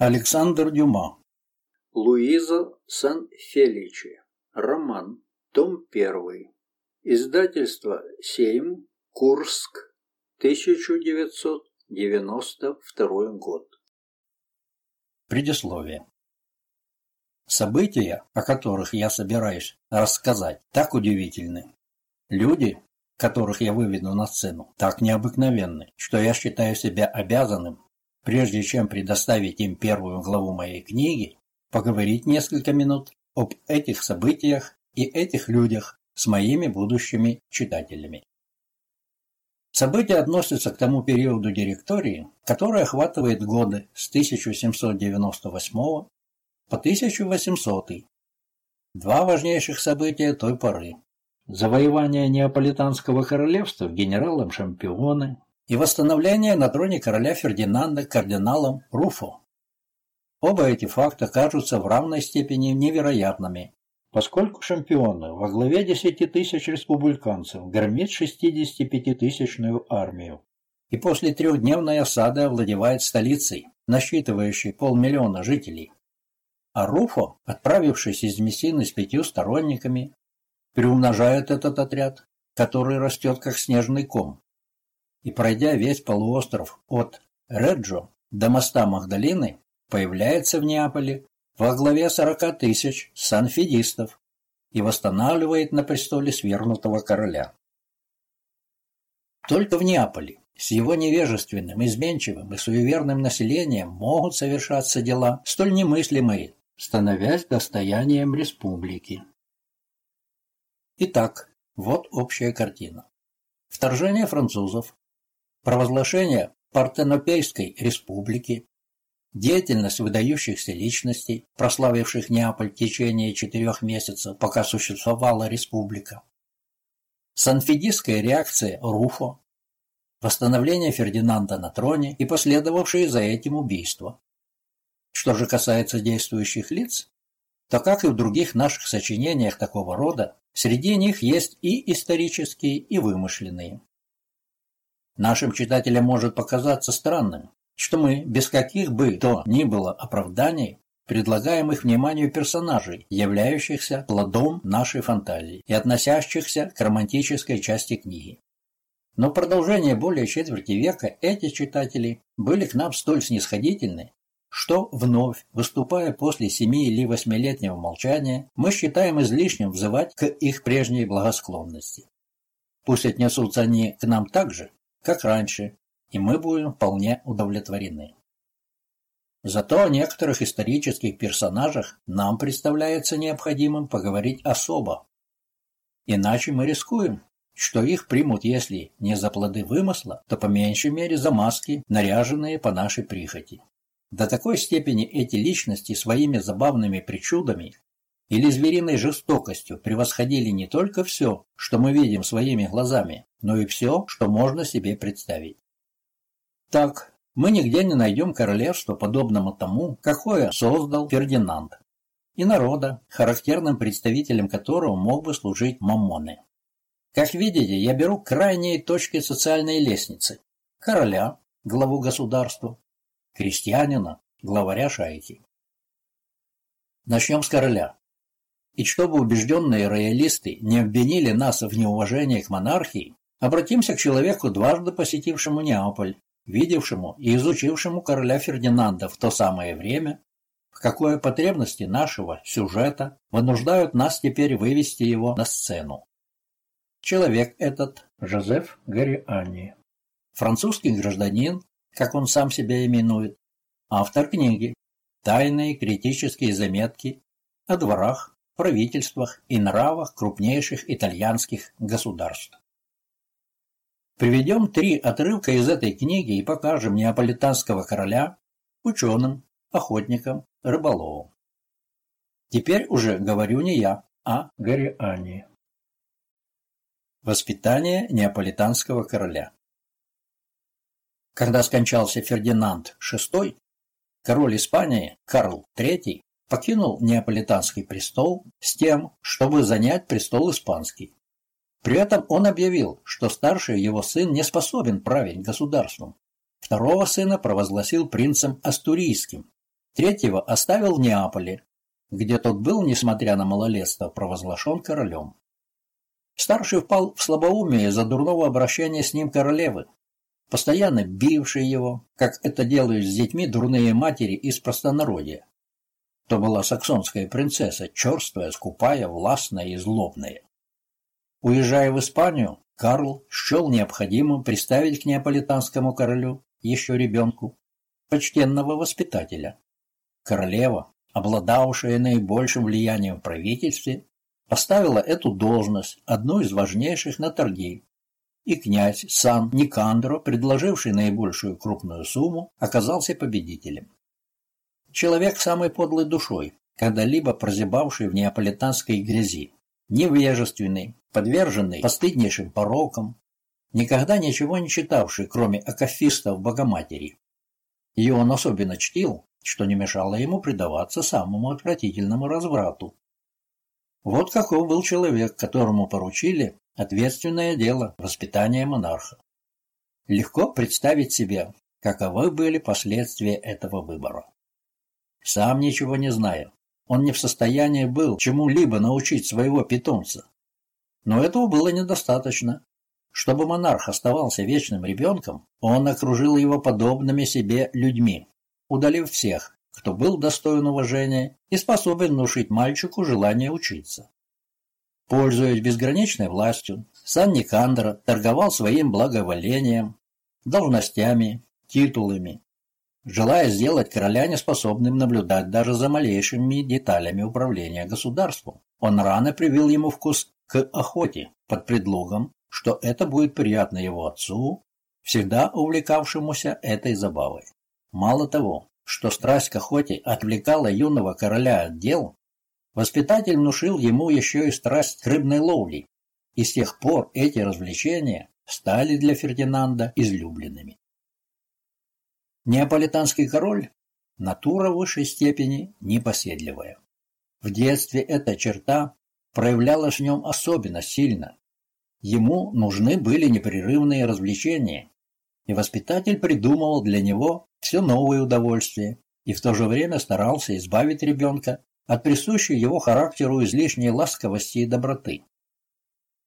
Александр Дюма. Луиза Сан-Феличи. Роман. Том 1. Издательство «Сейм», Курск, 1992 год. Предисловие. События, о которых я собираюсь рассказать, так удивительны. Люди, которых я выведу на сцену, так необыкновенны, что я считаю себя обязанным прежде чем предоставить им первую главу моей книги, поговорить несколько минут об этих событиях и этих людях с моими будущими читателями. События относятся к тому периоду директории, который охватывает годы с 1798 по 1800. Два важнейших события той поры. Завоевание Неаполитанского королевства генералом Шампионы и восстановление на троне короля Фердинанда кардиналом Руфо. Оба эти факта кажутся в равной степени невероятными, поскольку шампионы во главе 10 тысяч республиканцев громит 65-тысячную армию и после трехдневной осады овладевает столицей, насчитывающей полмиллиона жителей. А Руфо, отправившись из Мессины с пятью сторонниками, приумножает этот отряд, который растет как снежный ком, и пройдя весь полуостров от Реджо до моста Магдалины, появляется в Неаполе во главе 40 тысяч санфидистов и восстанавливает на престоле свергнутого короля. Только в Неаполе с его невежественным, изменчивым и суеверным населением могут совершаться дела столь немыслимые, становясь достоянием республики. Итак, вот общая картина. Вторжение французов провозглашение Партенопейской республики, деятельность выдающихся личностей, прославивших Неаполь в течение четырех месяцев, пока существовала республика, санфедистская реакция Руфо, восстановление Фердинанда на троне и последовавшие за этим убийства. Что же касается действующих лиц, то, как и в других наших сочинениях такого рода, среди них есть и исторические, и вымышленные. Нашим читателям может показаться странным, что мы без каких бы то ни было оправданий предлагаем их вниманию персонажей, являющихся плодом нашей фантазии и относящихся к романтической части книги. Но продолжение более четверти века эти читатели были к нам столь снисходительны, что вновь, выступая после семи или восьмилетнего молчания, мы считаем излишним взывать к их прежней благосклонности. Пусть отнесутся они к нам так же, как раньше, и мы будем вполне удовлетворены. Зато о некоторых исторических персонажах нам представляется необходимым поговорить особо. Иначе мы рискуем, что их примут, если не за плоды вымысла, то по меньшей мере за маски, наряженные по нашей прихоти. До такой степени эти личности своими забавными причудами или звериной жестокостью превосходили не только все, что мы видим своими глазами, но и все, что можно себе представить. Так, мы нигде не найдем королевство, подобному тому, какое создал Фердинанд, и народа, характерным представителем которого мог бы служить Мамоны. Как видите, я беру крайние точки социальной лестницы. Короля, главу государства, крестьянина, главаря шайки. Начнем с короля. И чтобы убежденные роялисты не обвинили нас в неуважении к монархии, обратимся к человеку, дважды посетившему Неаполь, видевшему и изучившему короля Фердинанда в то самое время, в какое потребности нашего сюжета вынуждают нас теперь вывести его на сцену. Человек этот – Жозеф Гориани, французский гражданин, как он сам себя именует, автор книги «Тайные критические заметки о дворах, правительствах и нравах крупнейших итальянских государств. Приведем три отрывка из этой книги и покажем неаполитанского короля ученым, охотникам, рыболовам. Теперь уже говорю не я, а Гориани. Воспитание неаполитанского короля Когда скончался Фердинанд VI, король Испании Карл III покинул Неаполитанский престол с тем, чтобы занять престол испанский. При этом он объявил, что старший его сын не способен править государством. Второго сына провозгласил принцем Астурийским, Третьего оставил в Неаполе, где тот был, несмотря на малолетство, провозглашен королем. Старший впал в слабоумие из-за дурного обращения с ним королевы, постоянно бившей его, как это делают с детьми дурные матери из простонародья. То была саксонская принцесса, черствая, скупая, властная и злобная. Уезжая в Испанию, Карл счел необходимым представить к неаполитанскому королю, еще ребенку, почтенного воспитателя. Королева, обладавшая наибольшим влиянием в правительстве, поставила эту должность, одну из важнейших на торги, и князь Сан Никандро, предложивший наибольшую крупную сумму, оказался победителем. Человек самой подлой душой, когда-либо прозябавший в неаполитанской грязи, невежественный, подверженный постыднейшим порокам, никогда ничего не читавший, кроме акафистов Богоматери. Ее он особенно чтил, что не мешало ему предаваться самому отвратительному разврату. Вот каков был человек, которому поручили ответственное дело воспитания монарха. Легко представить себе, каковы были последствия этого выбора. Сам ничего не зная, он не в состоянии был чему-либо научить своего питомца. Но этого было недостаточно. Чтобы монарх оставался вечным ребенком, он окружил его подобными себе людьми, удалив всех, кто был достоин уважения и способен внушить мальчику желание учиться. Пользуясь безграничной властью, Сан Никандра торговал своим благоволением, должностями, титулами, желая сделать короля неспособным наблюдать даже за малейшими деталями управления государством. Он рано привил ему вкус к охоте под предлогом, что это будет приятно его отцу, всегда увлекавшемуся этой забавой. Мало того, что страсть к охоте отвлекала юного короля от дел, воспитатель внушил ему еще и страсть к рыбной ловле, и с тех пор эти развлечения стали для Фердинанда излюбленными. Неаполитанский король – натура в высшей степени непоседливая. В детстве эта черта проявлялась в нем особенно сильно. Ему нужны были непрерывные развлечения, и воспитатель придумывал для него все новые удовольствия и в то же время старался избавить ребенка от присущей его характеру излишней ласковости и доброты.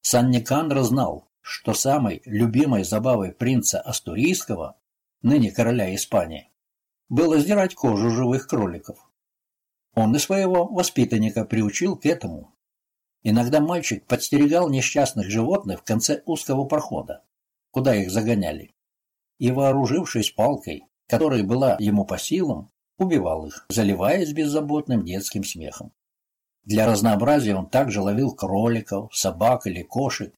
Сан-Никандро знал, что самой любимой забавой принца Астурийского ныне короля Испании, было сдирать кожу живых кроликов. Он и своего воспитанника приучил к этому. Иногда мальчик подстерегал несчастных животных в конце узкого прохода, куда их загоняли, и, вооружившись палкой, которая была ему по силам, убивал их, заливаясь беззаботным детским смехом. Для разнообразия он также ловил кроликов, собак или кошек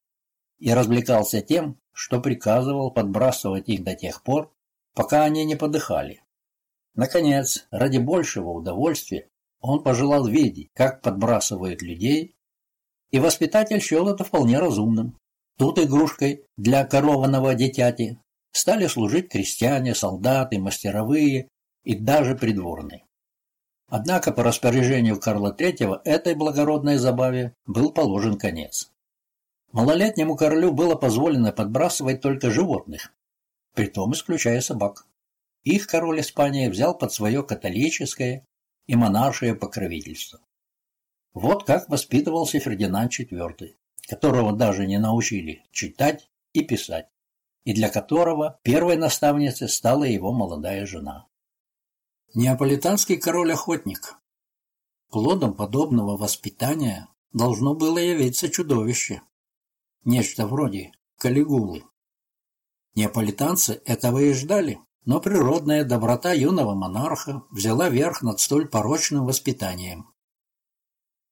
и развлекался тем, что приказывал подбрасывать их до тех пор, пока они не подыхали. Наконец, ради большего удовольствия, он пожелал видеть, как подбрасывают людей, и воспитатель счел это вполне разумным. Тут игрушкой для корованного дитяти стали служить крестьяне, солдаты, мастеровые и даже придворные. Однако по распоряжению Карла III этой благородной забаве был положен конец. Малолетнему королю было позволено подбрасывать только животных, притом исключая собак. Их король Испании взял под свое католическое и монаршее покровительство. Вот как воспитывался Фердинанд IV, которого даже не научили читать и писать, и для которого первой наставницей стала его молодая жена. Неаполитанский король-охотник. Плодом подобного воспитания должно было явиться чудовище. Нечто вроде Калигулы. Неаполитанцы этого и ждали, но природная доброта юного монарха взяла верх над столь порочным воспитанием.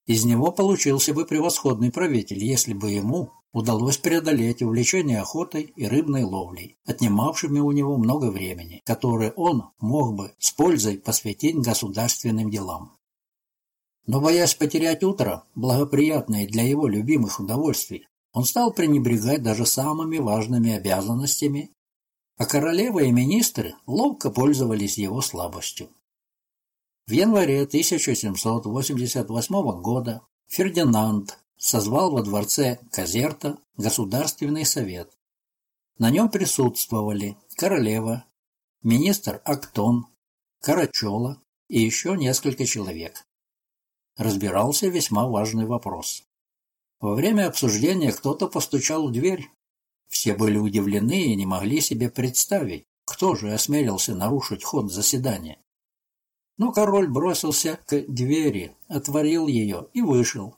Из него получился бы превосходный правитель, если бы ему удалось преодолеть увлечение охотой и рыбной ловлей, отнимавшими у него много времени, которое он мог бы с пользой посвятить государственным делам. Но боясь потерять утро, благоприятное для его любимых удовольствий, он стал пренебрегать даже самыми важными обязанностями, а королева и министры ловко пользовались его слабостью. В январе 1788 года Фердинанд созвал во дворце Казерта Государственный совет. На нем присутствовали королева, министр Актон, Карачола и еще несколько человек. Разбирался весьма важный вопрос. Во время обсуждения кто-то постучал в дверь. Все были удивлены и не могли себе представить, кто же осмелился нарушить ход заседания. Но король бросился к двери, отворил ее и вышел.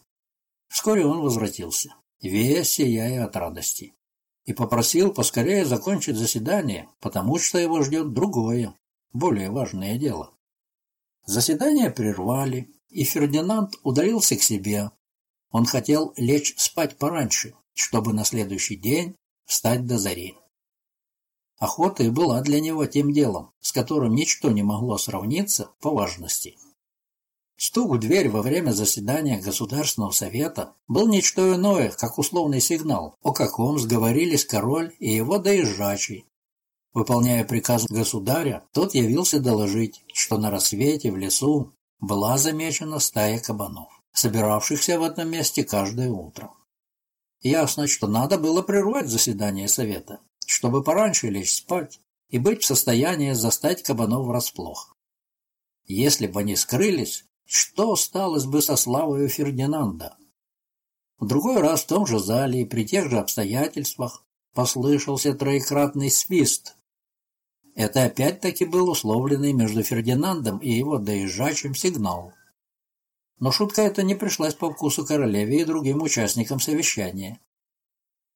Вскоре он возвратился, весь сияя от радости, и попросил поскорее закончить заседание, потому что его ждет другое, более важное дело. Заседание прервали, и Фердинанд удалился к себе. Он хотел лечь спать пораньше, чтобы на следующий день встать до зари. Охота и была для него тем делом, с которым ничто не могло сравниться по важности. Стук в дверь во время заседания Государственного совета был ничто иное, как условный сигнал, о каком сговорились король и его доезжачий. Выполняя приказ государя, тот явился доложить, что на рассвете в лесу была замечена стая кабанов, собиравшихся в этом месте каждое утро. Ясно, что надо было прервать заседание совета, чтобы пораньше лечь спать и быть в состоянии застать кабанов врасплох. Если бы они скрылись, что осталось бы со славой Фердинанда? В другой раз в том же зале и при тех же обстоятельствах послышался троекратный свист. Это опять-таки был условленный между Фердинандом и его доезжачим сигнал. Но шутка эта не пришлась по вкусу королеве и другим участникам совещания.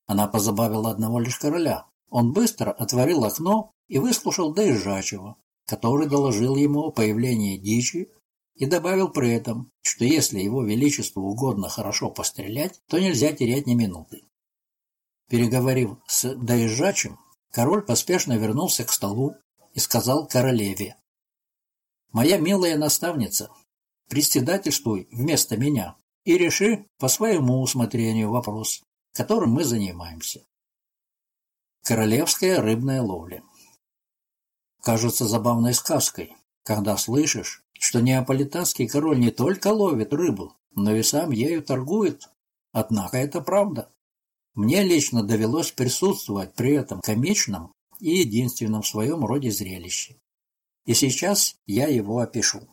Она позабавила одного лишь короля. Он быстро отворил окно и выслушал доезжачего, который доложил ему о появлении дичи и добавил при этом, что если его величеству угодно хорошо пострелять, то нельзя терять ни минуты. Переговорив с доезжачим, король поспешно вернулся к столу и сказал королеве, «Моя милая наставница, председательствуй вместо меня и реши по своему усмотрению вопрос, которым мы занимаемся. Королевская рыбная ловля. Кажется забавной сказкой, когда слышишь, что неаполитанский король не только ловит рыбу, но и сам ею торгует. Однако это правда. Мне лично довелось присутствовать при этом комичном и единственном в своем роде зрелище. И сейчас я его опишу.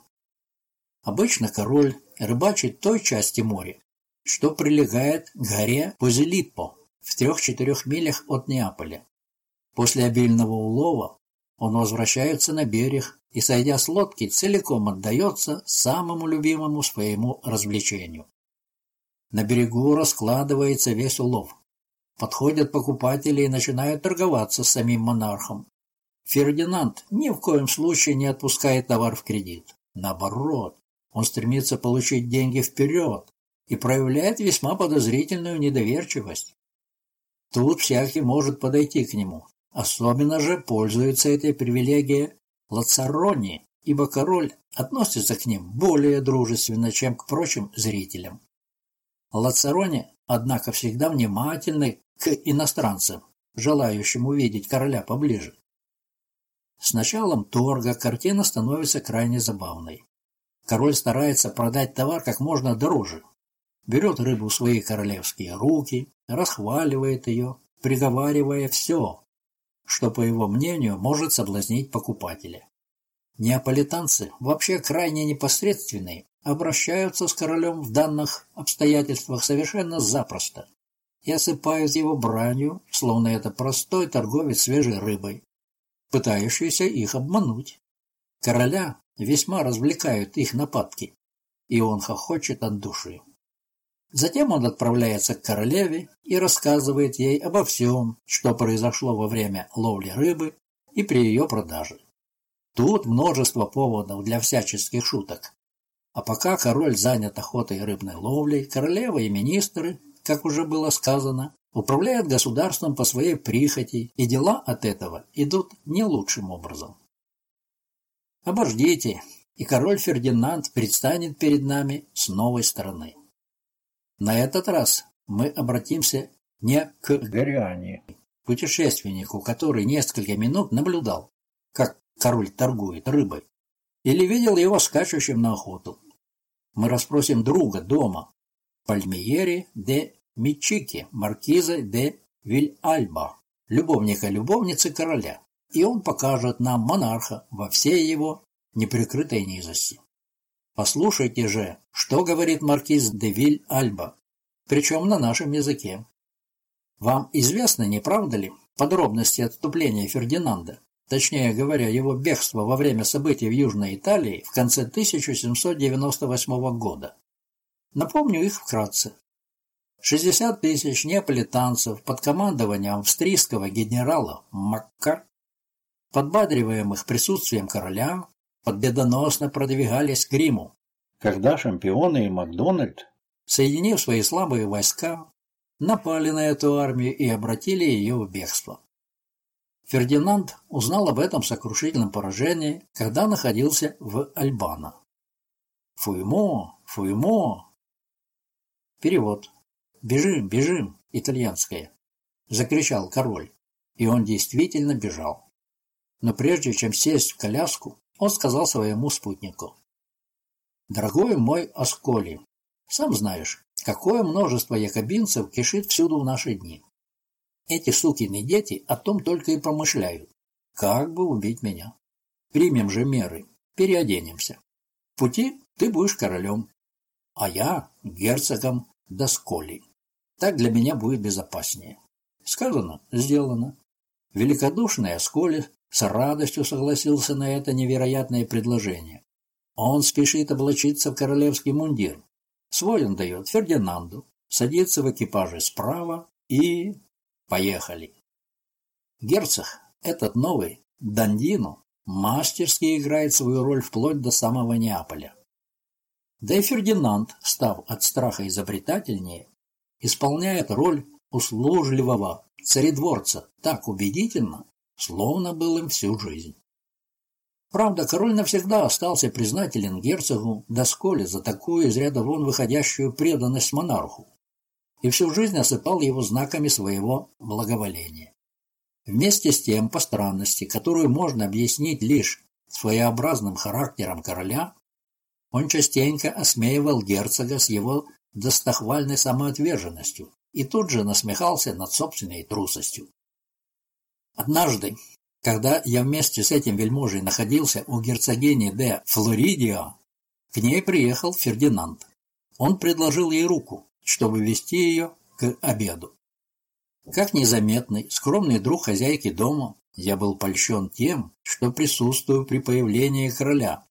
Обычно король рыбачит той части моря, что прилегает к горе Пузелиппо, в трех-четырех милях от Неаполя. После обильного улова он возвращается на берег и, сойдя с лодки, целиком отдается самому любимому своему развлечению. На берегу раскладывается весь улов. Подходят покупатели и начинают торговаться с самим монархом. Фердинанд ни в коем случае не отпускает товар в кредит. Наоборот, он стремится получить деньги вперед и проявляет весьма подозрительную недоверчивость. Тут всякий может подойти к нему. Особенно же пользуется этой привилегией Лацарони, ибо король относится к ним более дружественно, чем к прочим зрителям. Лацарони, однако, всегда внимательный к иностранцам, желающим увидеть короля поближе. С началом торга картина становится крайне забавной. Король старается продать товар как можно дороже, берет рыбу в свои королевские руки, расхваливает ее, приговаривая все, что, по его мнению, может соблазнить покупателя. Неаполитанцы, вообще крайне непосредственные, обращаются с королем в данных обстоятельствах совершенно запросто и осыпают его бранью, словно это простой торговец свежей рыбой, пытающийся их обмануть. Короля весьма развлекают их нападки, и он хохочет от души. Затем он отправляется к королеве и рассказывает ей обо всем, что произошло во время ловли рыбы и при ее продаже. Тут множество поводов для всяческих шуток. А пока король занят охотой и рыбной ловлей, королева и министры, как уже было сказано, управляют государством по своей прихоти, и дела от этого идут не лучшим образом. Обождите, и король Фердинанд предстанет перед нами с новой стороны. На этот раз мы обратимся не к Гориане, путешественнику, который несколько минут наблюдал, как король торгует рыбой, или видел его скачущим на охоту. Мы расспросим друга дома, Пальмиери де Мичики, маркиза де Вильальба, любовника любовницы короля, и он покажет нам монарха во всей его неприкрытой низости. Послушайте же, что говорит маркиз де Виль-Альба, причем на нашем языке. Вам известны, не правда ли, подробности отступления Фердинанда, точнее говоря, его бегства во время событий в Южной Италии в конце 1798 года? Напомню их вкратце. 60 тысяч неаполитанцев под командованием австрийского генерала Макка, подбадриваемых присутствием короля, победоносно продвигались к Риму, когда шампионы и Макдональд, соединив свои слабые войска, напали на эту армию и обратили ее в бегство. Фердинанд узнал об этом сокрушительном поражении, когда находился в Альбано. «Фуймо! Фуймо!» Перевод. «Бежим, бежим!» итальянское, закричал король, и он действительно бежал. Но прежде чем сесть в коляску, он сказал своему спутнику. «Дорогой мой Осколи, сам знаешь, какое множество якобинцев кишит всюду в наши дни. Эти сукины дети о том только и помышляют, как бы убить меня. Примем же меры, переоденемся. В пути ты будешь королем, а я герцогом Досколи. Так для меня будет безопаснее. Сказано, сделано. Великодушный Осколи с радостью согласился на это невероятное предложение. Он спешит облачиться в королевский мундир. Свой он дает Фердинанду, садится в экипаже справа и... Поехали. Герцог, этот новый, Дандино, мастерски играет свою роль вплоть до самого Неаполя. Да и Фердинанд, став от страха изобретательнее, исполняет роль услужливого царедворца так убедительно, словно был им всю жизнь. Правда, король навсегда остался признателен герцогу Досколе за такую из ряда вон выходящую преданность монарху и всю жизнь осыпал его знаками своего благоволения. Вместе с тем, по странности, которую можно объяснить лишь своеобразным характером короля, он частенько осмеивал герцога с его достохвальной самоотверженностью и тут же насмехался над собственной трусостью. Однажды, когда я вместе с этим вельможей находился у герцогини де Флоридио, к ней приехал Фердинанд. Он предложил ей руку, чтобы вести ее к обеду. Как незаметный, скромный друг хозяйки дома, я был польщен тем, что присутствую при появлении короля.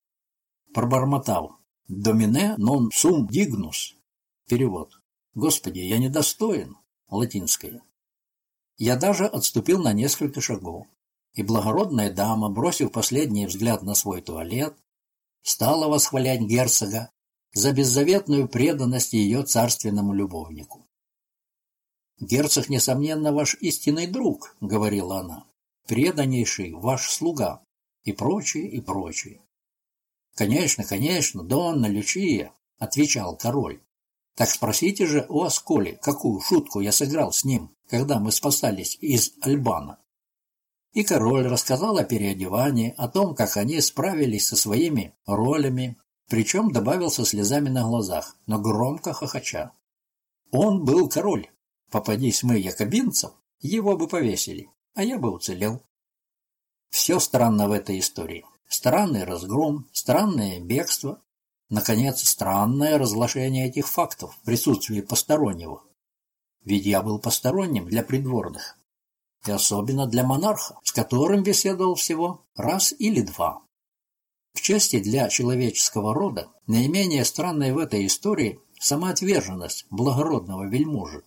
Пробормотал «Домине нон сум дигнус» Перевод. Господи, я недостоин. Латинское. Я даже отступил на несколько шагов, и благородная дама, бросив последний взгляд на свой туалет, стала восхвалять герцога за беззаветную преданность ее царственному любовнику. «Герцог, несомненно, ваш истинный друг», — говорила она, — «преданнейший ваш слуга» и прочее, и прочее. «Конечно, конечно, Донна Лючия», — отвечал король, так спросите же у Асколи, какую шутку я сыграл с ним, когда мы спасались из Альбана. И король рассказал о переодевании, о том, как они справились со своими ролями, причем добавил со слезами на глазах, но громко хохоча. Он был король. Попадись мы якобинцам, его бы повесили, а я бы уцелел. Все странно в этой истории. Странный разгром, странное бегство, Наконец, странное разглашение этих фактов в присутствии постороннего. Ведь я был посторонним для придворных. И особенно для монарха, с которым беседовал всего раз или два. К чести для человеческого рода, наименее странной в этой истории самоотверженность благородного вельможи.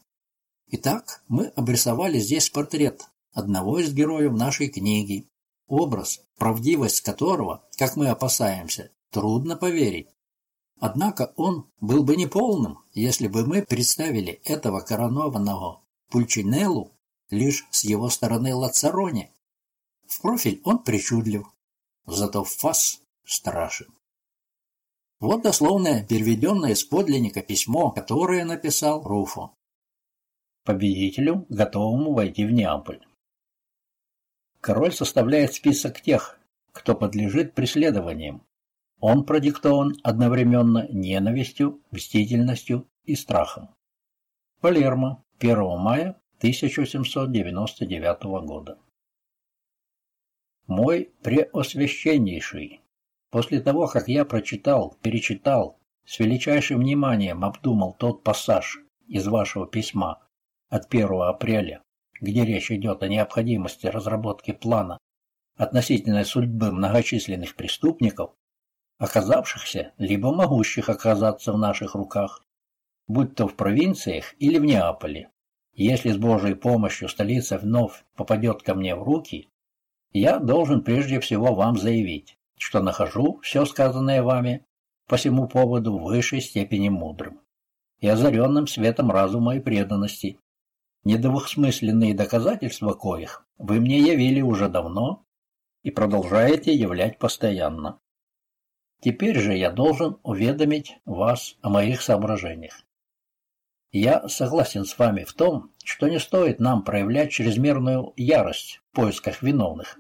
Итак, мы обрисовали здесь портрет одного из героев нашей книги, образ, правдивость которого, как мы опасаемся, трудно поверить. Однако он был бы неполным, если бы мы представили этого коронованного Пульчинеллу лишь с его стороны Лацарони. В профиль он причудлив, зато в фас страшен. Вот дословное переведенное из подлинника письмо, которое написал Руфо. Победителю, готовому войти в Неаполь. Король составляет список тех, кто подлежит преследованиям, он продиктован одновременно ненавистью, мстительностью и страхом. Палермо, 1 мая 1799 года. Мой преосвященнейший, После того, как я прочитал, перечитал, с величайшим вниманием обдумал тот пассаж из вашего письма от 1 апреля, где речь идет о необходимости разработки плана относительной судьбы многочисленных преступников, оказавшихся либо могущих оказаться в наших руках, будь то в провинциях или в Неаполе. Если с Божьей помощью столица вновь попадет ко мне в руки, я должен прежде всего вам заявить, что нахожу все сказанное вами по всему поводу в высшей степени мудрым и озаренным светом разума и преданности. Недвусмысленные доказательства коих вы мне явили уже давно и продолжаете являть постоянно. Теперь же я должен уведомить вас о моих соображениях. Я согласен с вами в том, что не стоит нам проявлять чрезмерную ярость в поисках виновных.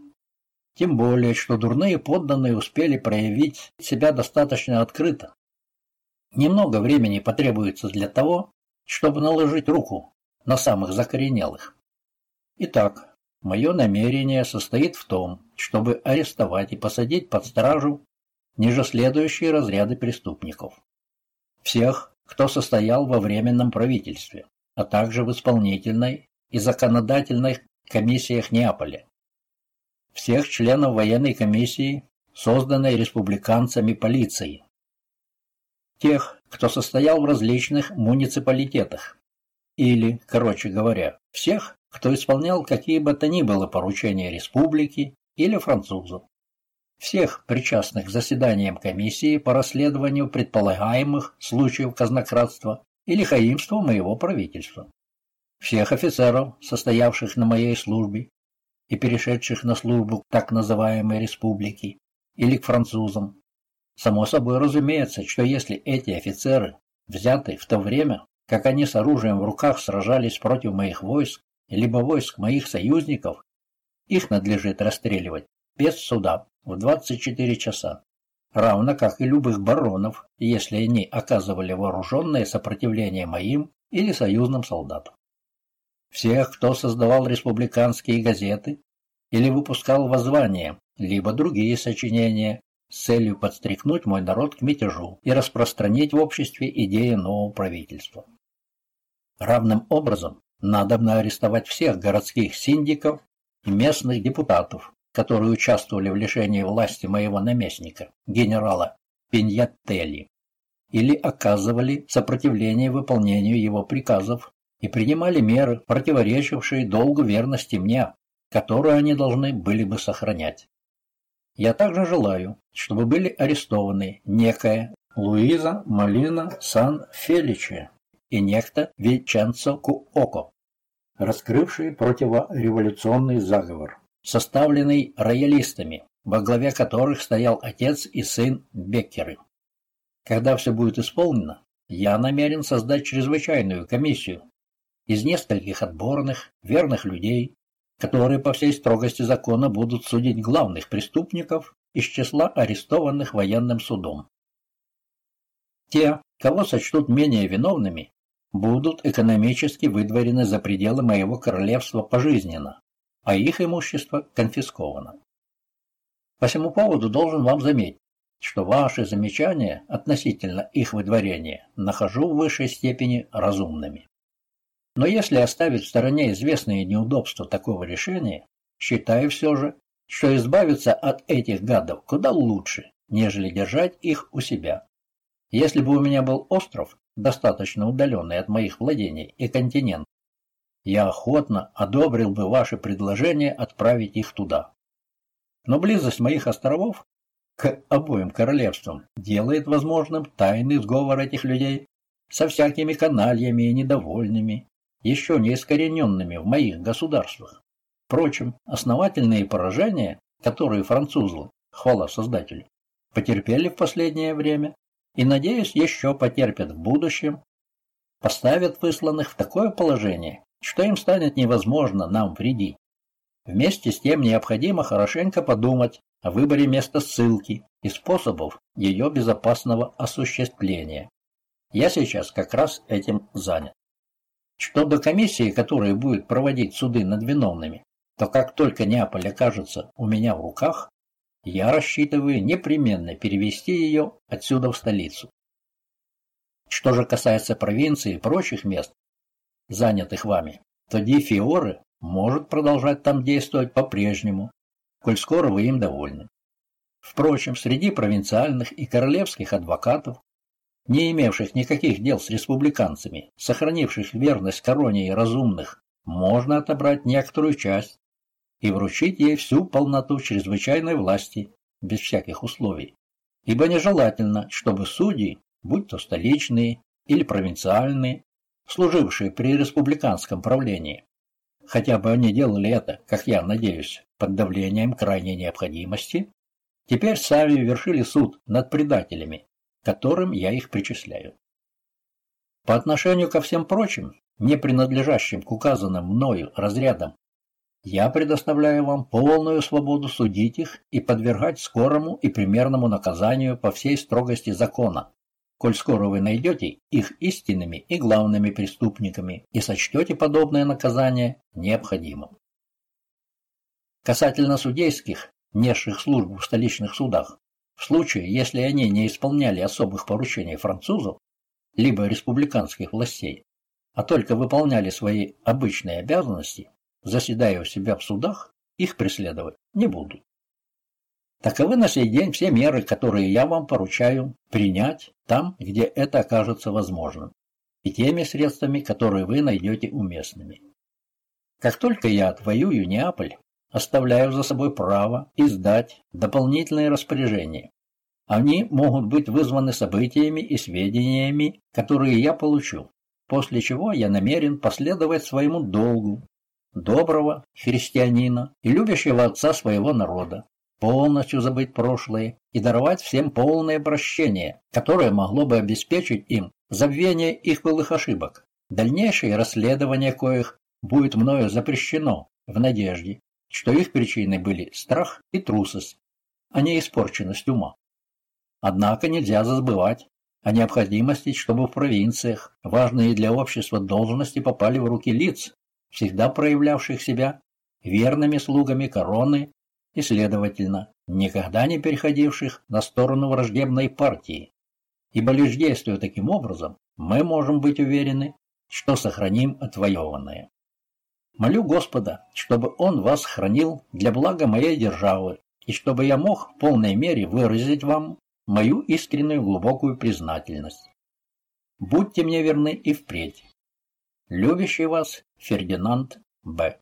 Тем более, что дурные подданные успели проявить себя достаточно открыто. Немного времени потребуется для того, чтобы наложить руку на самых закоренелых. Итак, мое намерение состоит в том, чтобы арестовать и посадить под стражу ниже следующие разряды преступников. Всех, кто состоял во временном правительстве, а также в исполнительной и законодательной комиссиях Неаполя. Всех членов военной комиссии, созданной республиканцами полиции. Тех, кто состоял в различных муниципалитетах. Или, короче говоря, всех, кто исполнял какие бы то ни было поручения республики или французов всех причастных к заседаниям комиссии по расследованию предполагаемых случаев казнократства или хаимства моего правительства, всех офицеров, состоявших на моей службе и перешедших на службу к так называемой республике или к французам. Само собой разумеется, что если эти офицеры взяты в то время, как они с оружием в руках сражались против моих войск, либо войск моих союзников, их надлежит расстреливать без суда в 24 часа, равно как и любых баронов, если они оказывали вооруженное сопротивление моим или союзным солдатам. Всех, кто создавал республиканские газеты или выпускал воззвания, либо другие сочинения с целью подстрекнуть мой народ к мятежу и распространить в обществе идеи нового правительства. Равным образом надо арестовать всех городских синдиков и местных депутатов, которые участвовали в лишении власти моего наместника, генерала Пиньятелли, или оказывали сопротивление выполнению его приказов и принимали меры, противоречившие долгу верности мне, которую они должны были бы сохранять. Я также желаю, чтобы были арестованы некая Луиза Малина Сан-Феличе и некто Виченцо Куоко, раскрывшие противореволюционный заговор составленный роялистами, во главе которых стоял отец и сын Беккеры. Когда все будет исполнено, я намерен создать чрезвычайную комиссию из нескольких отборных, верных людей, которые по всей строгости закона будут судить главных преступников из числа арестованных военным судом. Те, кого сочтут менее виновными, будут экономически выдворены за пределы моего королевства пожизненно, а их имущество конфисковано. По всему поводу должен вам заметить, что ваши замечания относительно их выдворения нахожу в высшей степени разумными. Но если оставить в стороне известные неудобства такого решения, считаю все же, что избавиться от этих гадов куда лучше, нежели держать их у себя. Если бы у меня был остров, достаточно удаленный от моих владений и континент, я охотно одобрил бы ваше предложение отправить их туда. Но близость моих островов к обоим королевствам делает возможным тайный сговор этих людей со всякими канальями и недовольными, еще не искорененными в моих государствах. Впрочем, основательные поражения, которые французы, хвала Создателю, потерпели в последнее время и, надеюсь, еще потерпят в будущем, поставят высланных в такое положение, что им станет невозможно нам вредить. Вместе с тем необходимо хорошенько подумать о выборе места ссылки и способов ее безопасного осуществления. Я сейчас как раз этим занят. Что до комиссии, которая будет проводить суды над виновными, то как только Неаполь окажется у меня в руках, я рассчитываю непременно перевести ее отсюда в столицу. Что же касается провинции и прочих мест, занятых вами, то Ди Фиоре может продолжать там действовать по-прежнему, коль скоро вы им довольны. Впрочем, среди провинциальных и королевских адвокатов, не имевших никаких дел с республиканцами, сохранивших верность короне и разумных, можно отобрать некоторую часть и вручить ей всю полноту чрезвычайной власти без всяких условий. Ибо нежелательно, чтобы судьи, будь то столичные или провинциальные, служившие при республиканском правлении, хотя бы они делали это, как я надеюсь, под давлением крайней необходимости, теперь сами вершили суд над предателями, которым я их причисляю. По отношению ко всем прочим, не принадлежащим к указанным мною разрядам, я предоставляю вам полную свободу судить их и подвергать скорому и примерному наказанию по всей строгости закона, коль скоро вы найдете их истинными и главными преступниками и сочтете подобное наказание необходимым. Касательно судейских, несших службу в столичных судах, в случае, если они не исполняли особых поручений французов, либо республиканских властей, а только выполняли свои обычные обязанности, заседая у себя в судах, их преследовать не буду. Таковы на сей день все меры, которые я вам поручаю принять там, где это окажется возможным, и теми средствами, которые вы найдете уместными. Как только я отвоюю Неаполь, оставляю за собой право издать дополнительные распоряжения. Они могут быть вызваны событиями и сведениями, которые я получу, после чего я намерен последовать своему долгу доброго христианина и любящего отца своего народа, полностью забыть прошлое и даровать всем полное прощение, которое могло бы обеспечить им забвение их былых ошибок. Дальнейшее расследование коих будет мною запрещено в надежде, что их причиной были страх и трусость, а не испорченность ума. Однако нельзя забывать о необходимости, чтобы в провинциях важные для общества должности попали в руки лиц, всегда проявлявших себя верными слугами короны и, следовательно, никогда не переходивших на сторону враждебной партии. Ибо лишь действуя таким образом, мы можем быть уверены, что сохраним отвоеванное. Молю Господа, чтобы Он вас хранил для блага моей державы, и чтобы я мог в полной мере выразить вам мою искреннюю глубокую признательность. Будьте мне верны и впредь. Любящий вас Фердинанд Б.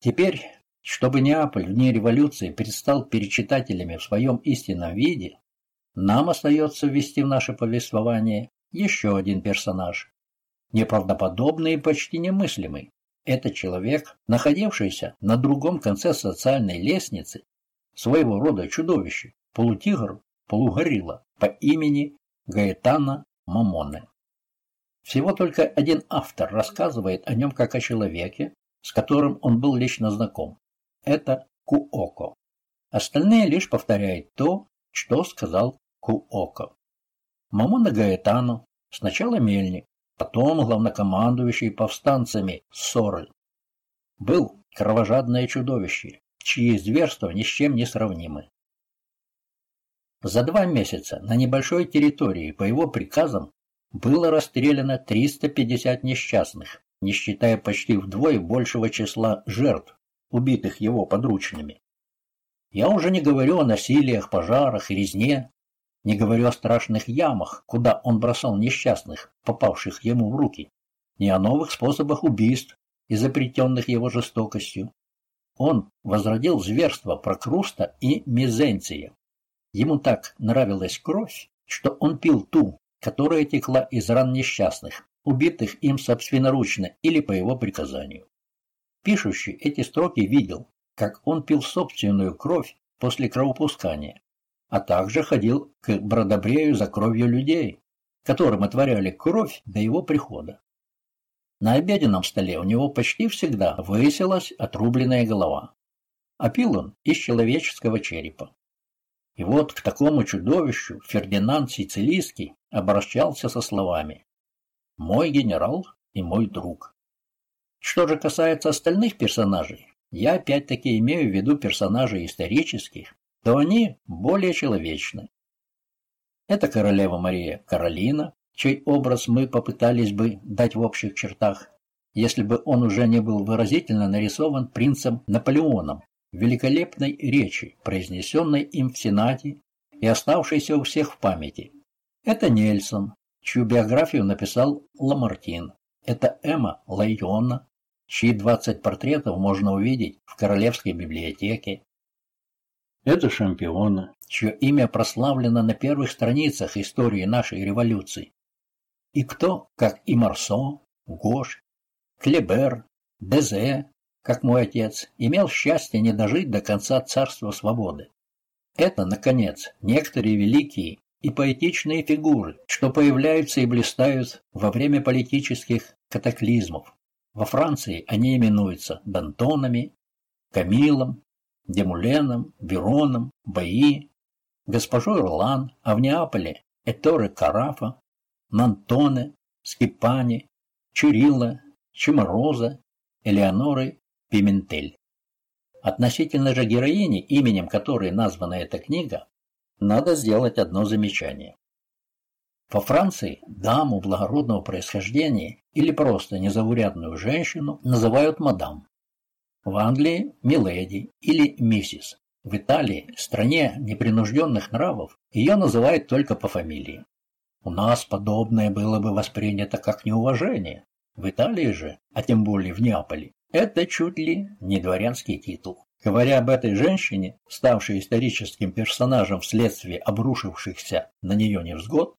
Теперь чтобы Неаполь в дни революции предстал перед читателями в своем истинном виде, нам остается ввести в наше повествование еще один персонаж, неправдоподобный и почти немыслимый. Это человек, находившийся на другом конце социальной лестницы, своего рода чудовище, полутигр, полугорилла по имени Гаэтана Мамоне. Всего только один автор рассказывает о нем как о человеке, с которым он был лично знаком это Куоко. Остальные лишь повторяют то, что сказал Куоко. Мамона Гаэтану, сначала мельник, потом главнокомандующий повстанцами Ссоры. Был кровожадное чудовище, чьи зверства ни с чем не сравнимы. За два месяца на небольшой территории по его приказам было расстреляно 350 несчастных, не считая почти вдвое большего числа жертв, убитых его подручными. Я уже не говорю о насилиях, пожарах и резне, не говорю о страшных ямах, куда он бросал несчастных, попавших ему в руки, не о новых способах убийств, изобретенных его жестокостью. Он возродил зверство Прокруста и Мезенция. Ему так нравилась кровь, что он пил ту, которая текла из ран несчастных, убитых им собственноручно или по его приказанию. Пишущий эти строки видел, как он пил собственную кровь после кровопускания, а также ходил к Бродобрею за кровью людей, которым отворяли кровь до его прихода. На обеденном столе у него почти всегда высилась отрубленная голова, а пил он из человеческого черепа. И вот к такому чудовищу Фердинанд Сицилийский обращался со словами «Мой генерал и мой друг». Что же касается остальных персонажей, я опять-таки имею в виду персонажей исторических, то они более человечны. Это королева Мария Каролина, чей образ мы попытались бы дать в общих чертах, если бы он уже не был выразительно нарисован принцем Наполеоном в великолепной речи, произнесенной им в Сенате и оставшейся у всех в памяти. Это Нельсон, чью биографию написал Ламартин. Это Эмма Лайона, чьи 20 портретов можно увидеть в Королевской библиотеке. Это Шампиона, чье имя прославлено на первых страницах истории нашей революции. И кто, как и Марсо, Гош, Клебер, Дезе, как мой отец, имел счастье не дожить до конца царства свободы. Это, наконец, некоторые великие и поэтичные фигуры, что появляются и блистают во время политических катаклизмов. Во Франции они именуются Дантонами, Камилом, Демуленом, Вероном, Баи, госпожой Ролан, а в Неаполе Эторе Карафа, Нантоне, Скипани, Чурилла, Чимороза, Элеоноры Пиментель. Относительно же героини, именем которой названа эта книга, надо сделать одно замечание. Во Франции даму благородного происхождения или просто незаурядную женщину называют мадам. В Англии – миледи или миссис. В Италии, стране непринужденных нравов, ее называют только по фамилии. У нас подобное было бы воспринято как неуважение. В Италии же, а тем более в Неаполе, это чуть ли не дворянский титул. Говоря об этой женщине, ставшей историческим персонажем вследствие обрушившихся на нее невзгод,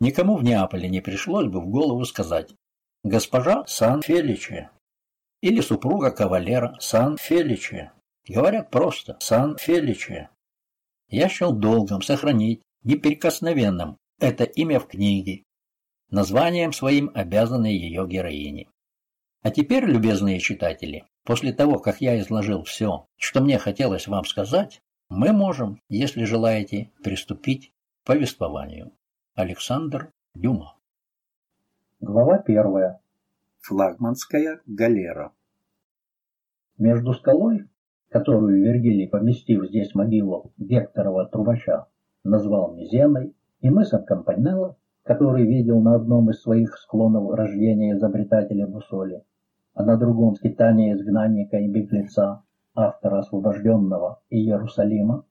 никому в Неаполе не пришлось бы в голову сказать «Госпожа Сан-Феличи» или супруга кавалера Сан-Феличи. Говорят просто Сан-Феличи. Я счел долгом сохранить неприкосновенным это имя в книге, названием своим обязанной ее героине. А теперь, любезные читатели, После того, как я изложил все, что мне хотелось вам сказать, мы можем, если желаете, приступить к повествованию. Александр Дюма. Глава первая. Флагманская галера. Между скалой, которую Вергилий, поместив здесь могилу Гекторова трубача, назвал Мизеной, и мысом Компанелло, который видел на одном из своих склонов рождения изобретателя Бусоли, а на другом скитание изгнанника и беглеца, автора освобожденного Иерусалима,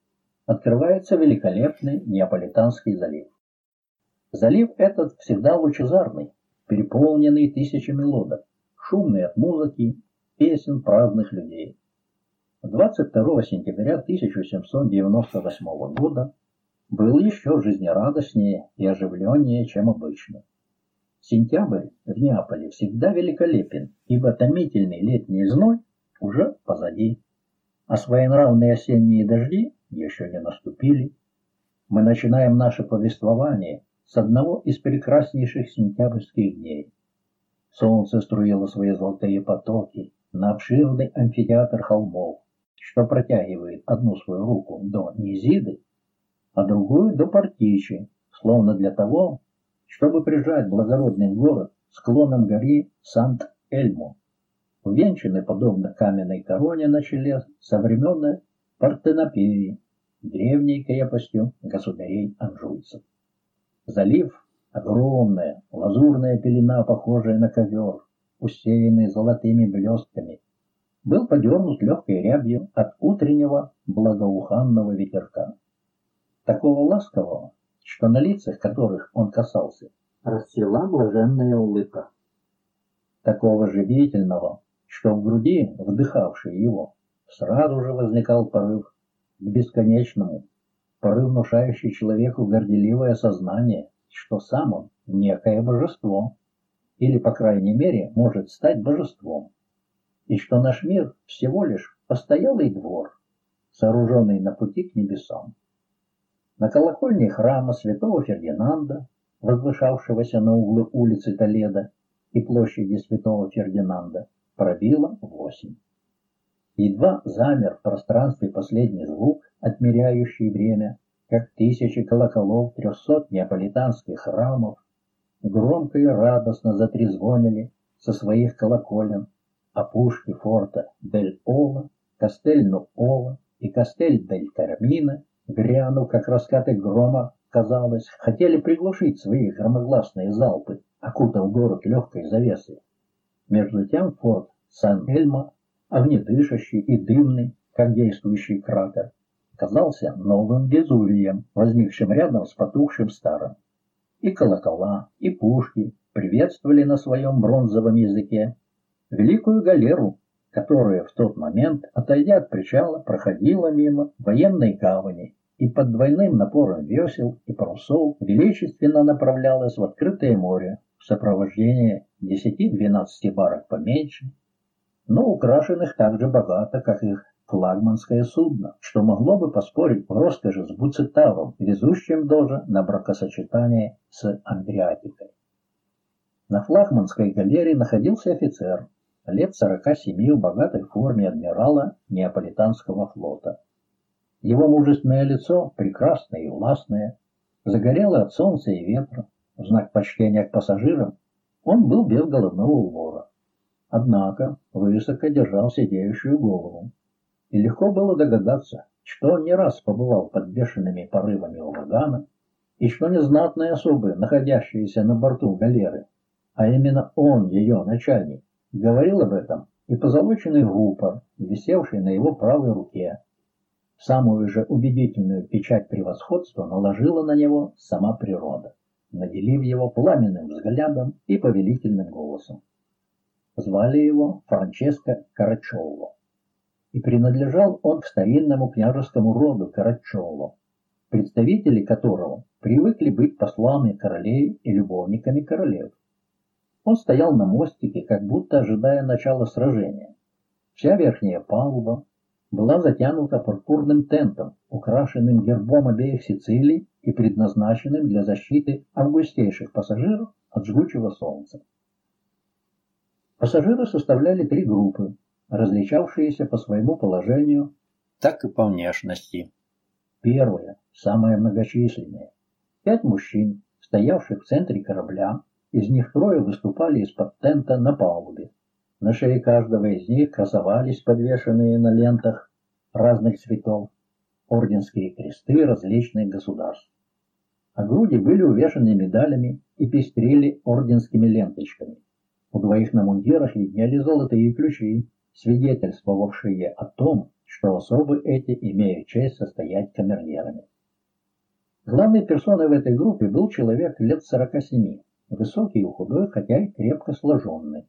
открывается великолепный Неаполитанский залив. Залив этот всегда лучезарный, переполненный тысячами лодок, шумный от музыки, песен праздных людей. 22 сентября 1798 года был еще жизнерадостнее и оживленнее, чем обычно. Сентябрь в Неаполе всегда великолепен, ибо томительный летний зной уже позади, а своенравные осенние дожди еще не наступили. Мы начинаем наше повествование с одного из прекраснейших сентябрьских дней. Солнце струило свои золотые потоки на обширный амфитеатр холмов, что протягивает одну свою руку до Низиды, а другую до Партичи, словно для того, чтобы прижать благородный город склоном гори Сант-Эльмо, увенчанный подобно каменной короне на челе со времен Партенопеи, древней крепостью государей-анжуйцев. Залив — огромная лазурная пелена, похожая на ковер, усеянный золотыми блестками, был подернут легкой рябью от утреннего благоуханного ветерка. Такого ласкового, что на лицах которых он касался, расцвела блаженная улыбка. Такого же деятельного, что в груди, вдыхавшей его, сразу же возникал порыв к бесконечному, порыв, внушающий человеку горделивое сознание, что сам он некое божество, или, по крайней мере, может стать божеством, и что наш мир всего лишь постоялый двор, сооруженный на пути к небесам. На колокольне храма святого Фердинанда, возвышавшегося на углу улицы Толедо и площади святого Фердинанда, пробило восемь. Едва замер в пространстве последний звук, отмеряющий время, как тысячи колоколов трехсот неаполитанских храмов громко и радостно затрезвонили со своих колоколен, опушки форта Дель-Ола, Кастель-Ну-Ола и Кастель-Дель-Кармина, грянув, как раскаты грома, казалось, хотели приглушить свои громогласные залпы, окутав город легкой завесой. Между тем форт Сан-Эльмо, огнедышащий и дымный, как действующий кратер, казался новым Везувием, возникшим рядом с потухшим старым. И колокола, и пушки приветствовали на своем бронзовом языке великую галеру, которая в тот момент, отойдя от причала, проходила мимо военной гавани и под двойным напором весел и парусов величественно направлялась в открытое море в сопровождении десяти-двенадцати барок поменьше, но украшенных так же богато, как их флагманское судно, что могло бы поспорить в роскоши с Буцетавом, везущим тоже на бракосочетание с Андриатикой. На флагманской галерее находился офицер, лет сорока семи в богатой форме адмирала Неаполитанского флота. Его мужественное лицо, прекрасное и властное, загорело от солнца и ветра, в знак почтения к пассажирам, он был без головного убора. Однако высоко держал сидеющую голову, и легко было догадаться, что он не раз побывал под бешеными порывами урагана, и что незнатные особы, находящиеся на борту галеры, а именно он, ее начальник, говорил об этом и позолоченный рупор, висевший на его правой руке. Самую же убедительную печать превосходства наложила на него сама природа, наделив его пламенным взглядом и повелительным голосом. Звали его Франческо Карачелло и принадлежал он к старинному княжескому роду Карачелло, представители которого привыкли быть послами королей и любовниками королев. Он стоял на мостике, как будто ожидая начала сражения. Вся верхняя палуба была затянута пурпурным тентом, украшенным гербом обеих Сицилий и предназначенным для защиты августейших пассажиров от жгучего солнца. Пассажиры составляли три группы, различавшиеся по своему положению, так и по внешности. Первая, самая многочисленная. Пять мужчин, стоявших в центре корабля, из них трое выступали из-под тента на палубе. На шее каждого из них красовались подвешенные на лентах разных цветов орденские кресты различных государств. А груди были увешаны медалями и пестрели орденскими ленточками. У двоих на мундирах виднели золотые ключи, свидетельствовавшие о том, что особы эти имеют честь состоять камердерами. Главной персоной в этой группе был человек лет 47, высокий и худой, хотя и крепко сложенный.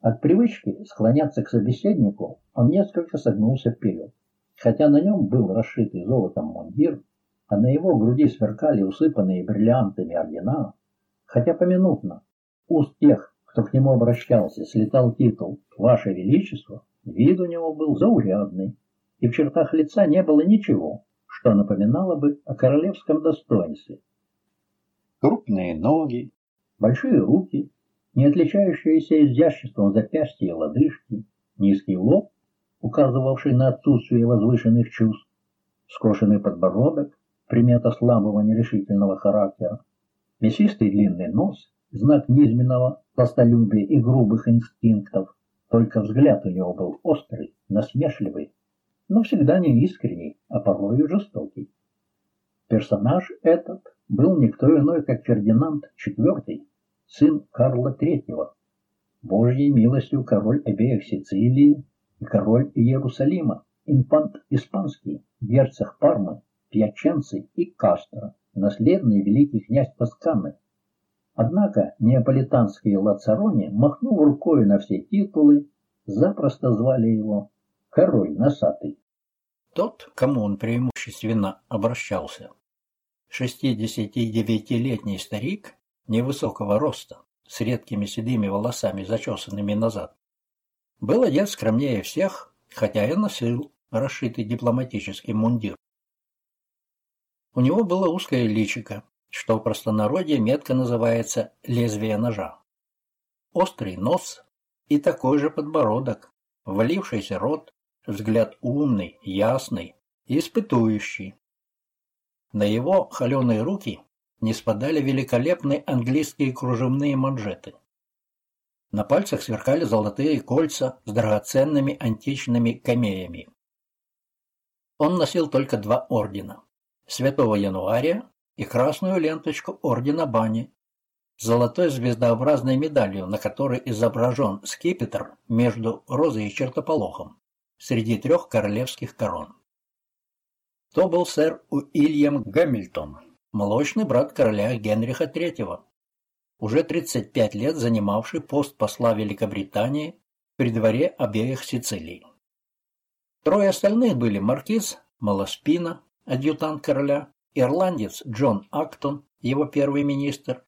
От привычки склоняться к собеседнику он несколько согнулся вперед. Хотя на нем был расшитый золотом мундир, а на его груди сверкали усыпанные бриллиантами ордена, хотя поминутно уст тех, кто к нему обращался, слетал титул «Ваше Величество», вид у него был заурядный, и в чертах лица не было ничего, что напоминало бы о королевском достоинстве. Крупные ноги, большие руки, не отличающиеся изяществом запястья и лодыжки, низкий лоб, указывавший на отсутствие возвышенных чувств, скошенный подбородок, примета слабого нерешительного характера, мясистый длинный нос знак низменного простолюбия и грубых инстинктов. Только взгляд у него был острый, насмешливый, но всегда не искренний, а порой и жестокий. Персонаж этот был никто иной, как Фердинанд IV, сын Карла III, Божьей милостью король обеих Сицилии и король Иерусалима, инфант испанский, герцог Пармы, Пьяченцы и Кастро, наследный великий князь Тосканы, Однако неаполитанские лацарони, махнув рукой на все титулы, запросто звали его «Король носатый». Тот, кому он преимущественно обращался, 69-летний старик невысокого роста, с редкими седыми волосами, зачесанными назад, был одет скромнее всех, хотя и носил расшитый дипломатический мундир. У него было узкое личико, что в простонародье метко называется лезвие ножа. Острый нос и такой же подбородок, валившийся рот, взгляд умный, ясный испытующий. На его холеные руки не спадали великолепные английские кружевные манжеты. На пальцах сверкали золотые кольца с драгоценными античными камеями. Он носил только два ордена – Святого Януария и красную ленточку ордена Бани с золотой звездообразной медалью, на которой изображен скипетр между розой и чертополохом среди трех королевских корон. То был сэр Уильям Гамильтон, молочный брат короля Генриха III, уже 35 лет занимавший пост посла Великобритании при дворе обеих Сицилий. Трое остальных были маркиз Малоспина, адъютант короля, ирландец Джон Актон, его первый министр,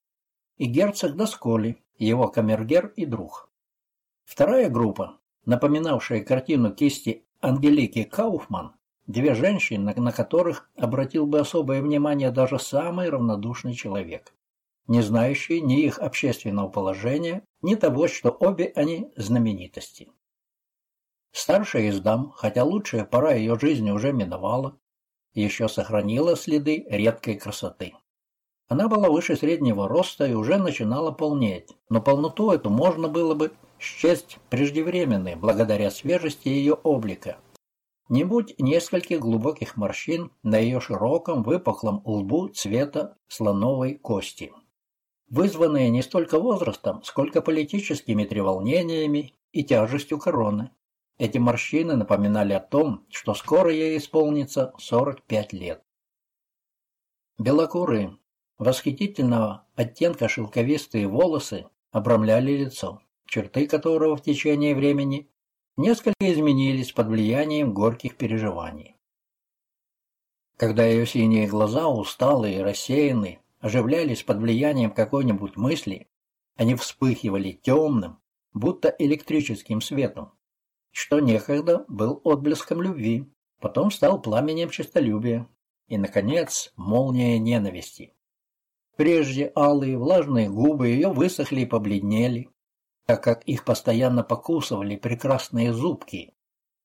и герцог Досколи, его камергер и друг. Вторая группа, напоминавшая картину кисти Ангелики Кауфман, две женщины, на которых обратил бы особое внимание даже самый равнодушный человек не знающие ни их общественного положения, ни того, что обе они знаменитости. Старшая из дам, хотя лучшая пора ее жизни уже миновала, еще сохранила следы редкой красоты. Она была выше среднего роста и уже начинала полнеть, но полноту эту можно было бы счесть преждевременной благодаря свежести ее облика. Не будь нескольких глубоких морщин на ее широком выпуклом лбу цвета слоновой кости вызванные не столько возрастом, сколько политическими треволнениями и тяжестью короны. Эти морщины напоминали о том, что скоро ей исполнится 45 лет. Белокурые, восхитительного оттенка шелковистые волосы обрамляли лицо, черты которого в течение времени несколько изменились под влиянием горьких переживаний. Когда ее синие глаза, усталые и рассеянные, оживлялись под влиянием какой-нибудь мысли, они вспыхивали темным, будто электрическим светом, что некогда был отблеском любви, потом стал пламенем честолюбия и, наконец, молнией ненависти. Прежде алые влажные губы ее высохли и побледнели, так как их постоянно покусывали прекрасные зубки,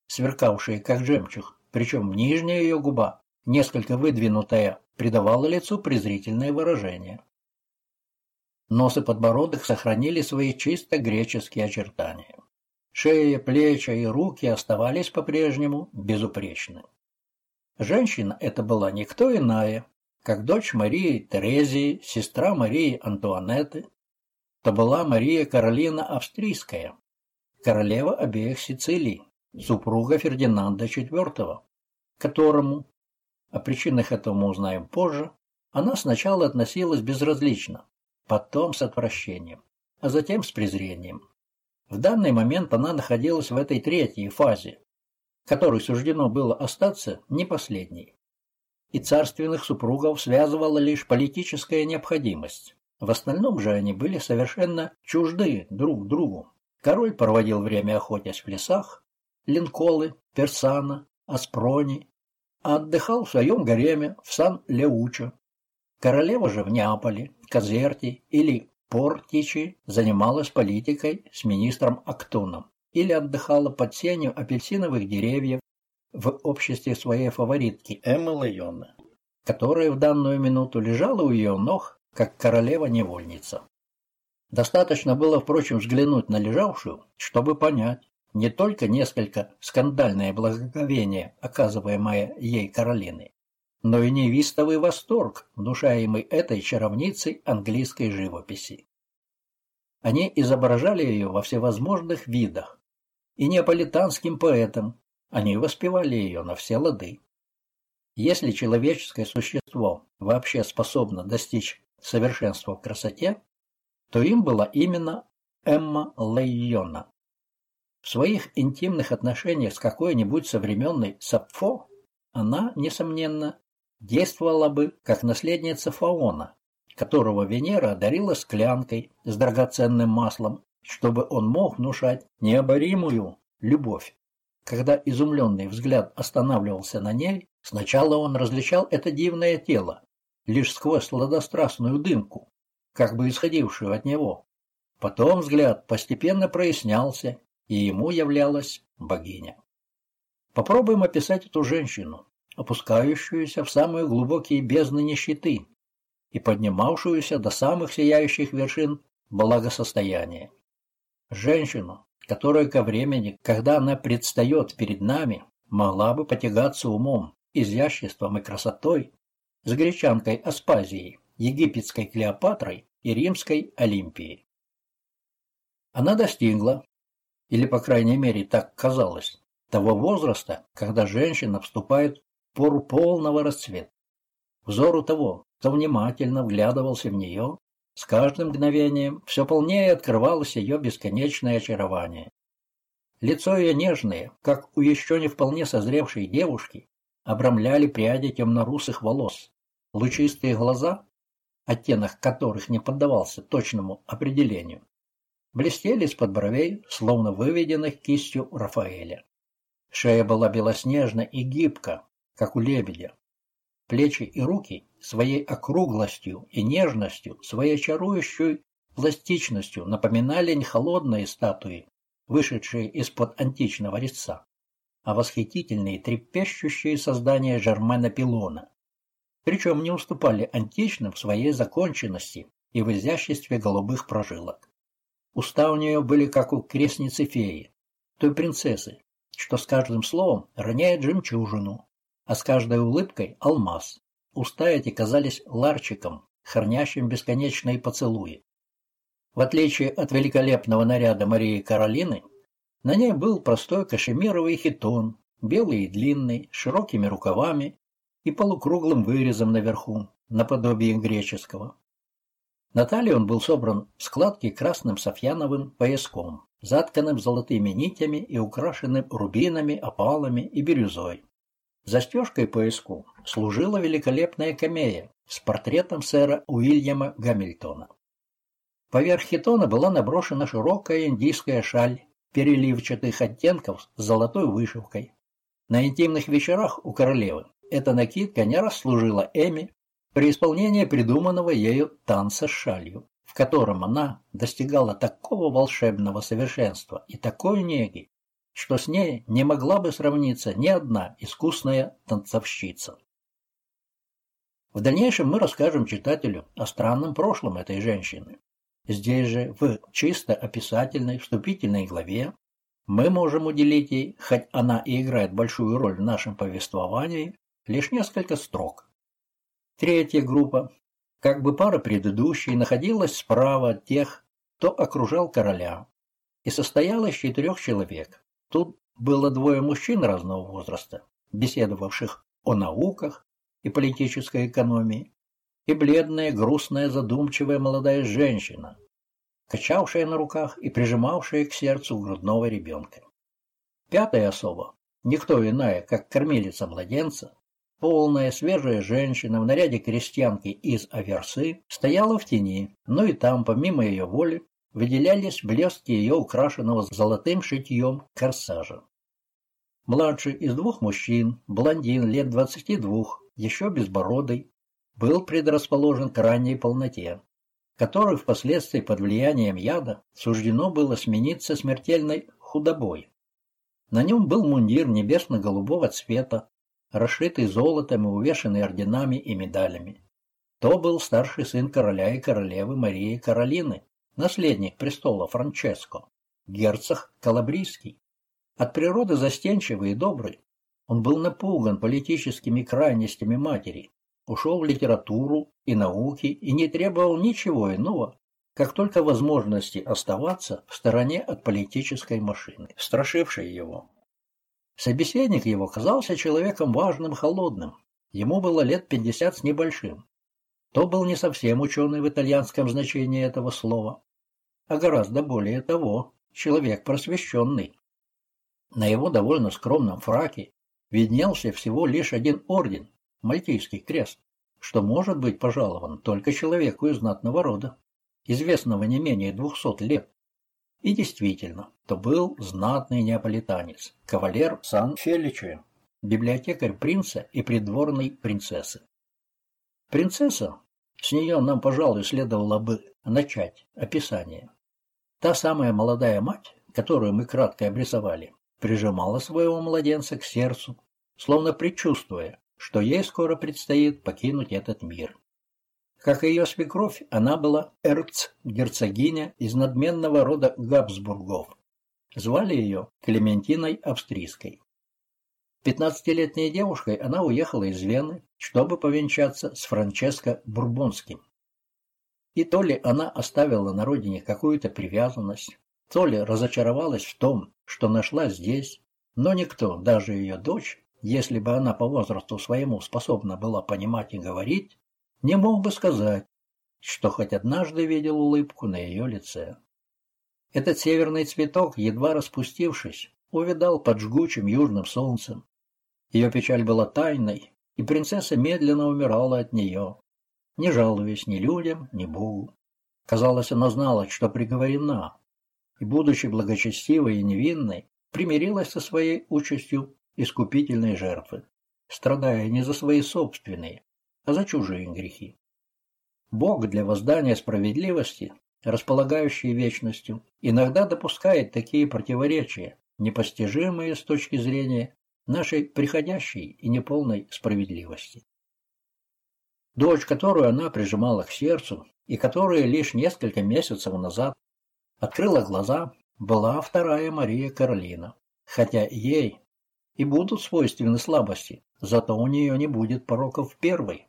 сверкавшие как жемчуг, причем нижняя ее губа, несколько выдвинутая, придавало лицу презрительное выражение. Нос и подбородок сохранили свои чисто греческие очертания. Шея, плечи и руки оставались по-прежнему безупречны. Женщина эта была никто иная, как дочь Марии Терезии, сестра Марии Антуанетты. То была Мария Каролина Австрийская, королева обеих Сицилий, супруга Фердинанда IV, которому о причинах этого мы узнаем позже. Она сначала относилась безразлично, потом с отвращением, а затем с презрением. В данный момент она находилась в этой третьей фазе, которой суждено было остаться не последней. И царственных супругов связывала лишь политическая необходимость. В остальном же они были совершенно чужды друг другу. Король проводил время охотясь в лесах, Линколы, Персана, Аспрони а отдыхал в своем гареме в Сан-Леучо. Королева же в Неаполе, Казерти или Портичи занималась политикой с министром Актоном или отдыхала под сенью апельсиновых деревьев в обществе своей фаворитки Эммы Лайоны, которая в данную минуту лежала у ее ног, как королева-невольница. Достаточно было, впрочем, взглянуть на лежавшую, чтобы понять, не только несколько скандальное благоговение, оказываемое ей Каролиной, но и невистовый восторг, внушаемый этой чаровницей английской живописи. Они изображали ее во всевозможных видах, и неаполитанским поэтам они воспевали ее на все лады. Если человеческое существо вообще способно достичь совершенства в красоте, то им была именно Эмма Лейона. В своих интимных отношениях с какой-нибудь современной Сапфо она, несомненно, действовала бы как наследница Фаона, которого Венера одарила склянкой с драгоценным маслом, чтобы он мог внушать необоримую любовь. Когда изумленный взгляд останавливался на ней, сначала он различал это дивное тело, лишь сквозь сладострастную дымку, как бы исходившую от него. Потом взгляд постепенно прояснялся, и ему являлась богиня. Попробуем описать эту женщину, опускающуюся в самые глубокие бездны нищеты и поднимавшуюся до самых сияющих вершин благосостояния. женщину, которая ко времени, когда она предстает перед нами, могла бы потягаться умом, изяществом и красотой с гречанкой Аспазией, египетской Клеопатрой и римской Олимпией. Она достигла, или, по крайней мере, так казалось, того возраста, когда женщина вступает пору полного расцвета. Взору того, кто внимательно вглядывался в нее, с каждым мгновением все полнее открывалось ее бесконечное очарование. Лицо ее нежное, как у еще не вполне созревшей девушки, обрамляли пряди темно-русых волос. Лучистые глаза, оттенок которых не поддавался точному определению, блестели из-под бровей, словно выведенных кистью Рафаэля. Шея была белоснежна и гибка, как у лебедя. Плечи и руки своей округлостью и нежностью, своей чарующей пластичностью напоминали не холодные статуи, вышедшие из-под античного резца, а восхитительные трепещущие создания Жермена Пилона. Причем не уступали античным в своей законченности и в изяществе голубых прожилок. Уста у нее были как у крестницы феи, той принцессы, что с каждым словом роняет жемчужину, а с каждой улыбкой – алмаз. Уста эти казались ларчиком, хранящим бесконечные поцелуи. В отличие от великолепного наряда Марии Каролины, на ней был простой кашемировый хитон, белый и длинный, с широкими рукавами и полукруглым вырезом наверху, наподобие греческого. На талии он был собран в складке красным софьяновым пояском, затканным золотыми нитями и украшенным рубинами, опалами и бирюзой. Застежкой пояску служила великолепная камея с портретом сэра Уильяма Гамильтона. Поверх хитона была наброшена широкая индийская шаль переливчатых оттенков с золотой вышивкой. На интимных вечерах у королевы эта накидка не раз служила Эми при исполнении придуманного ею танца с шалью, в котором она достигала такого волшебного совершенства и такой неги, что с ней не могла бы сравниться ни одна искусная танцовщица. В дальнейшем мы расскажем читателю о странном прошлом этой женщины. Здесь же, в чисто описательной вступительной главе, мы можем уделить ей, хоть она и играет большую роль в нашем повествовании, лишь несколько строк. Третья группа, как бы пара предыдущей, находилась справа от тех, кто окружал короля, и состояла из четырех человек. Тут было двое мужчин разного возраста, беседовавших о науках и политической экономии, и бледная, грустная, задумчивая молодая женщина, качавшая на руках и прижимавшая к сердцу грудного ребенка. Пятая особа, никто иная, как кормилица младенца, Полная, свежая женщина в наряде крестьянки из Аверсы стояла в тени, но и там, помимо ее воли, выделялись блестки ее украшенного золотым шитьем корсажа. Младший из двух мужчин, блондин лет двадцати двух, еще безбородый, был предрасположен к ранней полноте, которой впоследствии под влиянием яда суждено было смениться смертельной худобой. На нем был мундир небесно-голубого цвета расшитый золотом и увешанный орденами и медалями. То был старший сын короля и королевы Марии Каролины, наследник престола Франческо, герцог Калабрийский. От природы застенчивый и добрый, он был напуган политическими крайностями матери, ушел в литературу и науки и не требовал ничего иного, как только возможности оставаться в стороне от политической машины, страшившей его. Собеседник его казался человеком важным, холодным. Ему было лет пятьдесят с небольшим. То был не совсем ученый в итальянском значении этого слова, а гораздо более того, человек просвещенный. На его довольно скромном фраке виднелся всего лишь один орден, Мальтийский крест, что может быть пожалован только человеку из знатного рода, известного не менее двухсот лет. И действительно, то был знатный неаполитанец, кавалер Сан-Феличи, библиотекарь принца и придворной принцессы. Принцесса, с нее нам, пожалуй, следовало бы начать описание. Та самая молодая мать, которую мы кратко обрисовали, прижимала своего младенца к сердцу, словно предчувствуя, что ей скоро предстоит покинуть этот мир. Как и ее свекровь, она была эрцгерцогиня из надменного рода Габсбургов. Звали ее Клементиной Австрийской. Пятнадцатилетней девушкой она уехала из Вены, чтобы повенчаться с Франческо Бурбонским. И то ли она оставила на родине какую-то привязанность, то ли разочаровалась в том, что нашла здесь, но никто, даже ее дочь, если бы она по возрасту своему способна была понимать и говорить, не мог бы сказать, что хоть однажды видел улыбку на ее лице. Этот северный цветок, едва распустившись, увидал под жгучим южным солнцем. Ее печаль была тайной, и принцесса медленно умирала от нее, не жалуясь ни людям, ни Богу. Казалось, она знала, что приговорена, и, будучи благочестивой и невинной, примирилась со своей участью искупительной жертвы, страдая не за свои собственные, а за чужие грехи. Бог для воздания справедливости, располагающий вечностью, иногда допускает такие противоречия, непостижимые с точки зрения нашей приходящей и неполной справедливости. Дочь, которую она прижимала к сердцу и которая лишь несколько месяцев назад открыла глаза, была вторая Мария Каролина, хотя ей и будут свойственны слабости, зато у нее не будет пороков первой.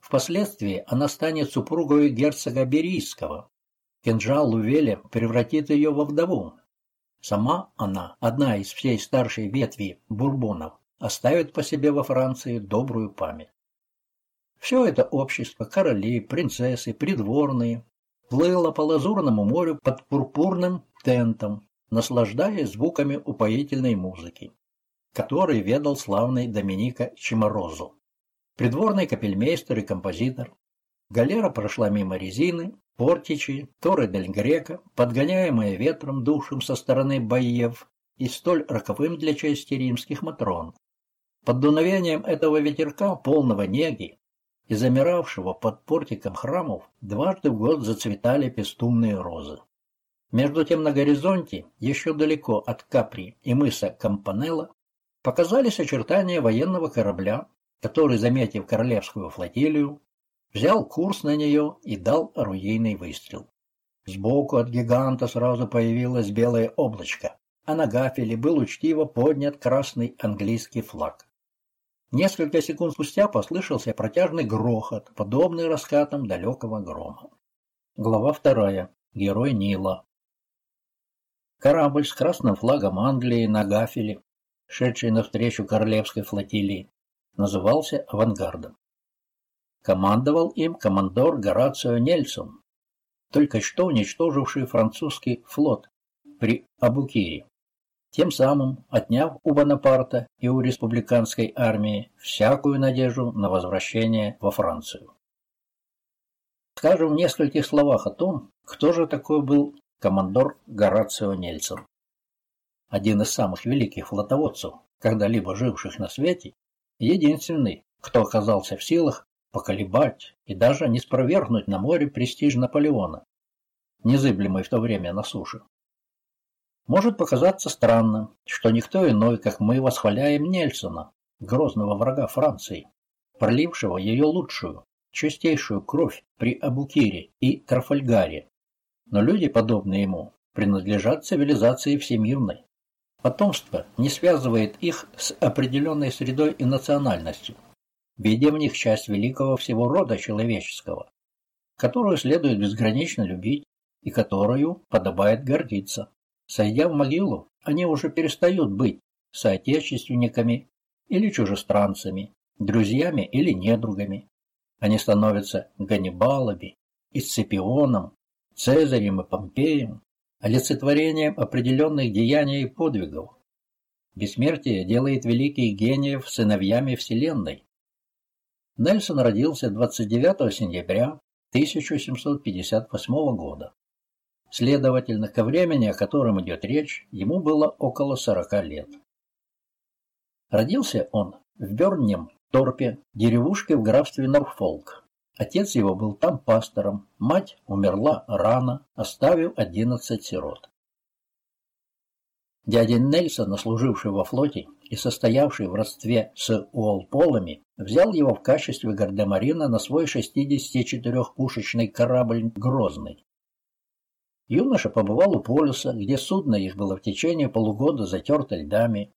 Впоследствии она станет супругой герцога Берийского. Кинжал Лувеля превратит ее во вдову. Сама она, одна из всей старшей ветви бурбонов, оставит по себе во Франции добрую память. Все это общество, короли, принцессы, придворные, плыло по лазурному морю под пурпурным тентом, наслаждаясь звуками упоительной музыки, который ведал славный Доминика Чиморозу. Придворный капельмейстер и композитор. Галера прошла мимо резины, портичи, Торы дель Грека, подгоняемая ветром душем со стороны боев и столь роковым для чести римских матрон. Под дуновением этого ветерка, полного неги, и замиравшего под портиком храмов, дважды в год зацветали пестумные розы. Между тем на горизонте, еще далеко от Капри и мыса Кампанелла, показались очертания военного корабля, который, заметив королевскую флотилию, взял курс на нее и дал орудийный выстрел. Сбоку от гиганта сразу появилось белое облачко, а на гафеле был учтиво поднят красный английский флаг. Несколько секунд спустя послышался протяжный грохот, подобный раскатам далекого грома. Глава вторая. Герой Нила. Корабль с красным флагом Англии на гафеле, шедший навстречу королевской флотилии, назывался «Авангардом». Командовал им командор Горацио Нельсон, только что уничтоживший французский флот при Абукире, тем самым отняв у Бонапарта и у республиканской армии всякую надежду на возвращение во Францию. Скажем в нескольких словах о том, кто же такой был командор Горацио Нельсон. Один из самых великих флотоводцев, когда-либо живших на свете, единственный, кто оказался в силах поколебать и даже не спровергнуть на море престиж Наполеона, незыблемый в то время на суше. Может показаться странным, что никто иной, как мы, восхваляем Нельсона, грозного врага Франции, пролившего ее лучшую, чистейшую кровь при Абукире и Трафальгаре. Но люди, подобные ему, принадлежат цивилизации всемирной. Потомство не связывает их с определенной средой и национальностью, видя в них часть великого всего рода человеческого, которую следует безгранично любить и которую подобает гордиться. Сойдя в могилу, они уже перестают быть соотечественниками или чужестранцами, друзьями или недругами. Они становятся Ганнибалами, Исципионом, Цезарем и Помпеем, олицетворением определенных деяний и подвигов. Бессмертие делает великих гениев сыновьями Вселенной. Нельсон родился 29 сентября 1758 года. Следовательно, ко времени, о котором идет речь, ему было около 40 лет. Родился он в Бернем, Торпе, деревушке в графстве Норфолк. Отец его был там пастором, мать умерла рано, оставив одиннадцать сирот. Дядя Нельсон, служивший во флоте и состоявший в родстве с Уолполами, взял его в качестве гардемарина на свой 64-пушечный корабль «Грозный». Юноша побывал у полюса, где судно их было в течение полугода затерто льдами.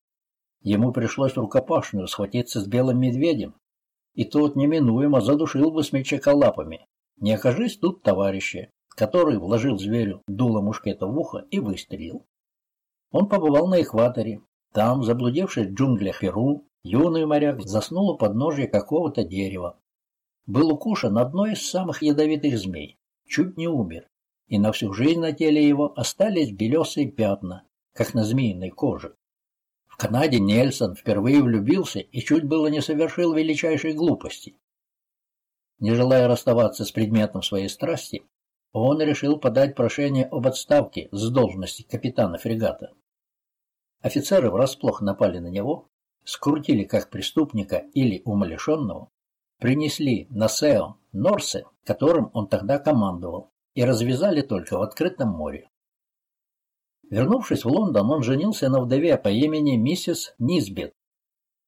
Ему пришлось рукопашную схватиться с белым медведем, и тот неминуемо задушил бы смельчака лапами. Не окажись тут товарища, который вложил зверю дуло мушкета в ухо и выстрелил. Он побывал на экваторе. Там, заблудившись в джунглях Перу, юный моряк заснул у подножия какого-то дерева. Был укушен одной из самых ядовитых змей. Чуть не умер. И на всю жизнь на теле его остались белесые пятна, как на змеиной коже. В Канаде Нельсон впервые влюбился и чуть было не совершил величайшей глупости. Не желая расставаться с предметом своей страсти, он решил подать прошение об отставке с должности капитана фрегата. Офицеры врасплох напали на него, скрутили как преступника или умалишенного, принесли на Сео Норсе, которым он тогда командовал, и развязали только в открытом море. Вернувшись в Лондон, он женился на вдове по имени миссис Низбет.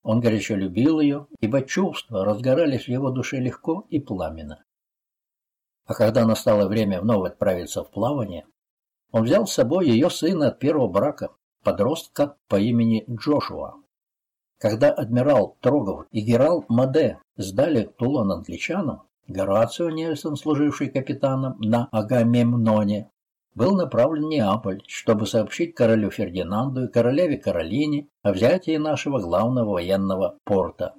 Он горячо любил ее, ибо чувства разгорались в его душе легко и пламенно. А когда настало время вновь отправиться в плавание, он взял с собой ее сына от первого брака, подростка по имени Джошуа. Когда адмирал Трогов и генерал Маде сдали Тулон англичанам, Горацио Нельсон, служивший капитаном на Агамемноне, был направлен в Неаполь, чтобы сообщить королю Фердинанду и королеве Каролине о взятии нашего главного военного порта.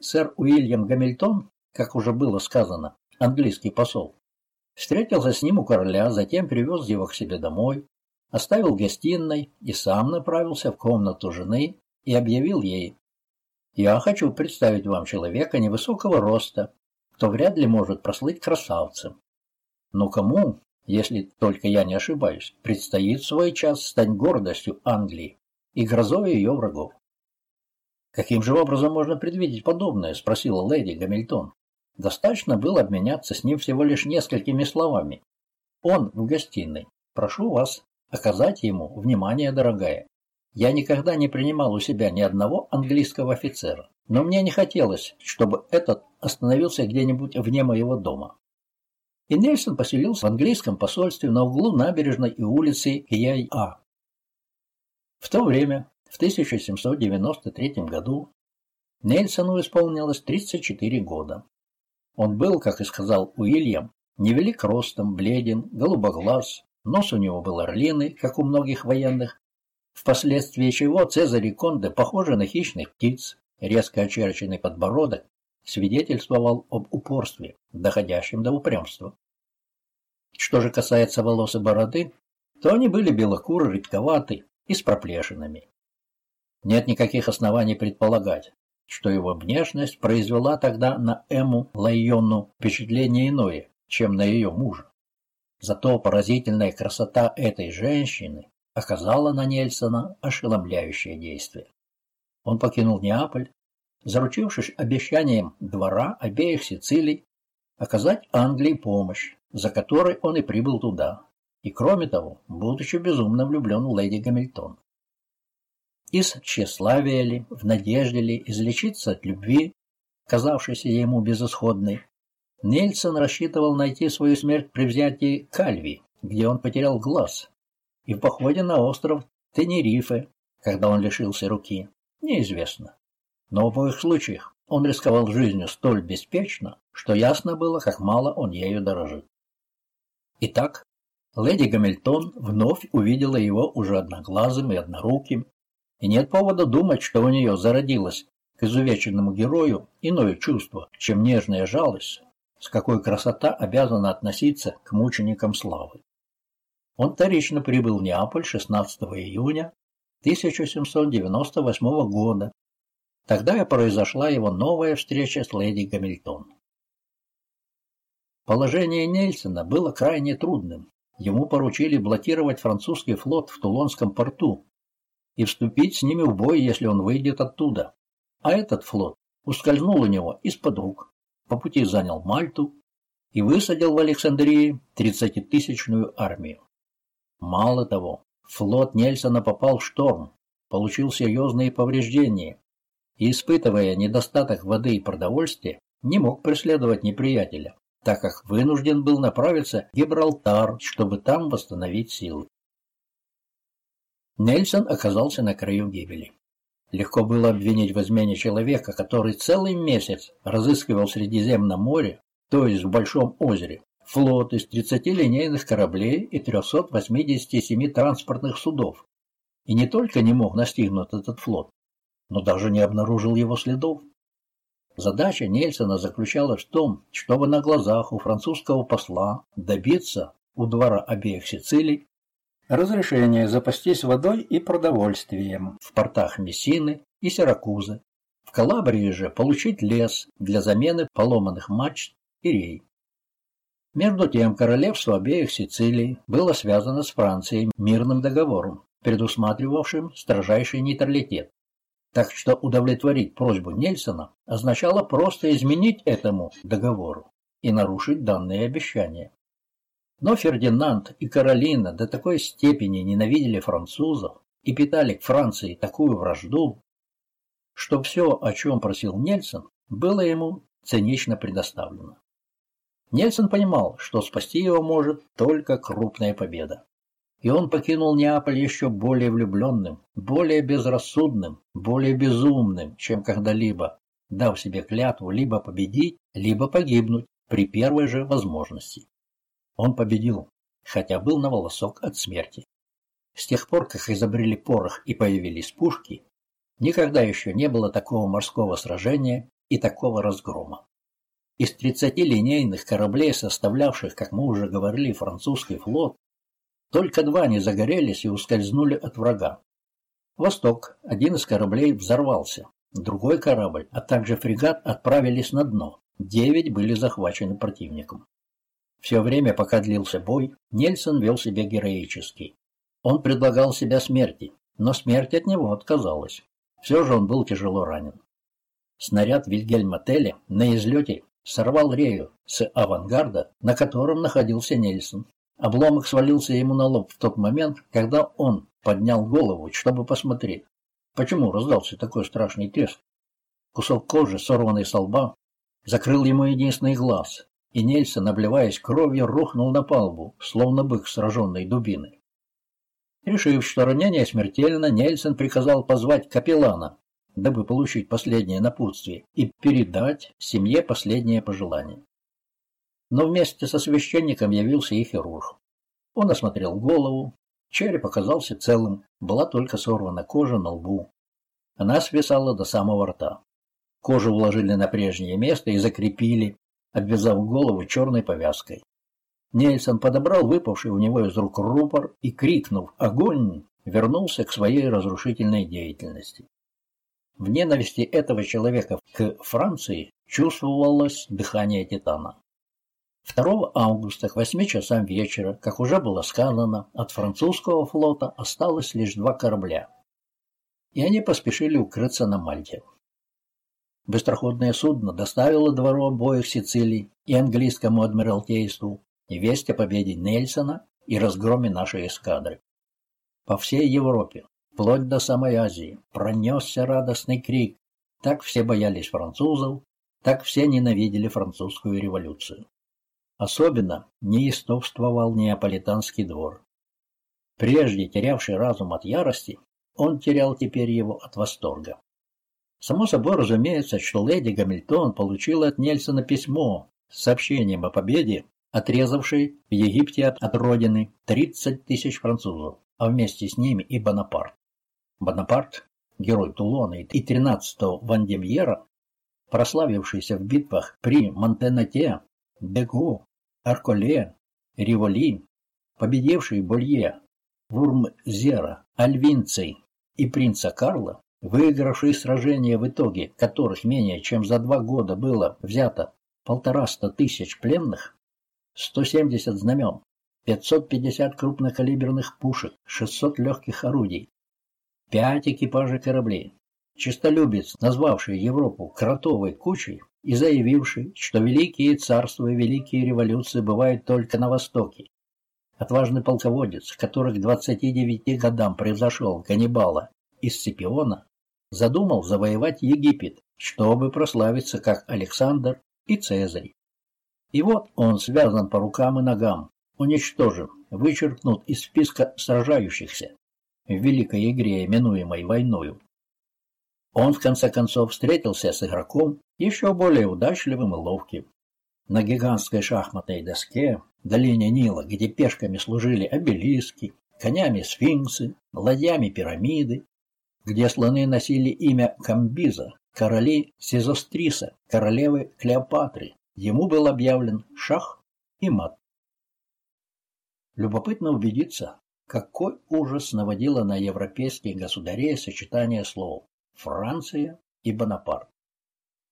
Сэр Уильям Гамильтон, как уже было сказано, английский посол, встретился с ним у короля, затем привез его к себе домой, оставил в гостиной и сам направился в комнату жены и объявил ей «Я хочу представить вам человека невысокого роста, кто вряд ли может прослыть красавцем. Но кому, если только я не ошибаюсь, предстоит свой час стать гордостью Англии и грозой ее врагов?» «Каким же образом можно предвидеть подобное?» – спросила леди Гамильтон. Достаточно было обменяться с ним всего лишь несколькими словами. Он в гостиной. Прошу вас оказать ему внимание, дорогая. Я никогда не принимал у себя ни одного английского офицера, но мне не хотелось, чтобы этот остановился где-нибудь вне моего дома. И Нельсон поселился в английском посольстве на углу набережной и улицы Кияй-А. В то время, в 1793 году, Нельсону исполнилось 34 года. Он был, как и сказал Уильям, невелик ростом, бледен, голубоглаз, нос у него был орлиный, как у многих военных, впоследствии чего Цезарь и Конде похожи на хищных птиц, резко очерченный подбородок свидетельствовал об упорстве, доходящем до упрямства. Что же касается волос и бороды, то они были белокуры, редковаты и с проплешинами. Нет никаких оснований предполагать, что его внешность произвела тогда на Эму Лайону впечатление иное, чем на ее мужа. Зато поразительная красота этой женщины оказала на Нельсона ошеломляющее действие. Он покинул Неаполь, заручившись обещанием двора обеих Сицилий оказать Англии помощь, за которой он и прибыл туда, и, кроме того, будучи безумно влюблен в леди Гамильтон. Из тщеславия ли, в надежде ли излечиться от любви, казавшейся ему безысходной, Нельсон рассчитывал найти свою смерть при взятии Кальви, где он потерял глаз, и в походе на остров Тенерифе, когда он лишился руки, неизвестно. Но в обоих случаях он рисковал жизнью столь беспечно, что ясно было, как мало он ею дорожит. Итак, леди Гамильтон вновь увидела его уже одноглазым и одноруким, и нет повода думать, что у нее зародилось к изувеченному герою иное чувство, чем нежная жалость, с какой красота обязана относиться к мученикам славы. Он вторично прибыл в Неаполь 16 июня 1798 года. Тогда и произошла его новая встреча с леди Гамильтон. Положение Нельсона было крайне трудным. Ему поручили блокировать французский флот в Тулонском порту, и вступить с ними в бой, если он выйдет оттуда. А этот флот ускользнул у него из-под рук, по пути занял Мальту и высадил в Александрии тридцатитысячную армию. Мало того, флот Нельсона попал в шторм, получил серьезные повреждения, и, испытывая недостаток воды и продовольствия, не мог преследовать неприятеля, так как вынужден был направиться в Гибралтар, чтобы там восстановить силы. Нельсон оказался на краю гибели. Легко было обвинить в измене человека, который целый месяц разыскивал в Средиземном море, то есть в Большом озере, флот из 30 линейных кораблей и 387 транспортных судов. И не только не мог настигнуть этот флот, но даже не обнаружил его следов. Задача Нельсона заключалась в том, чтобы на глазах у французского посла добиться у двора обеих Сицилий разрешения запастись водой и продовольствием в портах Мессины и Сиракузы. В Калабрии же получить лес для замены поломанных мачт и рей. Между тем, королевство обеих Сицилий было связано с Францией мирным договором, предусматривавшим строжайший нейтралитет. Так что удовлетворить просьбу Нельсона означало просто изменить этому договору и нарушить данные обещания. Но Фердинанд и Каролина до такой степени ненавидели французов и питали к Франции такую вражду, что все, о чем просил Нельсон, было ему цинично предоставлено. Нельсон понимал, что спасти его может только крупная победа. И он покинул Неаполь еще более влюбленным, более безрассудным, более безумным, чем когда-либо, дав себе клятву либо победить, либо погибнуть при первой же возможности. Он победил, хотя был на волосок от смерти. С тех пор, как изобрели порох и появились пушки, никогда еще не было такого морского сражения и такого разгрома. Из 30 линейных кораблей, составлявших, как мы уже говорили, французский флот, только два не загорелись и ускользнули от врага. «Восток» — один из кораблей взорвался, другой корабль, а также фрегат отправились на дно, девять были захвачены противником. Все время, пока длился бой, Нельсон вел себя героически. Он предлагал себя смерти, но смерть от него отказалась. Все же он был тяжело ранен. Снаряд Вильгельма Телли на излете сорвал рею с авангарда, на котором находился Нельсон. Обломок свалился ему на лоб в тот момент, когда он поднял голову, чтобы посмотреть, почему раздался такой страшный треск. Кусок кожи, сорванный с лба, закрыл ему единственный глаз, и Нельсон, обливаясь кровью, рухнул на палубу, словно бык, сраженный дубиной. Решив, что ранение смертельно, Нельсон приказал позвать капеллана, дабы получить последнее напутствие и передать семье последнее пожелание. Но вместе со священником явился и хирург. Он осмотрел голову, череп оказался целым, была только сорвана кожа на лбу. Она свисала до самого рта. Кожу уложили на прежнее место и закрепили, обвязав голову черной повязкой. Нельсон подобрал выпавший у него из рук рупор и, крикнув «Огонь!», вернулся к своей разрушительной деятельности. В ненависти этого человека к Франции чувствовалось дыхание Титана. 2 августа к 8 часам вечера, как уже было сказано, от французского флота осталось лишь два корабля, и они поспешили укрыться на Мальте. Быстроходное судно доставило двору обоих Сицилий и английскому адмиралтейству весть о победе Нельсона и разгроме нашей эскадры. По всей Европе вплоть до самой Азии, пронесся радостный крик. Так все боялись французов, так все ненавидели французскую революцию. Особенно неистовствовал неаполитанский двор. Прежде терявший разум от ярости, он терял теперь его от восторга. Само собой разумеется, что леди Гамильтон получила от Нельсона письмо с сообщением о победе, отрезавшей в Египте от, от родины 30 тысяч французов, а вместе с ними и Бонапарт. Бонапарт, герой Тулона и 13-го Вандемьера, прославившийся в битвах при Монтенате, Бегу, Арколе, Риволи, победивший Болье, Вурмзера, Альвинций и принца Карла, выигравший сражения в итоге которых менее чем за два года было взято полтораста тысяч пленных, 170 знамен, 550 крупнокалиберных пушек, 600 легких орудий, Пять экипажей кораблей. Чистолюбец, назвавший Европу кротовой кучей и заявивший, что великие царства и великие революции бывают только на Востоке. Отважный полководец, который к 29 годам превзошел Ганнибала из Сципиона, задумал завоевать Египет, чтобы прославиться как Александр и Цезарь. И вот он связан по рукам и ногам, уничтожен, вычеркнут из списка сражающихся в великой игре, именуемой войною. Он, в конце концов, встретился с игроком еще более удачливым и ловким. На гигантской шахматной доске, долине Нила, где пешками служили обелиски, конями сфинксы, ладьями пирамиды, где слоны носили имя Камбиза, короли Сизостриса, королевы Клеопатры, ему был объявлен шах и мат. Любопытно убедиться, какой ужас наводило на европейских государей сочетание слов «Франция» и «Бонапарт».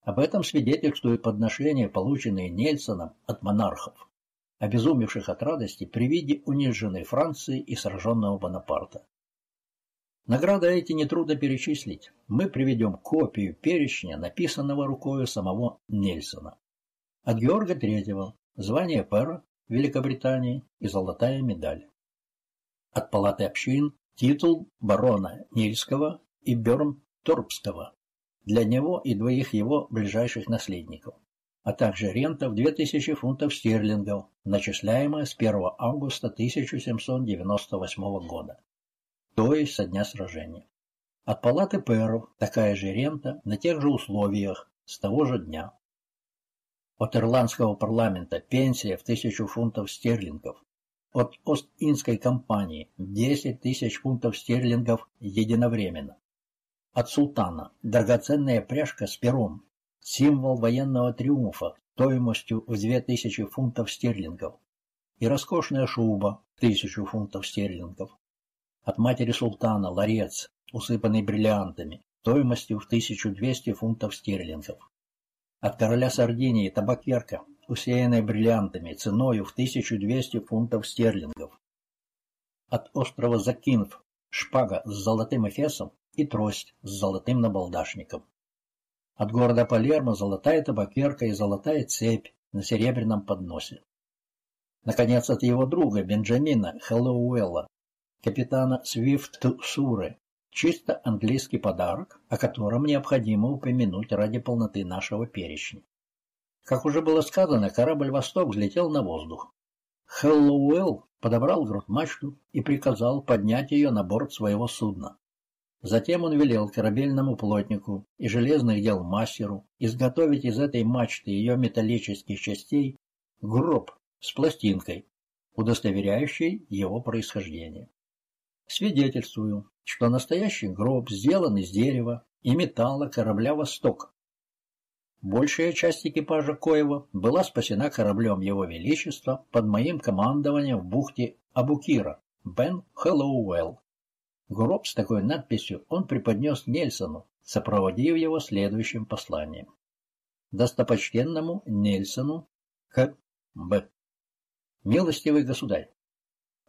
Об этом свидетельствует подношение, полученное Нельсоном от монархов, обезумевших от радости при виде униженной Франции и сраженного Бонапарта. Награды эти нетрудно перечислить. Мы приведем копию перечня, написанного рукою самого Нельсона. От Георга III звание пэра Великобритании и золотая медаль от Палаты общин титул барона Нильского и Бёрн-Торпского для него и двоих его ближайших наследников, а также рента в 2000 фунтов стерлингов, начисляемая с 1 августа 1798 года, то есть со дня сражения. От палаты пэров такая же рента на тех же условиях с того же дня. От ирландского парламента пенсия в тысячу фунтов стерлингов от Ост-Индской компании 10 тысяч фунтов стерлингов единовременно. От султана драгоценная пряжка с пером, символ военного триумфа стоимостью в 2000 фунтов стерлингов и роскошная шуба в 1000 фунтов стерлингов. От матери султана ларец, усыпанный бриллиантами, стоимостью в 1200 фунтов стерлингов. От короля Сардинии табакерка усеянной бриллиантами, ценою в 1200 фунтов стерлингов. От острова Закинов шпага с золотым эфесом и трость с золотым набалдашником. От города Палермо золотая табакерка и золотая цепь на серебряном подносе. Наконец, от его друга Бенджамина Хэллоуэлла, капитана Свифт Суры, чисто английский подарок, о котором необходимо упомянуть ради полноты нашего перечня. Как уже было сказано, корабль «Восток» взлетел на воздух. Хэллоуэлл подобрал грот-мачту и приказал поднять ее на борт своего судна. Затем он велел корабельному плотнику и железных дел мастеру изготовить из этой мачты ее металлических частей гроб с пластинкой, удостоверяющей его происхождение. Свидетельствую, что настоящий гроб сделан из дерева и металла корабля «Восток», Большая часть экипажа Коева была спасена кораблем Его Величества под моим командованием в бухте Абукира, Бен Хэллоуэлл. Гроб с такой надписью он преподнес Нельсону, сопроводив его следующим посланием. Достопочтенному Нельсону К. Б. Милостивый государь,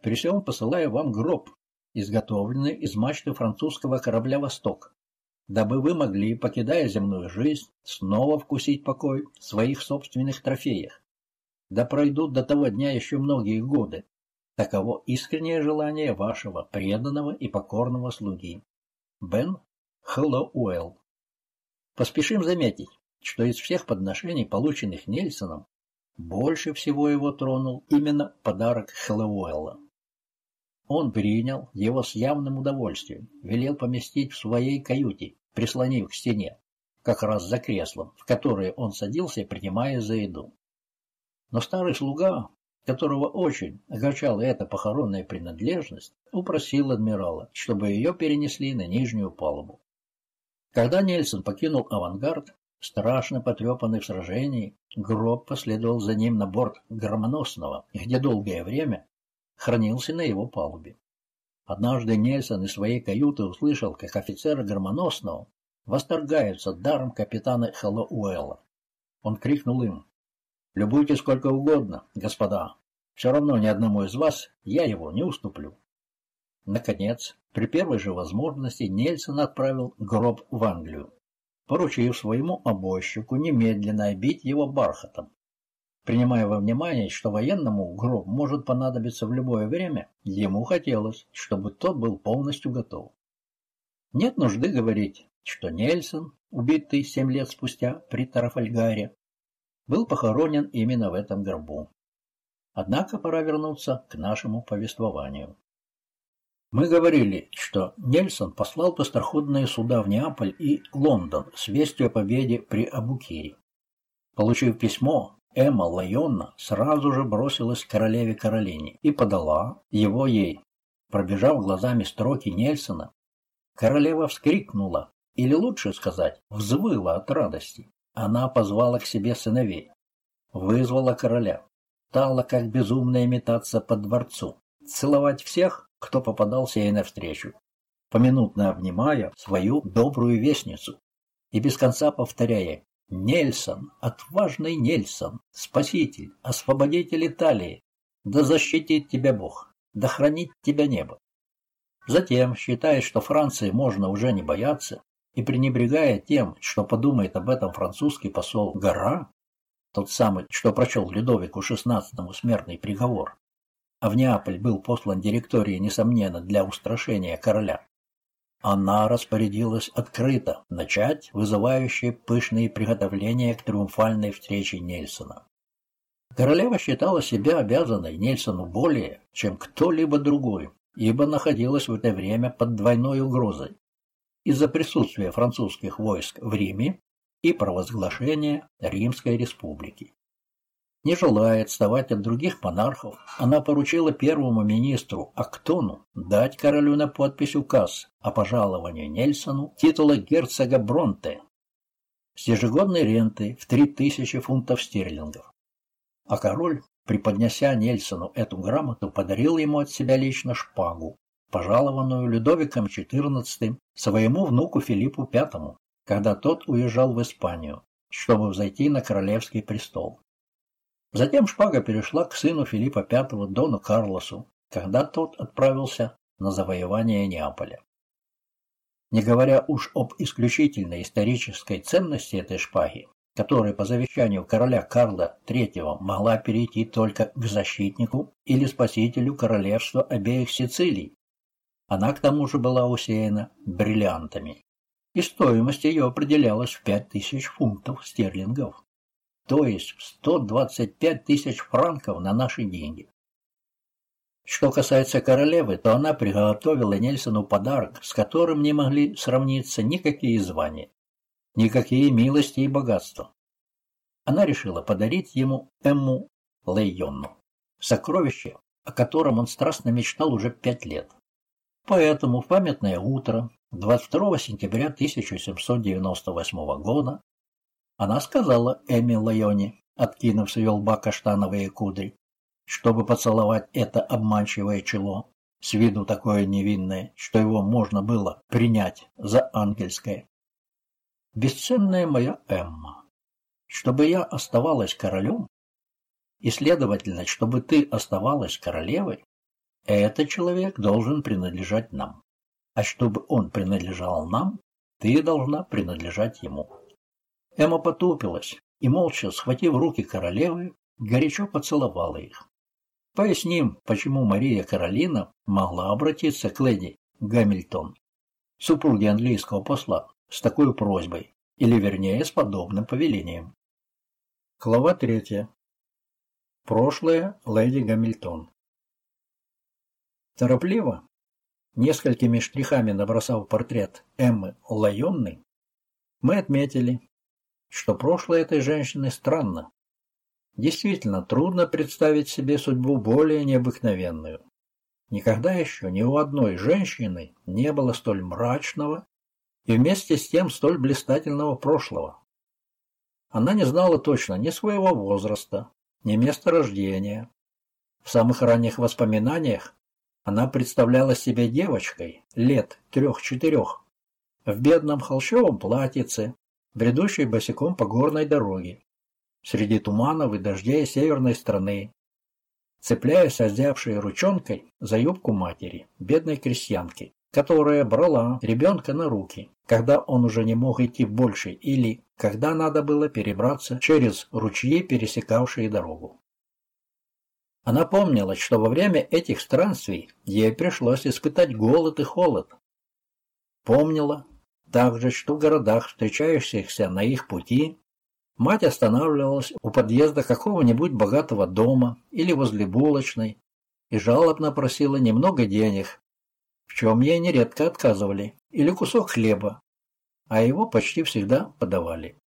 при всем посылаю вам гроб, изготовленный из мачты французского корабля «Восток», дабы вы могли, покидая земную жизнь, снова вкусить покой в своих собственных трофеях. Да пройдут до того дня еще многие годы. Таково искреннее желание вашего преданного и покорного слуги. Бен Хэллоуэлл. Поспешим заметить, что из всех подношений, полученных Нельсоном, больше всего его тронул именно подарок Хэллоуэлла. Он принял его с явным удовольствием, велел поместить в своей каюте, прислонив к стене, как раз за креслом, в которое он садился, принимая за еду. Но старый слуга, которого очень огорчала эта похоронная принадлежность, упросил адмирала, чтобы ее перенесли на нижнюю палубу. Когда Нельсон покинул авангард, страшно потрепанный в сражении, гроб последовал за ним на борт громоносного, где долгое время хранился на его палубе. Однажды Нельсон из своей каюты услышал, как офицеры громоносного восторгаются даром капитана Хэллоуэлла. Он крикнул им, «Любуйте сколько угодно, господа, все равно ни одному из вас я его не уступлю». Наконец, при первой же возможности Нельсон отправил гроб в Англию, поручив своему обойщику немедленно обить его бархатом. Принимая во внимание, что военному гроб может понадобиться в любое время, ему хотелось, чтобы тот был полностью готов. Нет нужды говорить, что Нельсон, убитый семь лет спустя при Тарафальгаре, был похоронен именно в этом гробу. Однако пора вернуться к нашему повествованию. Мы говорили, что Нельсон послал быстроходные суда в Неаполь и Лондон с вестью о победе при Абукире. Получив письмо, Эмма Лайонна сразу же бросилась к королеве Каролине и подала его ей. Пробежав глазами строки Нельсона, королева вскрикнула, или лучше сказать, взвыла от радости. Она позвала к себе сыновей, вызвала короля, стала как безумная метаться по дворцу, целовать всех, кто попадался ей навстречу, поминутно обнимая свою добрую вестницу и без конца повторяя «Нельсон, отважный Нельсон, спаситель, освободитель Италии, да защитит тебя Бог, да хранит тебя небо». Затем, считая, что Франции можно уже не бояться, и пренебрегая тем, что подумает об этом французский посол Гора, тот самый, что прочел Людовику XVI смертный приговор, а в Неаполь был послан директории, несомненно, для устрашения короля, она распорядилась открыто начать вызывающие пышные приготовления к триумфальной встрече Нельсона. Королева считала себя обязанной Нельсону более, чем кто-либо другой, ибо находилась в это время под двойной угрозой из-за присутствия французских войск в Риме и провозглашения Римской республики. Не желая отставать от других монархов, она поручила первому министру Актону дать королю на подпись указ о пожаловании Нельсону титула герцога Бронте с ежегодной рентой в 3000 фунтов стерлингов. А король, преподнеся Нельсону эту грамоту, подарил ему от себя лично шпагу, пожалованную Людовиком XIV своему внуку Филиппу V, когда тот уезжал в Испанию, чтобы взойти на королевский престол. Затем шпага перешла к сыну Филиппа V, Дону Карлосу, когда тот отправился на завоевание Неаполя. Не говоря уж об исключительной исторической ценности этой шпаги, которая по завещанию короля Карла III могла перейти только к защитнику или спасителю королевства обеих Сицилий, она к тому же была усеяна бриллиантами, и стоимость ее определялась в 5000 фунтов стерлингов то есть в 125 тысяч франков на наши деньги. Что касается королевы, то она приготовила Нельсону подарок, с которым не могли сравниться никакие звания, никакие милости и богатства. Она решила подарить ему Эмму Лейонну, сокровище, о котором он страстно мечтал уже пять лет. Поэтому в памятное утро 22 сентября 1798 года она сказала Эми Лайоне, откинув с ее лба каштановые кудри, чтобы поцеловать это обманчивое чело, с виду такое невинное, что его можно было принять за ангельское. Бесценная моя Эмма, чтобы я оставалась королем, и, следовательно, чтобы ты оставалась королевой, этот человек должен принадлежать нам. А чтобы он принадлежал нам, ты должна принадлежать ему. Эмма потупилась и, молча схватив руки королевы, горячо поцеловала их. Поясним, почему Мария Каролина могла обратиться к леди Гамильтон, супруге английского посла, с такой просьбой, или вернее с подобным повелением. Глава третья. Прошлое леди Гамильтон. Торопливо, несколькими штрихами набросав портрет Эммы Лайонны, мы отметили, что прошлое этой женщины странно. Действительно, трудно представить себе судьбу более необыкновенную. Никогда еще ни у одной женщины не было столь мрачного и вместе с тем столь блистательного прошлого. Она не знала точно ни своего возраста, ни места рождения. В самых ранних воспоминаниях она представляла себя девочкой лет трех-четырех, в бедном холщовом платьице, бредущей босиком по горной дороге, среди туманов и дождей северной страны, цепляясь озябшей ручонкой за юбку матери, бедной крестьянки, которая брала ребенка на руки, когда он уже не мог идти больше или когда надо было перебраться через ручьи, пересекавшие дорогу. Она помнила, что во время этих странствий ей пришлось испытать голод и холод. Помнила, также, что в городах, встречающихся на их пути, мать останавливалась у подъезда какого-нибудь богатого дома или возле булочной и жалобно просила немного денег, в чем ей нередко отказывали, или кусок хлеба, а его почти всегда подавали.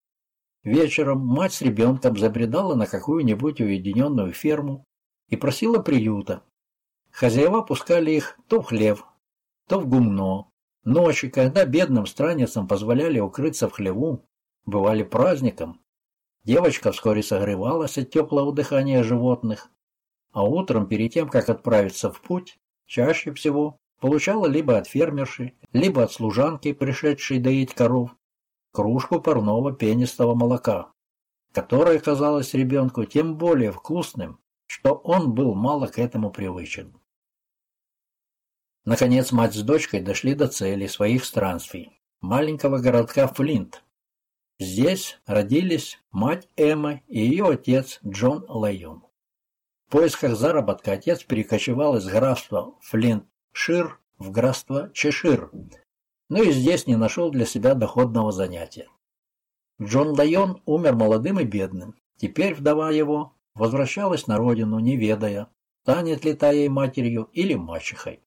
Вечером мать с ребенком забредала на какую-нибудь уединенную ферму и просила приюта. Хозяева пускали их то в хлев, то в гумно. Ночи, когда бедным странницам позволяли укрыться в хлеву, бывали праздником. Девочка вскоре согревалась от теплого дыхания животных, а утром, перед тем, как отправиться в путь, чаще всего получала либо от фермерши, либо от служанки, пришедшей доить коров, кружку парного пенистого молока, которое казалось ребенку тем более вкусным, что он был мало к этому привычен. Наконец мать с дочкой дошли до цели своих странствий – маленького городка Флинт. Здесь родились мать Эммы и ее отец Джон Лайон. В поисках заработка отец перекочевал из графства Флинт-Шир в графство Чешир, но и здесь не нашел для себя доходного занятия. Джон Лайон умер молодым и бедным. Теперь вдова его возвращалась на родину, не ведая, станет ли та ей матерью или мачехой.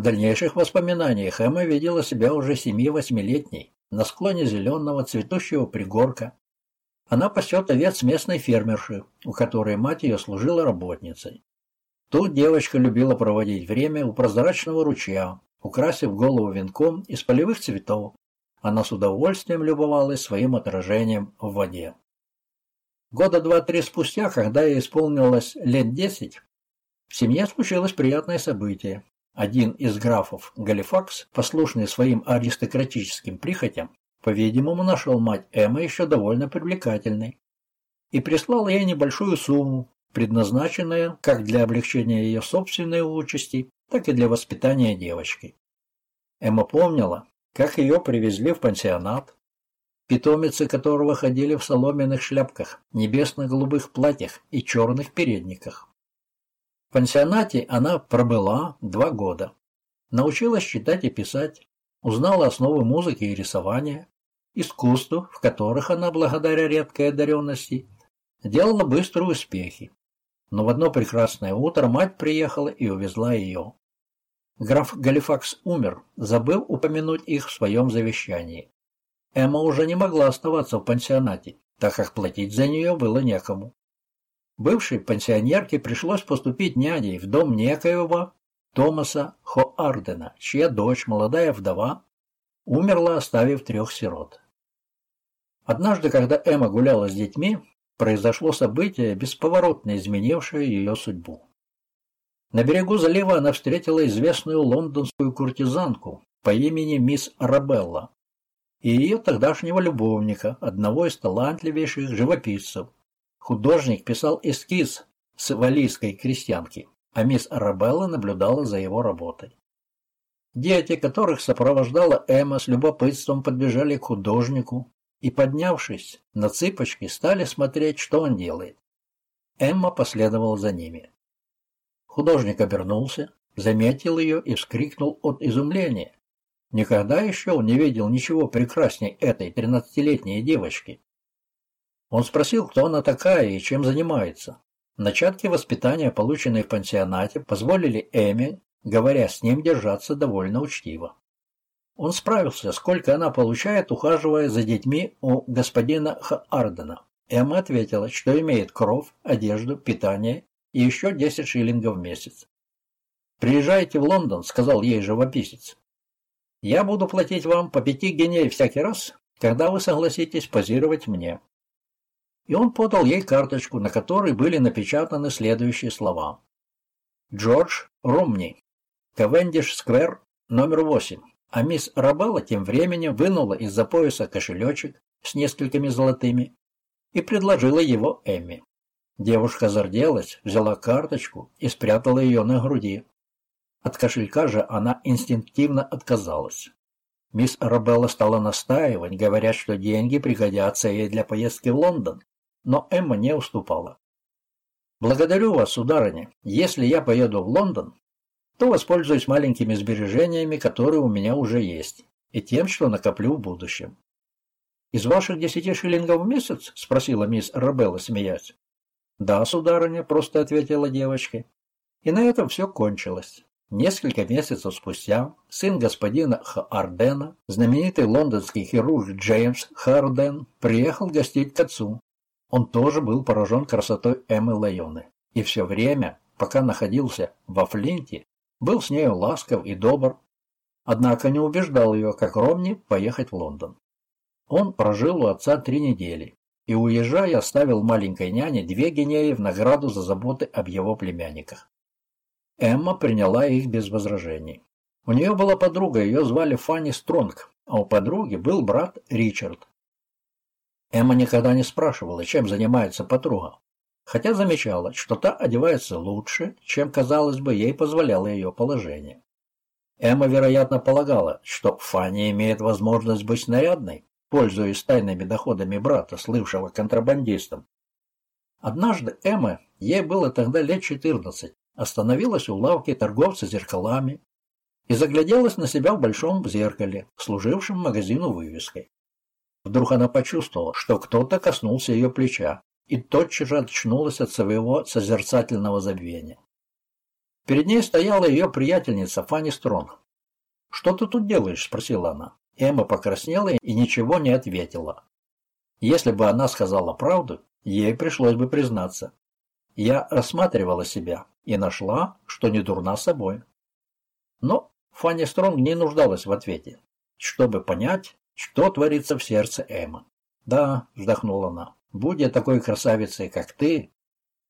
В дальнейших воспоминаниях Эмма видела себя уже семи-восьмилетней, на склоне зеленого цветущего пригорка. Она пасет овец местной фермерши, у которой мать ее служила работницей. Тут девочка любила проводить время у прозрачного ручья, украсив голову венком из полевых цветов. Она с удовольствием любовалась своим отражением в воде. Года два-три спустя, когда ей исполнилось лет десять, в семье случилось приятное событие. Один из графов, Галифакс, послушный своим аристократическим прихотям, по-видимому, нашел мать Эммы еще довольно привлекательной и прислал ей небольшую сумму, предназначенную как для облегчения ее собственной участи, так и для воспитания девочки. Эмма помнила, как ее привезли в пансионат, питомицы которого ходили в соломенных шляпках, небесно-голубых платьях и черных передниках. В пансионате она пробыла два года. Научилась читать и писать, узнала основы музыки и рисования, искусств, в которых она, благодаря редкой одаренности, делала быстрые успехи. Но в одно прекрасное утро мать приехала и увезла ее. Граф Галифакс умер, забыв упомянуть их в своем завещании. Эмма уже не могла оставаться в пансионате, так как платить за нее было некому. Бывшей пансионерке пришлось поступить няней в дом некоего Томаса Хоардена, чья дочь, молодая вдова, умерла, оставив трех сирот. Однажды, когда Эмма гуляла с детьми, произошло событие, бесповоротно изменившее ее судьбу. На берегу залива она встретила известную лондонскую куртизанку по имени мисс Арабелла и ее тогдашнего любовника, одного из талантливейших живописцев. Художник писал эскиз с валийской крестьянки, а мисс Арабелла наблюдала за его работой. Дети, которых сопровождала Эмма, с любопытством подбежали к художнику и, поднявшись на цыпочки, стали смотреть, что он делает. Эмма последовала за ними. Художник обернулся, заметил ее и вскрикнул от изумления. Никогда еще он не видел ничего прекрасней этой тринадцатилетней девочки. Он спросил, кто она такая и чем занимается. Начатки воспитания, полученные в пансионате, позволили Эми, говоря с ним, держаться довольно учтиво. Он справился, сколько она получает, ухаживая за детьми у господина Хардена. Эмма ответила, что имеет кров, одежду, питание и еще 10 шиллингов в месяц. «Приезжайте в Лондон», — сказал ей живописец. «Я буду платить вам по пяти геней всякий раз, когда вы согласитесь позировать мне». И он подал ей карточку, на которой были напечатаны следующие слова. «Джордж Румни, Кавендиш-сквер, номер восемь». А мисс Рабелла тем временем вынула из-за пояса кошелечек с несколькими золотыми и предложила его Эмми. Девушка зарделась, взяла карточку и спрятала ее на груди. От кошелька же она инстинктивно отказалась. Мисс Арабелла стала настаивать, говоря, что деньги пригодятся ей для поездки в Лондон, но Эмма не уступала. «Благодарю вас, сударыня. Если я поеду в Лондон, то воспользуюсь маленькими сбережениями, которые у меня уже есть, и тем, что накоплю в будущем. «Из ваших десяти шиллингов в месяц?» — спросила мисс Арабелла, смеясь. «Да, сударыня», — просто ответила девочка. И на этом все кончилось. Несколько месяцев спустя сын господина Хардена, знаменитый лондонский хирург Джеймс Харден, приехал гостить к отцу. Он тоже был поражен красотой Эммы Лайоны. И все время, пока находился во Флинте, был с нею ласков и добр, однако не убеждал ее, как Ромни, поехать в Лондон. Он прожил у отца три недели и, уезжая, оставил маленькой няне две гинеи в награду за заботы об его племянниках. Эмма приняла их без возражений. У нее была подруга, ее звали Фанни Стронг, а у подруги был брат Ричард. Эмма никогда не спрашивала, чем занимается подруга, хотя замечала, что та одевается лучше, чем, казалось бы, ей позволяло ее положение. Эмма, вероятно, полагала, что Фанни имеет возможность быть нарядной, пользуясь тайными доходами брата, слывшего контрабандистом. Однажды Эмма, ей было тогда лет четырнадцать, остановилась у лавки торговца зеркалами и загляделась на себя в большом зеркале, служившем магазину вывеской. Вдруг она почувствовала, что кто-то коснулся ее плеча, и тотчас же очнулась от своего созерцательного забвения. Перед ней стояла ее приятельница Фанни Стронг. «Что ты тут делаешь?» – спросила она. Эмма покраснела и ничего не ответила. Если бы она сказала правду, ей пришлось бы признаться. Я рассматривала себя и нашла, что не дурна собой. Но Фанни Стронг не нуждалась в ответе, чтобы понять, что творится в сердце Эммы. «Да», — вздохнула она, — «будь я такой красавицей, как ты,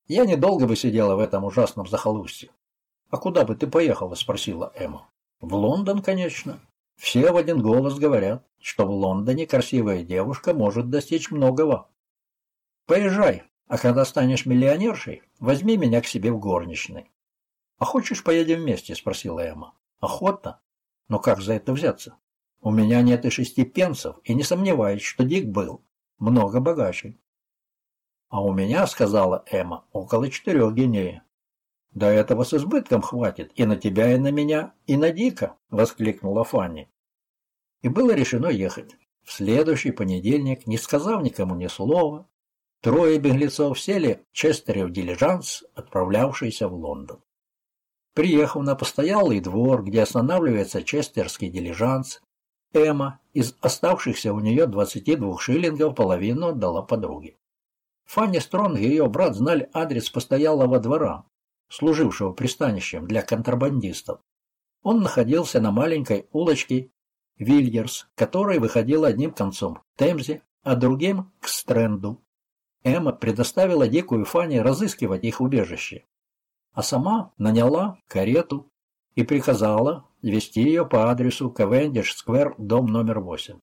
я недолго бы сидела в этом ужасном захолустье». «А куда бы ты поехала?» — спросила Эмма. «В Лондон, конечно. Все в один голос говорят, что в Лондоне красивая девушка может достичь многого. Поезжай, а когда станешь миллионершей, возьми меня к себе в горничной. А хочешь, поедем вместе? Спросила Эмма. Охотно. Но как за это взяться? У меня нет и шести пенсов, и не сомневаюсь, что Дик был много богаче. А у меня, сказала Эмма, около четырех гинеи. До этого с избытком хватит и на тебя, и на меня, и на Дика, воскликнула Фанни. И было решено ехать. В следующий понедельник, не сказав никому ни слова, Трое беглецов сели в Честерев дилижанс, отправлявшийся в Лондон. Приехав на постоялый двор, где останавливается честерский дилижанс, Эмма из оставшихся у нее 22 шиллингов половину отдала подруге. Фанни Стронг и ее брат знали адрес постоялого двора, служившего пристанищем для контрабандистов. Он находился на маленькой улочке Вильерс, которая выходила одним концом к Темзе, а другим к Стренду. Эмма предоставила Дику и Фанни разыскивать их убежище, а сама наняла карету и приказала вести ее по адресу Кавендиш-сквер, дом номер 8.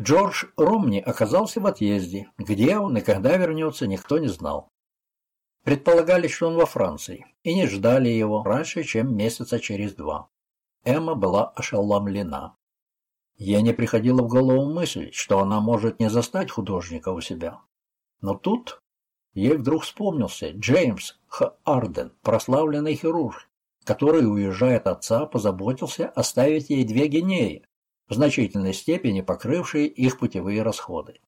Джордж Ромни оказался в отъезде. Где он и когда вернется, никто не знал. Предполагали, что он во Франции, и не ждали его раньше, чем месяца через два. Эмма была ошеломлена. Ей не приходила в голову мысль, что она может не застать художника у себя. Но тут ей вдруг вспомнился Джеймс Х. Арден, прославленный хирург, который, уезжая от отца, позаботился оставить ей две гинеи, в значительной степени покрывшие их путевые расходы.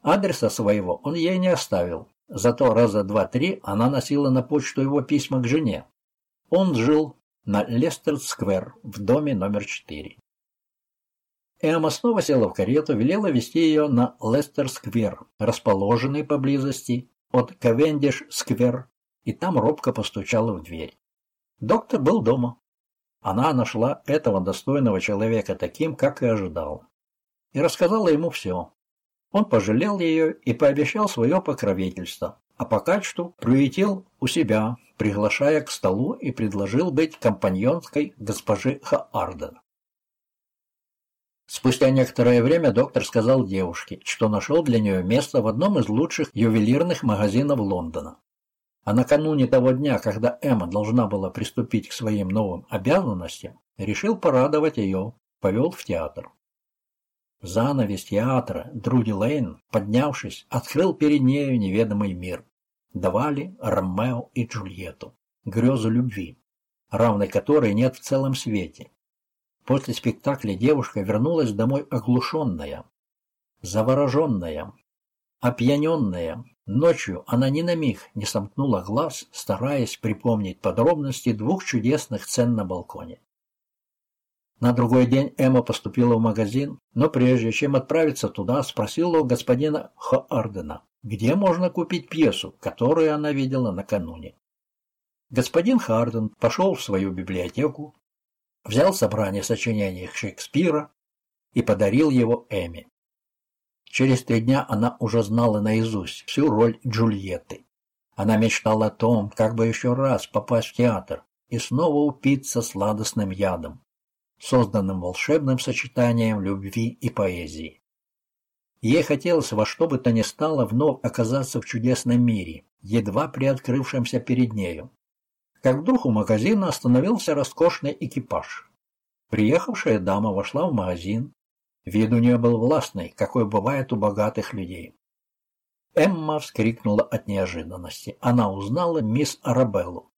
Адреса своего он ей не оставил, зато раза два-три она носила на почту его письма к жене. Он жил на Лестер-сквер в доме номер четыре. Эмма снова села в карету, велела вести ее на Лестер-сквер, расположенный поблизости от Кавендиш-сквер, и там робко постучала в дверь. Доктор был дома. Она нашла этого достойного человека таким, как и ожидала, и рассказала ему все. Он пожалел ее и пообещал свое покровительство, а по качеству приютил у себя, приглашая к столу и предложил быть компаньонской госпожи Хаарден. Спустя некоторое время доктор сказал девушке, что нашел для нее место в одном из лучших ювелирных магазинов Лондона. А накануне того дня, когда Эмма должна была приступить к своим новым обязанностям, решил порадовать ее, повел в театр. Занавес театра Друди Лейн, поднявшись, открыл перед нею неведомый мир. Давали Ромео и Джульетту. грезу любви, равной которой нет в целом свете. После спектакля девушка вернулась домой оглушенная, завороженная, опьяненная. Ночью она ни на миг не сомкнула глаз, стараясь припомнить подробности двух чудесных сцен на балконе. На другой день Эмма поступила в магазин, но прежде чем отправиться туда, спросила у господина Хоардена, где можно купить пьесу, которую она видела накануне. Господин Харден пошел в свою библиотеку, взял собрание сочинений Шекспира и подарил его Эми. Через три дня она уже знала наизусть всю роль Джульетты. Она мечтала о том, как бы еще раз попасть в театр и снова упиться сладостным ядом, созданным волшебным сочетанием любви и поэзии. Ей хотелось во что бы то ни стало вновь оказаться в чудесном мире, едва приоткрывшемся перед нею. Как вдруг у магазина остановился роскошный экипаж. Приехавшая дама вошла в магазин. Вид у нее был властный, какой бывает у богатых людей. Эмма вскрикнула от неожиданности. Она узнала мисс Арабеллу.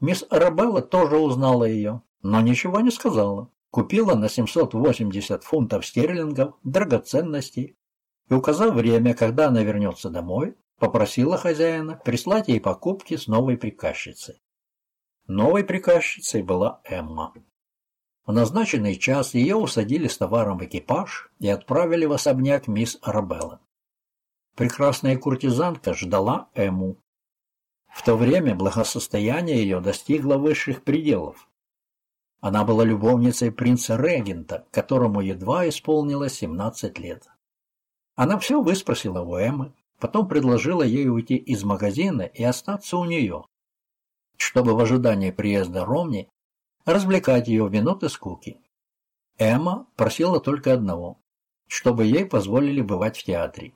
Мисс Арабелла тоже узнала ее но ничего не сказала. Купила на 780 фунтов стерлингов драгоценностей и, указав время, когда она вернется домой, попросила хозяина прислать ей покупки с новой приказчицей. Новой приказчицей была Эмма. В назначенный час ее усадили с товаром в экипаж и отправили в особняк мисс Арабелла. Прекрасная куртизанка ждала Эму. В то время благосостояние ее достигло высших пределов. Она была любовницей принца-регента, которому едва исполнилось 17 лет. Она все выспросила у Эммы, потом предложила ей уйти из магазина и остаться у нее, чтобы в ожидании приезда Ромни развлекать ее в минуты скуки. Эмма просила только одного, чтобы ей позволили бывать в театре.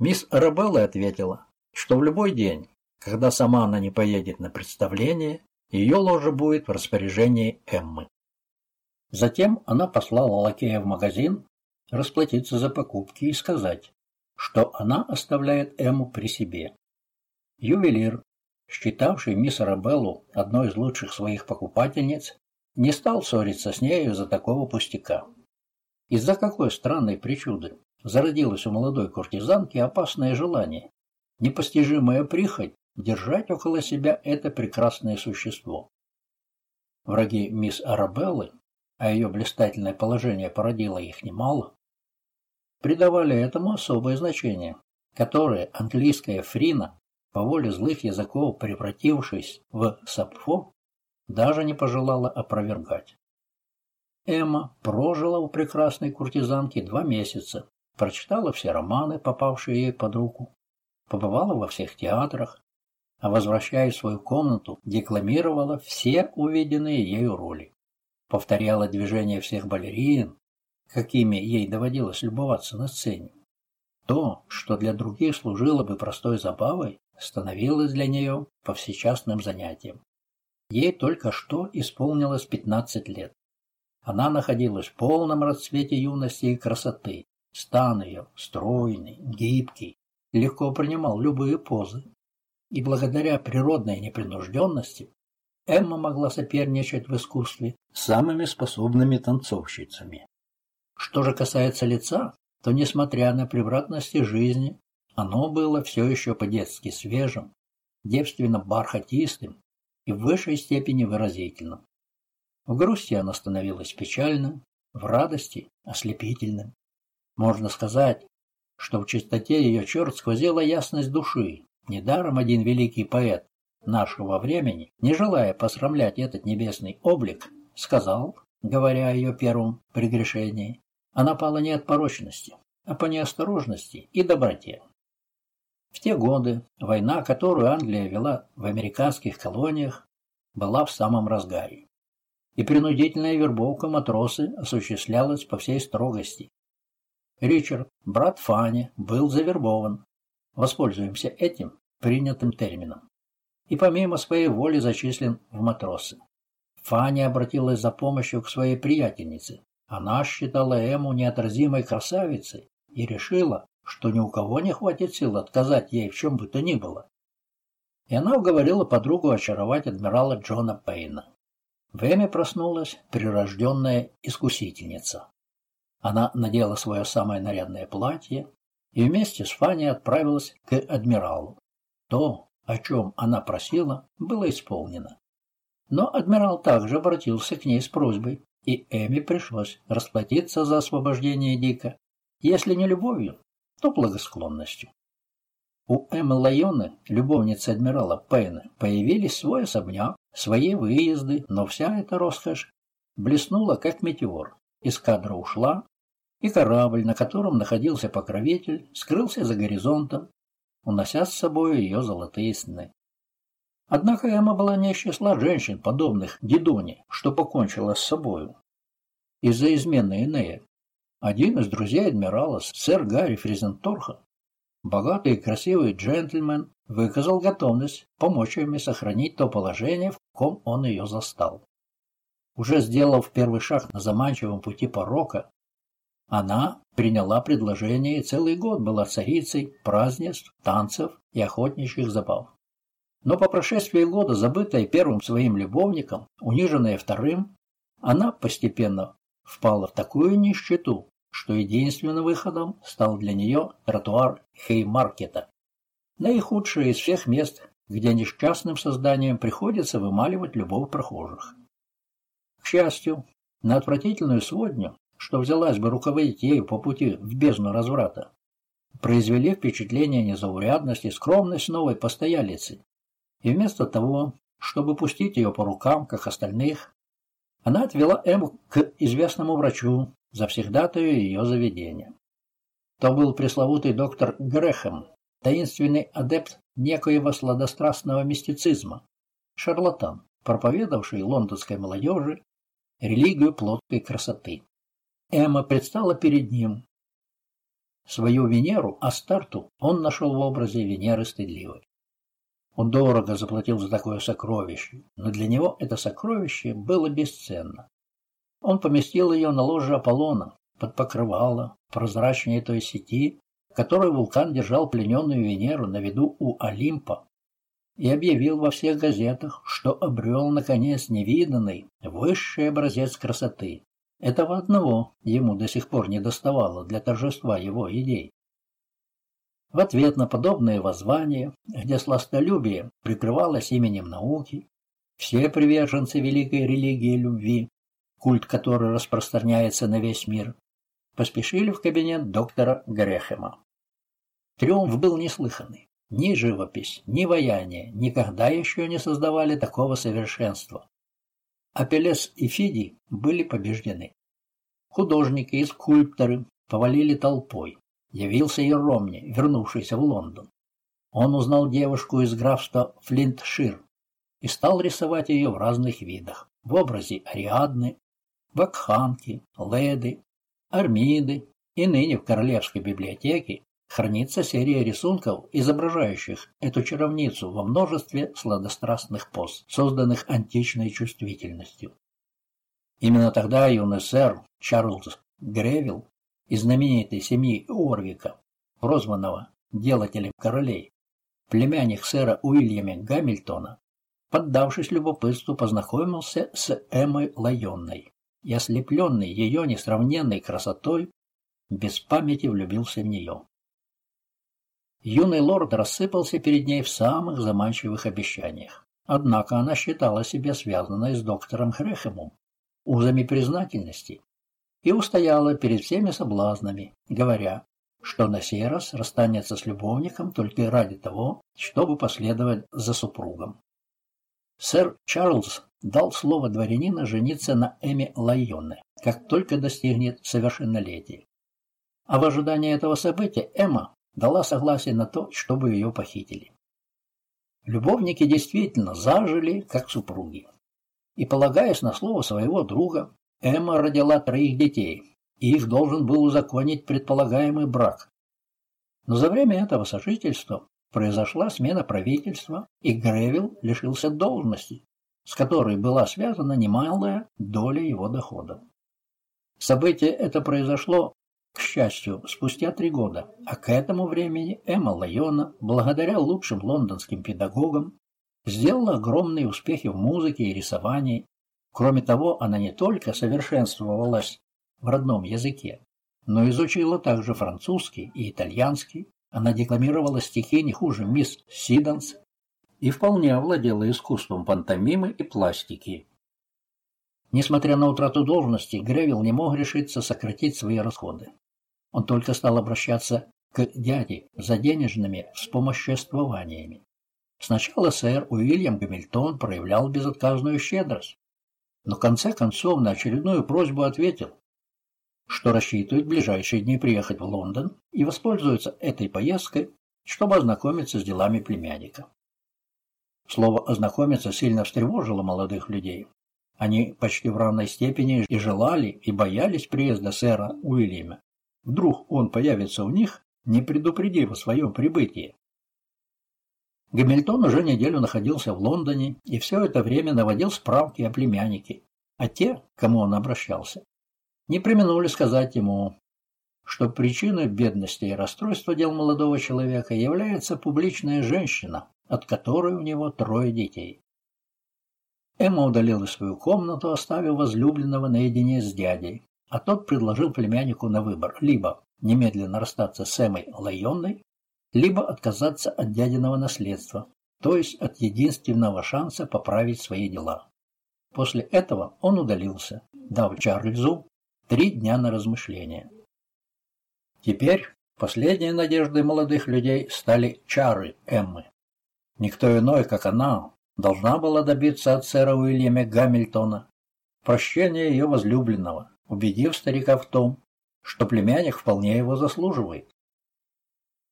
Мисс Арабелла ответила, что в любой день, когда сама она не поедет на представление, ее ложа будет в распоряжении Эммы. Затем она послала лакея в магазин расплатиться за покупки и сказать, что она оставляет Эмму при себе. Ювелир, считавший мисс Арабеллу одной из лучших своих покупательниц, не стал ссориться с нею из-за такого пустяка. Из-за какой странной причуды зародилось у молодой куртизанки опасное желание, непостижимая прихоть держать около себя это прекрасное существо. Враги мисс Арабеллы, а ее блистательное положение породило их немало, придавали этому особое значение, которое английская Фрина, по воле злых языков превратившись в Сапфо, даже не пожелала опровергать. Эмма прожила у прекрасной куртизанки два месяца, прочитала все романы, попавшие ей под руку, побывала во всех театрах, а возвращаясь в свою комнату, декламировала все увиденные ею роли. Повторяла движения всех балерин, какими ей доводилось любоваться на сцене. То, что для других служило бы простой забавой, становилось для нее повсечастным занятием. Ей только что исполнилось 15 лет. Она находилась в полном расцвете юности и красоты. Стан ее, стройный, гибкий, легко принимал любые позы, и благодаря природной непринужденности Эмма могла соперничать в искусстве с самыми способными танцовщицами. Что же касается лица, то, несмотря на превратности жизни, оно было все еще по-детски свежим, девственно бархатистым и в высшей степени выразительным. В грусти она становилась печальным, в радости – ослепительным. Можно сказать, что в чистоте ее черт сквозила ясность души, Недаром один великий поэт нашего времени, не желая посрамлять этот небесный облик, сказал, говоря о ее первом прегрешении, она пала не от порочности, а по неосторожности и доброте. В те годы война, которую Англия вела в американских колониях, была в самом разгаре. И принудительная вербовка матросы осуществлялась по всей строгости. Ричард, брат Фани, был завербован, Воспользуемся этим принятым термином. И помимо своей воли зачислен в матросы. Фанни обратилась за помощью к своей приятельнице. Она считала Эму неотразимой красавицей и решила, что ни у кого не хватит сил отказать ей в чем бы то ни было. и она уговорила подругу очаровать адмирала Джона Пейна. В Эме проснулась прирожденная искусительница. Она надела свое самое нарядное платье и вместе с Фанни отправилась к адмиралу. То, о чем она просила, было исполнено. Но адмирал также обратился к ней с просьбой, и Эми пришлось расплатиться за освобождение Дика, если не любовью, то благосклонностью. У Эммы Лайоны, любовницы адмирала Пейна, появились свой особняк, свои выезды, но вся эта роскошь блеснула, как метеор. Из кадра ушла, и корабль, на котором находился покровитель, скрылся за горизонтом, унося с собой ее золотые сны. Однако Эмма была не числа женщин, подобных Дидоне, что покончила с собою. Из-за измены Энея один из друзей адмирала, сэр Гарри Фризенторха, Богатый и красивый джентльмен выказал готовность помочь ему сохранить то положение, в ком он ее застал. Уже сделав первый шаг на заманчивом пути порока, она приняла предложение и целый год была царицей празднеств, танцев и охотничьих забав. Но по прошествии года, забытая первым своим любовником, униженная вторым, она постепенно впала в такую нищету, что единственным выходом стал для нее тротуар Хеймаркета. Наихудшее из всех мест, где несчастным созданиям приходится вымаливать любовь прохожих. К счастью, на отвратительную сводню, что взялась бы руководить ею по пути в бездну разврата, произвели впечатление незаурядности, скромность новой постоялицы. И вместо того, чтобы пустить ее по рукам, как остальных, она отвела Эму к известному врачу, завсегдатаю ее заведения. То был пресловутый доктор Грэхэм, таинственный адепт некоего сладострастного мистицизма, шарлатан, проповедовавший лондонской молодежи религию плоской красоты. Эмма предстала перед ним. Свою Венеру, Астарту, он нашел в образе Венеры стыдливой. Он дорого заплатил за такое сокровище, но для него это сокровище было бесценно. Он поместил ее на ложе Аполлона, под покрывало, прозрачнее той сети, которой вулкан держал плененную Венеру на виду у Олимпа, и объявил во всех газетах, что обрел, наконец, невиданный, высший образец красоты. Этого одного ему до сих пор не доставало для торжества его идей. В ответ на подобное воззвание, где сластолюбие прикрывалось именем науки, все приверженцы великой религии любви культ который распространяется на весь мир, поспешили в кабинет доктора Грехема. Триумф был неслыханный. Ни живопись, ни ваяние никогда еще не создавали такого совершенства. Апеллес и Фиди были побеждены. Художники и скульпторы повалили толпой. Явился и Ромни, вернувшийся в Лондон. Он узнал девушку из графства Флинтшир и стал рисовать ее в разных видах. В образе Ариадны, вакханки, леды, армиды, и ныне в Королевской библиотеке хранится серия рисунков, изображающих эту чаровницу во множестве сладострастных поз, созданных античной чувствительностью. Именно тогда юный сэр Чарльз Гревилл из знаменитой семьи Уорвика, прозванного «делателем королей», племянник сэра Уильяма Гамильтона, поддавшись любопытству, познакомился с Эммой Лайонной и, ослепленный ее несравненной красотой, без памяти влюбился в нее. Юный лорд рассыпался перед ней в самых заманчивых обещаниях. Однако она считала себя связанной с доктором Хрехемом узами признательности и устояла перед всеми соблазнами, говоря, что на сей раз расстанется с любовником только ради того, чтобы последовать за супругом. Сэр Чарльз дал слово дворянина жениться на Эми Лайоне, как только достигнет совершеннолетия. А в ожидании этого события Эмма дала согласие на то, чтобы ее похитили. Любовники действительно зажили, как супруги. И, полагаясь на слово своего друга, Эмма родила троих детей, и их должен был узаконить предполагаемый брак. Но за время этого сожительства произошла смена правительства, и Гревилл лишился должности, с которой была связана немалая доля его доходов. Событие это произошло К счастью, спустя три года, а к этому времени Эмма Лайона, благодаря лучшим лондонским педагогам, сделала огромные успехи в музыке и рисовании. Кроме того, она не только совершенствовалась в родном языке, но изучила также французский и итальянский. Она декламировала стихи не хуже мисс Сиденс и вполне овладела искусством пантомимы и пластики. Несмотря на утрату должности, Гревилл не мог решиться сократить свои расходы. Он только стал обращаться к дяде за денежными вспомоществованиями. Сначала сэр Уильям Гамильтон проявлял безотказную щедрость, но в конце концов на очередную просьбу ответил, что рассчитывает в ближайшие дни приехать в Лондон и воспользуется этой поездкой, чтобы ознакомиться с делами племянника. Слово «ознакомиться» сильно встревожило молодых людей. Они почти в равной степени и желали, и боялись приезда сэра Уильяма. Вдруг он появится у них, не предупредив о своем прибытии. Гамильтон уже неделю находился в Лондоне и все это время наводил справки о племяннике, а те, к кому он обращался, не применули сказать ему, что причиной бедности и расстройства дел молодого человека является публичная женщина, от которой у него трое детей. Эмма удалила свою комнату, оставив возлюбленного наедине с дядей, а тот предложил племяннику на выбор либо немедленно расстаться с Эммой Лайонной, либо отказаться от дядиного наследства, то есть от единственного шанса поправить свои дела. После этого он удалился, дав Чарльзу Три дня на размышление. Теперь последней надеждой молодых людей стали чары Эммы. Никто иной, как она, должна была добиться от сэра Уильяма Гамильтона прощения ее возлюбленного, убедив старика в том, что племянник вполне его заслуживает.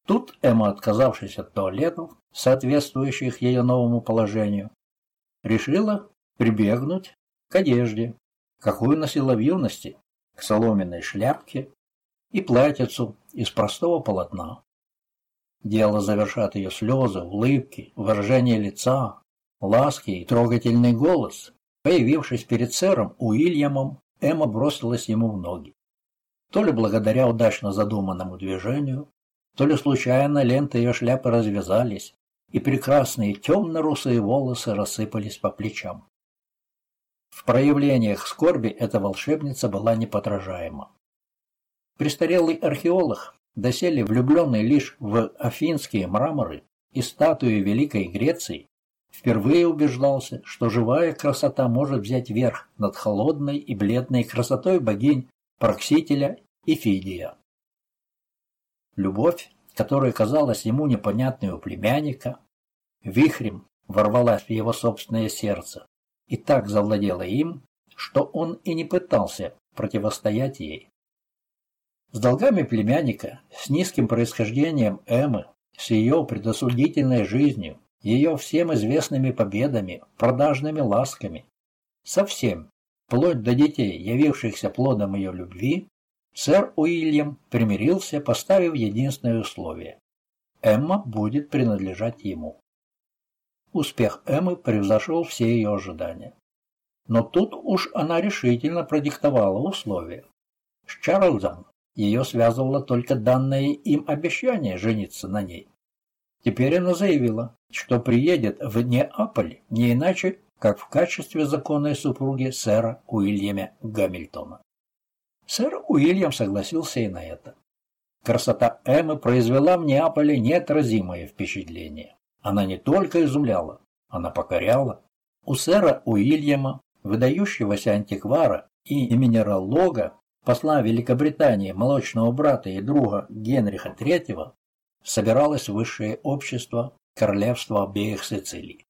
Тут Эмма, отказавшись от туалетов, соответствующих ее новому положению, решила прибегнуть к одежде, какую носила в юности, к соломенной шляпке и платьицу из простого полотна. Дело завершат ее слезы, улыбки, выражение лица, ласки и трогательный голос. Появившись перед сэром Уильямом, Эмма бросилась ему в ноги. То ли благодаря удачно задуманному движению, то ли случайно ленты ее шляпы развязались, и прекрасные темно-русые волосы рассыпались по плечам. В проявлениях скорби эта волшебница была неподражаема. Престарелый археолог, доселе влюбленный лишь в афинские мраморы и статуи Великой Греции, впервые убеждался, что живая красота может взять верх над холодной и бледной красотой богинь Проксителя и Фидия. Любовь, которая казалась ему непонятной у племянника, вихрем ворвалась в его собственное сердце, и так завладела им, что он и не пытался противостоять ей. С долгами племянника, с низким происхождением Эммы, с ее предосудительной жизнью, ее всем известными победами, продажными ласками, совсем, вплоть до детей, явившихся плодом ее любви, сэр Уильям примирился, поставив единственное условие – Эмма будет принадлежать ему. Успех Эммы превзошел все ее ожидания. Но тут уж она решительно продиктовала условия. С Чарльзом ее связывало только данное им обещание жениться на ней. Теперь она заявила, что приедет в Неаполь не иначе, как в качестве законной супруги сэра Уильяма Гамильтона. Сэр Уильям согласился и на это. Красота Эммы произвела в Неаполе неотразимое впечатление. Она не только изумляла, она покоряла. У сэра Уильяма, выдающегося антиквара и минералога, посла Великобритании, молочного брата и друга Генриха III, собиралось высшее общество королевства обеих Сицилий.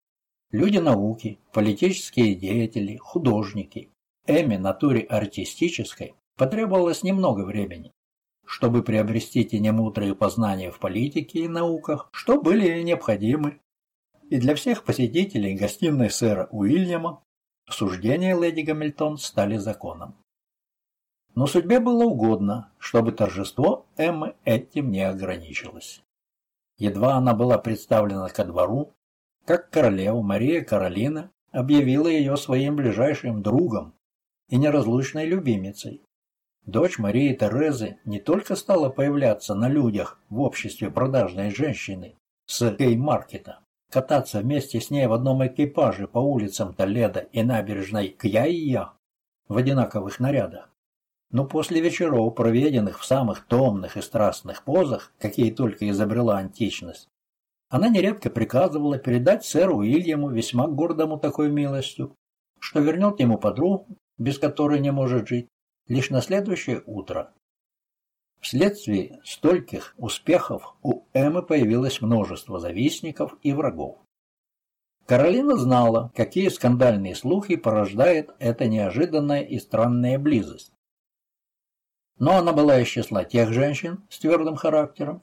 Люди науки, политические деятели, художники. Эми натуре артистической потребовалось немного времени, чтобы приобрести те немудрые познания в политике и науках, что были необходимы. И для всех посетителей гостиной сэра Уильяма суждения леди Гамильтон стали законом. Но судьбе было угодно, чтобы торжество Эммы этим не ограничилось. Едва она была представлена ко двору, как королева Мария Каролина объявила ее своим ближайшим другом и неразлучной любимицей. Дочь Марии Терезы не только стала появляться на людях в обществе продажной женщины с гей-маркета, кататься вместе с ней в одном экипаже по улицам Толедо и набережной Кьяия в одинаковых нарядах, но после вечеров, проведенных в самых томных и страстных позах, какие только изобрела античность, она нередко приказывала передать сэру Уильяму, весьма гордому такой милостью, что вернет ему подругу, без которой не может жить, лишь на следующее утро. Вследствие стольких успехов у Эммы появилось множество завистников и врагов. Каролина знала, какие скандальные слухи порождает эта неожиданная и странная близость. Но она была из числа тех женщин с твердым характером,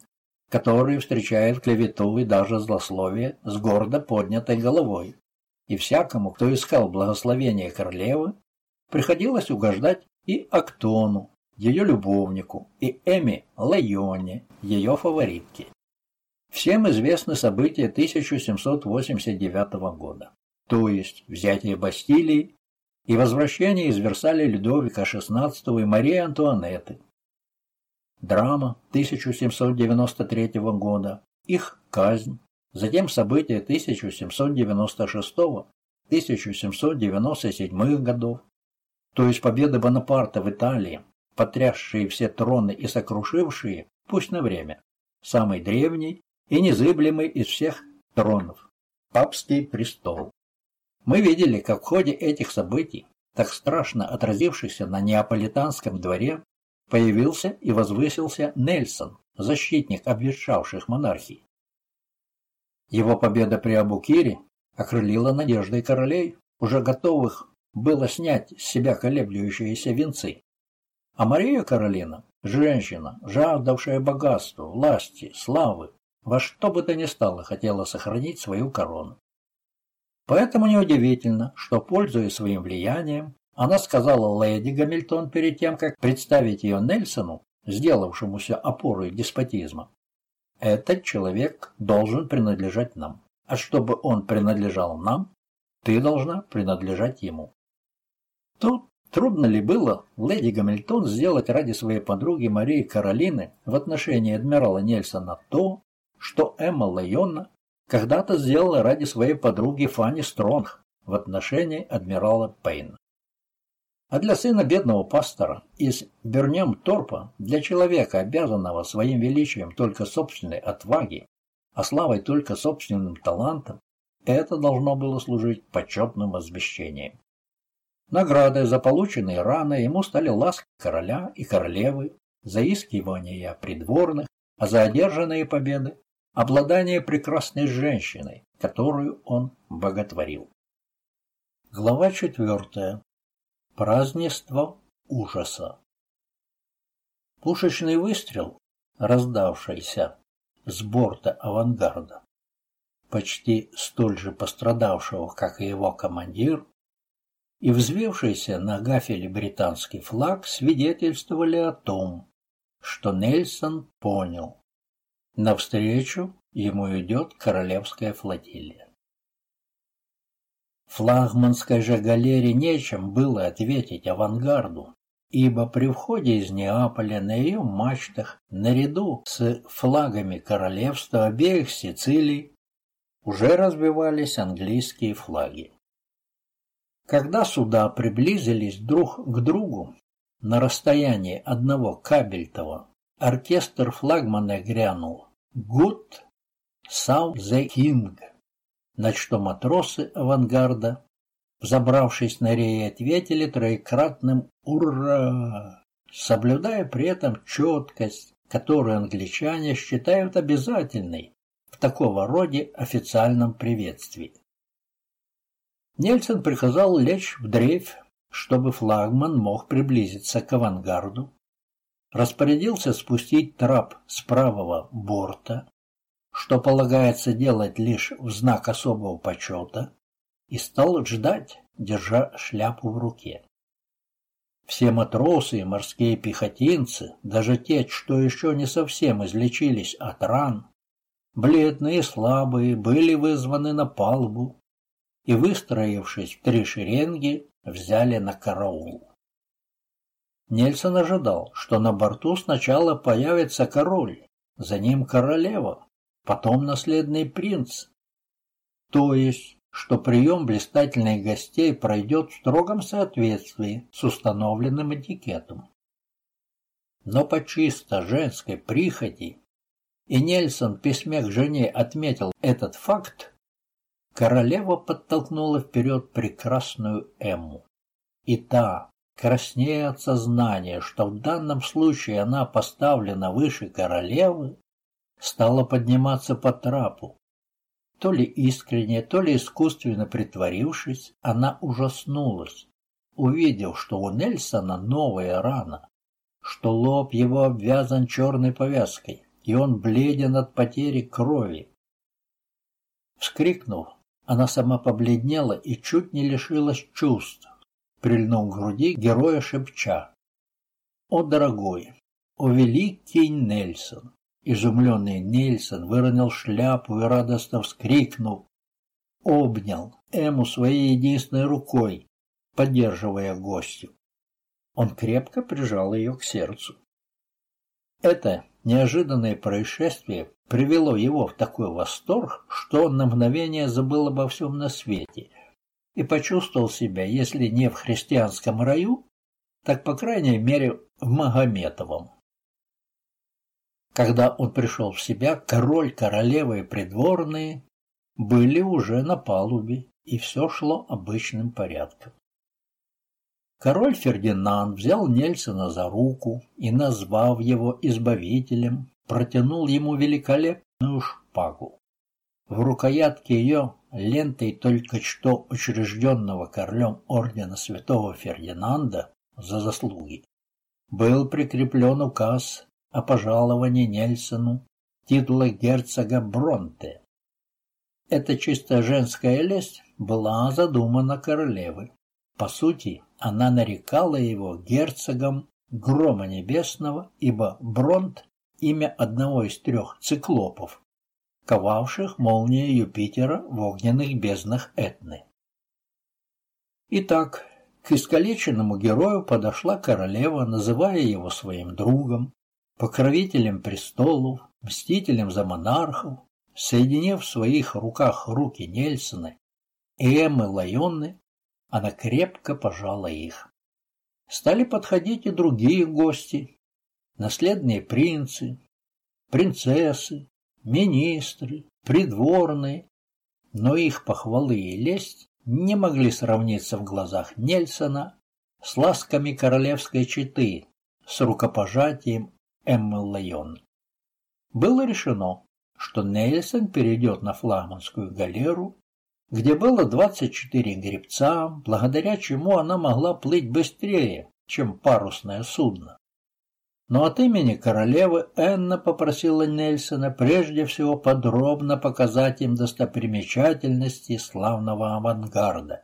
которые встречают клевету и даже злословие с гордо поднятой головой. И всякому, кто искал благословения королевы, приходилось угождать и Актону, ее любовнику, и Эми Лайоне, ее фаворитке. Всем известны события 1789 года, то есть взятие Бастилии и возвращение из Версаля Людовика XVI и Марии Антуанетты. Драма 1793 года, их казнь, затем события 1796-1797 годов, то есть победы Бонапарта в Италии, потрясшие все троны и сокрушившие, пусть на время, самый древний и незыблемый из всех тронов – папский престол. Мы видели, как в ходе этих событий, так страшно отразившихся на неаполитанском дворе, появился и возвысился Нельсон, защитник обветшавших монархий. Его победа при Абукире окрылила надеждой королей, уже готовых было снять с себя колеблющиеся венцы. А Мария Каролина, женщина, жаждавшая богатства, власти, славы, во что бы то ни стало хотела сохранить свою корону. Поэтому неудивительно, что, пользуясь своим влиянием, она сказала леди Гамильтон перед тем, как представить ее Нельсону, сделавшемуся опорой деспотизма. Этот человек должен принадлежать нам. А чтобы он принадлежал нам, ты должна принадлежать ему. Тут трудно ли было леди Гамильтон сделать ради своей подруги Марии Каролины в отношении адмирала Нельсона то, что Эмма Лайонна когда-то сделала ради своей подруги Фанни Стронг в отношении адмирала Пейна. А для сына бедного пастора из Бернем Торпа, для человека, обязанного своим величием только собственной отваги, а славой только собственным талантом, это должно было служить почетным возмещением. Наградой за полученные раны ему стали ласки короля и королевы, заискивания придворных, а за одержанные победы обладание прекрасной женщиной, которую он боготворил. Глава четвертая. Празднество ужаса. Пушечный выстрел, раздавшийся с борта авангарда, почти столь же пострадавшего, как и его командир, и взвевшийся на гафеле британский флаг свидетельствовали о том, что Нельсон понял, Навстречу ему идет королевская флотилия. Флагманской же галере нечем было ответить авангарду, ибо при входе из Неаполя на ее мачтах, наряду с флагами королевства обеих Сицилий, уже разбивались английские флаги. Когда суда приблизились друг к другу на расстоянии одного кабельтова, оркестр флагмана грянул Good Save the King, на что матросы авангарда, взобравшись на рей, ответили троекратным «Ура!», соблюдая при этом четкость, которую англичане считают обязательной в такого роде официальном приветствии. Нельсон приказал лечь в дрейф, чтобы флагман мог приблизиться к авангарду, распорядился спустить трап с правого борта, что полагается делать лишь в знак особого почета, и стал ждать, держа шляпу в руке. Все матросы и морские пехотинцы, даже те, что еще не совсем излечились от ран, бледные и слабые, были вызваны на палубу и, выстроившись в три шеренги, взяли на караул. Нельсон ожидал, что на борту сначала появится король, за ним королева, потом наследный принц. То есть, что прием блистательных гостей пройдет в строгом соответствии с установленным этикетом. Но по чисто женской прихоти, и Нельсон в письме к жене отметил этот факт, королева подтолкнула вперед прекрасную Эмму. И та, краснея от сознания, что в данном случае она поставлена выше королевы, стала подниматься по трапу. То ли искренне, то ли искусственно притворившись, она ужаснулась, увидев, что у Нельсона новая рана, что лоб его обвязан черной повязкой, и он бледен от потери крови. Вскрикнув, она сама побледнела и чуть не лишилась чувств прильнув к груди героя шепча. «О, дорогой! О, великий Нельсон!» Изумленный Нельсон выронил шляпу и радостно вскрикнул. Обнял Эму своей единственной рукой, поддерживая гостю. Он крепко прижал ее к сердцу. Это неожиданное происшествие привело его в такой восторг, что он на мгновение забыл обо всем на свете и почувствовал себя, если не в христианском раю, так, по крайней мере, в Магометовом. Когда он пришел в себя, король, королева и придворные были уже на палубе, и все шло обычным порядком. Король Фердинанд взял Нельсона за руку и, назвав его избавителем, протянул ему великолепную шпагу. В рукоятке ее лентой только что учрежденного королем ордена святого Фердинанда за заслуги был прикреплен указ о пожаловании Нельсону титула герцога Бронте. Эта чисто женская лесть была задумана королевой. По сути, она нарекала его герцогом грома небесного, ибо Бронт – имя одного из трех циклопов, ковавших молнии Юпитера в огненных безднах Этны. Итак, к искалеченному герою подошла королева, называя его своим другом, покровителем престолов, мстителем за монархов, соединив в своих руках руки Нельсона Эммы Лайонны, она крепко пожала их. Стали подходить и другие гости, наследные принцы, принцессы, министры, придворные, но их похвалы и лесть не могли сравниться в глазах Нельсона с ласками королевской четы, с рукопожатием Эммы Лайон. Было решено, что Нельсон перейдет на флагманскую галеру, где было 24 гребца, благодаря чему она могла плыть быстрее, чем парусное судно. Но от имени королевы Энна попросила Нельсона прежде всего подробно показать им достопримечательности славного авангарда,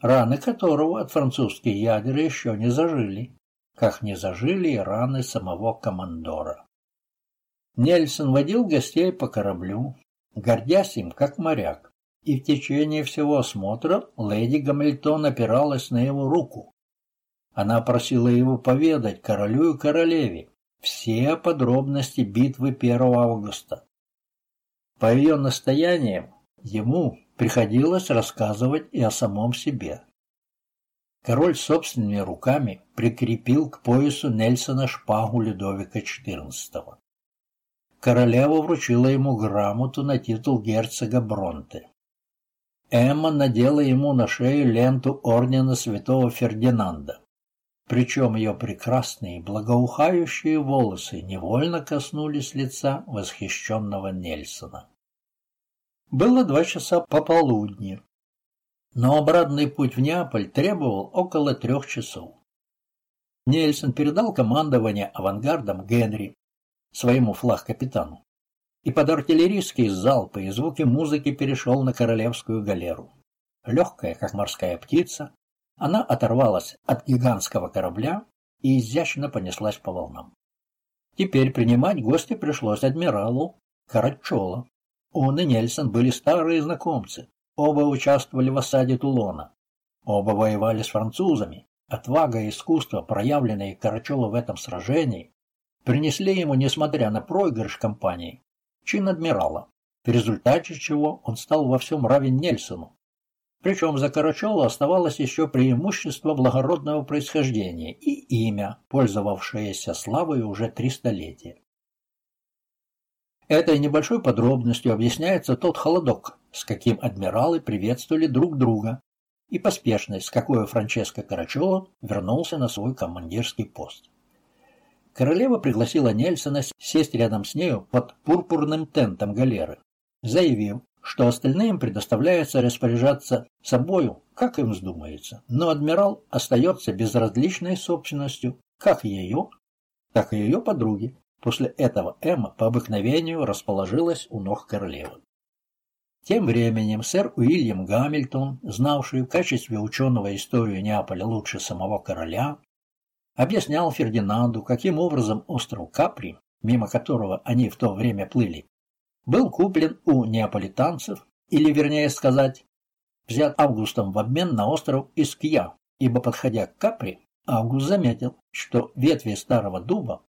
раны которого от французских ядер еще не зажили, как не зажили и раны самого командора. Нельсон водил гостей по кораблю, гордясь им как моряк, и в течение всего осмотра леди Гамильтон опиралась на его руку, она просила его поведать королю и королеве все подробности битвы 1 августа. По ее настояниям ему приходилось рассказывать и о самом себе. Король собственными руками прикрепил к поясу Нельсона шпагу Людовика XIV. Королева вручила ему грамоту на титул герцога Бронте. Эмма надела ему на шею ленту ордена святого Фердинанда причем ее прекрасные благоухающие волосы невольно коснулись лица восхищенного Нельсона. Было два часа пополудни, но обратный путь в Неаполь требовал около трех часов. Нельсон передал командование авангардом Генри, своему флаг-капитану, и под артиллерийские залпы и звуки музыки перешел на королевскую галеру. Легкая, как морская птица, она оторвалась от гигантского корабля и изящно понеслась по волнам. Теперь принимать гостя пришлось адмиралу Карачола. Он и Нельсон были старые знакомцы. Оба участвовали в осаде Тулона. Оба воевали с французами, отвага и искусство, проявленные Карачелу в этом сражении, принесли ему, несмотря на проигрыш компании, чин адмирала, в результате чего он стал во всем равен Нельсону. Причем за Карачелу оставалось еще преимущество благородного происхождения и имя, пользовавшееся славой уже три столетия. Этой небольшой подробностью объясняется тот холодок, с каким адмиралы приветствовали друг друга, и поспешность, с какой Франческо Карачелло вернулся на свой командирский пост. Королева пригласила Нельсона сесть рядом с нею под пурпурным тентом галеры, заявив, что остальным предоставляется распоряжаться собою, как им вздумается, но адмирал остается безразличной собственностью как ее, так и ее подруги. После этого Эмма по обыкновению расположилась у ног королевы. Тем временем сэр Уильям Гамильтон, знавший в качестве ученого историю Неаполя лучше самого короля, объяснял Фердинанду, каким образом остров Капри, мимо которого они в то время плыли, был куплен у неаполитанцев, или, вернее сказать, взят Августом в обмен на остров Искья, ибо, подходя к Капри, Август заметил, что ветви старого дуба,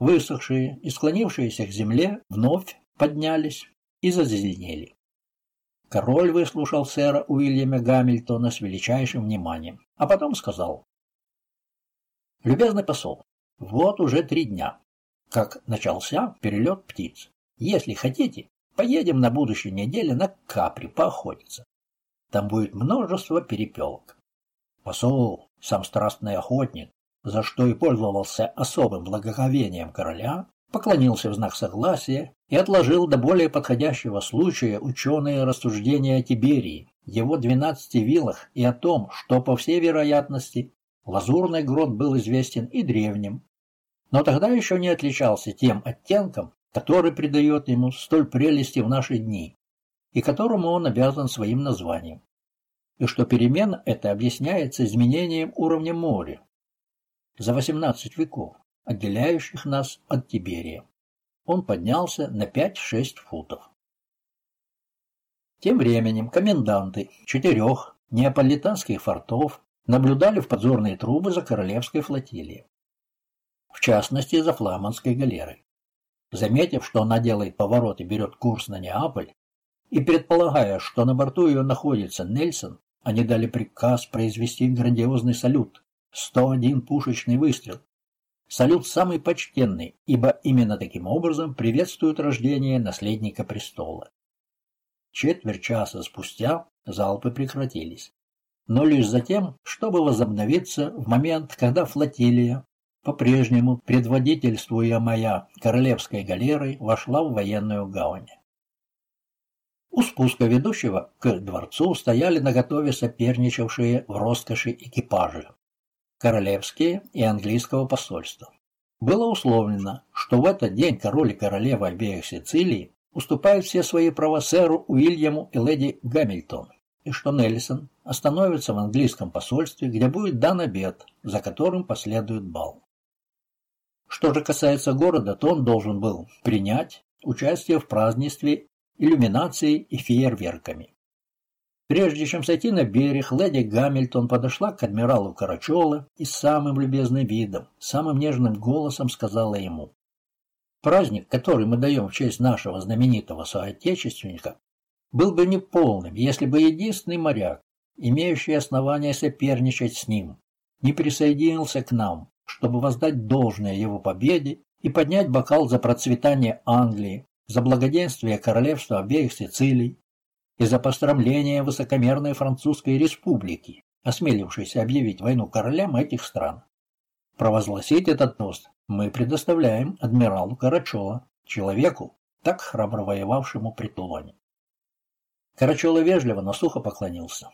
высохшие и склонившиеся к земле, вновь поднялись и зазеленели. Король выслушал сэра Уильяма Гамильтона с величайшим вниманием, а потом сказал, «Любезный посол, вот уже три дня, как начался перелет птиц. Если хотите, поедем на будущей неделе на Капри поохотиться. Там будет множество перепелок. Посол, сам страстный охотник, за что и пользовался особым благоговением короля, поклонился в знак согласия и отложил до более подходящего случая ученые рассуждения о Тиберии, его двенадцати вилах и о том, что, по всей вероятности, лазурный грот был известен и древним, но тогда еще не отличался тем оттенком, который придает ему столь прелести в наши дни и которому он обязан своим названием, и что перемена эта объясняется изменением уровня моря за 18 веков, отделяющих нас от Тиберия. Он поднялся на 5-6 футов. Тем временем коменданты четырех неаполитанских фортов наблюдали в подзорные трубы за королевской флотилией, в частности за фламандской галерой. Заметив, что она делает поворот и берет курс на Неаполь, и предполагая, что на борту ее находится Нельсон, они дали приказ произвести грандиозный салют – 101 пушечный выстрел. Салют самый почтенный, ибо именно таким образом приветствуют рождение наследника престола. Четверть часа спустя залпы прекратились, но лишь затем, чтобы возобновиться в момент, когда флотилия, по-прежнему, предводительствуя моя королевской галерой, вошла в военную гавань. У спуска ведущего к дворцу стояли наготове соперничавшие в роскоши экипажи, королевские и английского посольства. Было условлено, что в этот день король и королева обеих Сицилий уступают все свои права сэру Уильяму и леди Гамильтон, и что Нельсон остановится в английском посольстве, где будет дан обед, за которым последует бал. Что же касается города, то он должен был принять участие в празднестве иллюминацией и фейерверками. Прежде чем сойти на берег, леди Гамильтон подошла к адмиралу Карачола и с самым любезным видом, самым нежным голосом сказала ему, «Праздник, который мы даем в честь нашего знаменитого соотечественника, был бы неполным, если бы единственный моряк, имеющий основания соперничать с ним, не присоединился к нам, чтобы воздать должное его победе и поднять бокал за процветание Англии, за благоденствие королевства обеих Сицилий и за пострамление высокомерной французской республики, осмелившейся объявить войну королям этих стран. Провозгласить этот тост мы предоставляем адмиралу Карачола, человеку, так храбро воевавшему при Тулоне. Карачола вежливо, но сухо поклонился.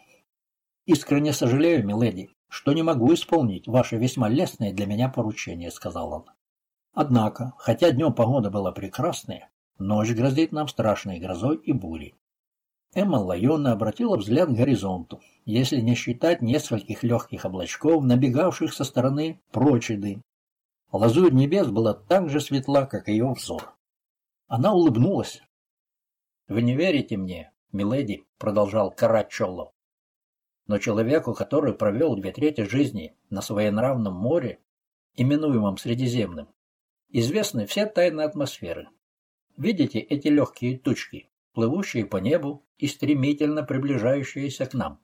«Искренне сожалею, миледи, что не могу исполнить ваше весьма лестное для меня поручение», — сказал он. «Однако, хотя днем погода была прекрасная, ночь грозит нам страшной грозой и бурей». Эмма Лайона обратила взгляд к горизонту, если не считать нескольких легких облачков, набегавших со стороны прочеды. Лазурь небес была так же светла, как ее взор. Она улыбнулась. «Вы не верите мне?» Миледи, продолжал Карачолло. Но человеку, который провел две трети жизни на своенравном море, именуемом Средиземным, известны все тайны атмосферы. Видите эти легкие тучки, плывущие по небу и стремительно приближающиеся к нам?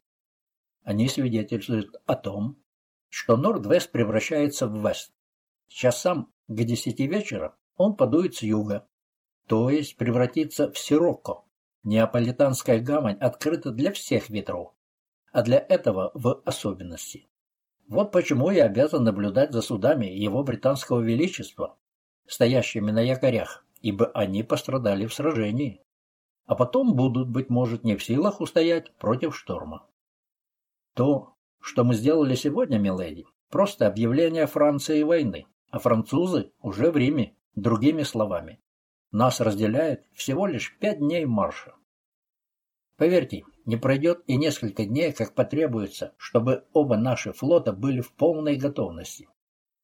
Они свидетельствуют о том, что Норд-Вест превращается в Вест. Часам к десяти вечера он подует с юга, то есть превратится в Сирокко. Неаполитанская гавань открыта для всех ветров, а для этого в особенности. Вот почему я обязан наблюдать за судами его британского величества, стоящими на якорях, ибо они пострадали в сражении, а потом будут, быть может, не в силах устоять против шторма. То, что мы сделали сегодня, миледи, просто объявление Франции войны, а французы уже в Риме, другими словами. Нас разделяет всего лишь пять дней марша. Поверьте, не пройдет и несколько дней, как потребуется, чтобы оба наши флота были в полной готовности.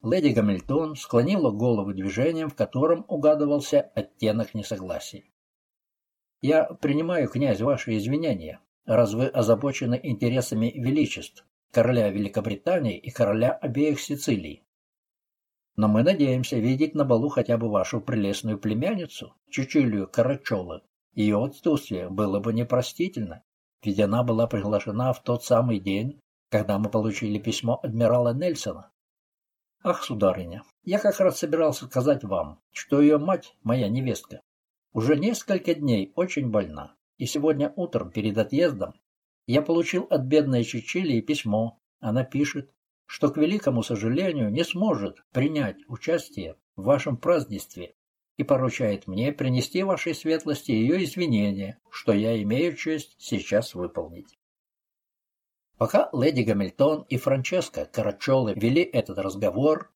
Леди Гамильтон склонила голову движением, в котором угадывался оттенок несогласия. «Я принимаю, князь, ваши извинения, раз вы озабочены интересами величеств, короля Великобритании и короля обеих Сицилий. Но мы надеемся видеть на балу хотя бы вашу прелестную племянницу, Чучилию Карачолы. Ее отсутствие было бы непростительно, ведь она была приглашена в тот самый день, когда мы получили письмо адмирала Нельсона. Ах, сударыня, я как раз собирался сказать вам, что ее мать, моя невестка, уже несколько дней очень больна, и сегодня утром перед отъездом я получил от бедной Чичилии письмо. Она пишет, что, к великому сожалению, не сможет принять участие в вашем празднестве и поручает мне принести вашей светлости ее извинения, что я имею честь сейчас выполнить. Пока леди Гамильтон и Франческа Карачолы вели этот разговор,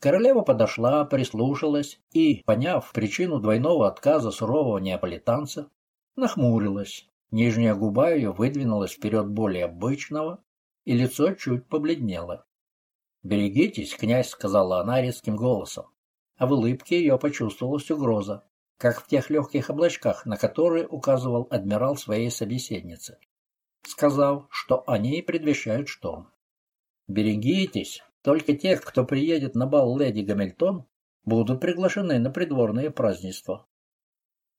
королева подошла, прислушалась и, поняв причину двойного отказа сурового неаполитанца, нахмурилась. Нижняя губа ее выдвинулась вперед более обычного, и лицо чуть побледнело. «Берегитесь, князь», — сказала она резким голосом, а в улыбке ее почувствовалась угроза, как в тех легких облачках, на которые указывал адмирал своей собеседнице, сказав, что они предвещают шторм. «Берегитесь, только тех, кто приедет на бал леди Гамильтон, будут приглашены на придворные празднества».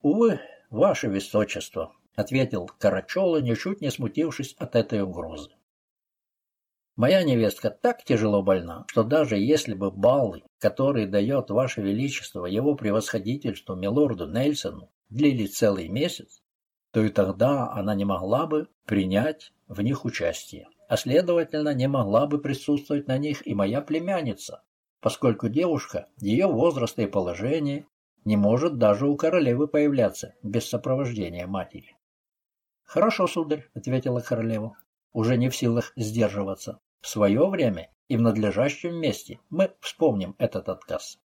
«Увы, ваше высочество», — ответил Карачола, ничуть не смутившись от этой угрозы. Моя невестка так тяжело больна, что даже если бы баллы, которые дает Ваше Величество его превосходительству милорду Нельсону, длили целый месяц, то и тогда она не могла бы принять в них участие, а следовательно не могла бы присутствовать на них и моя племянница, поскольку девушка ее возраста и положения не может даже у королевы появляться без сопровождения матери. «Хорошо, сударь», — ответила королева, уже не в силах сдерживаться. В свое время и в надлежащем месте мы вспомним этот отказ.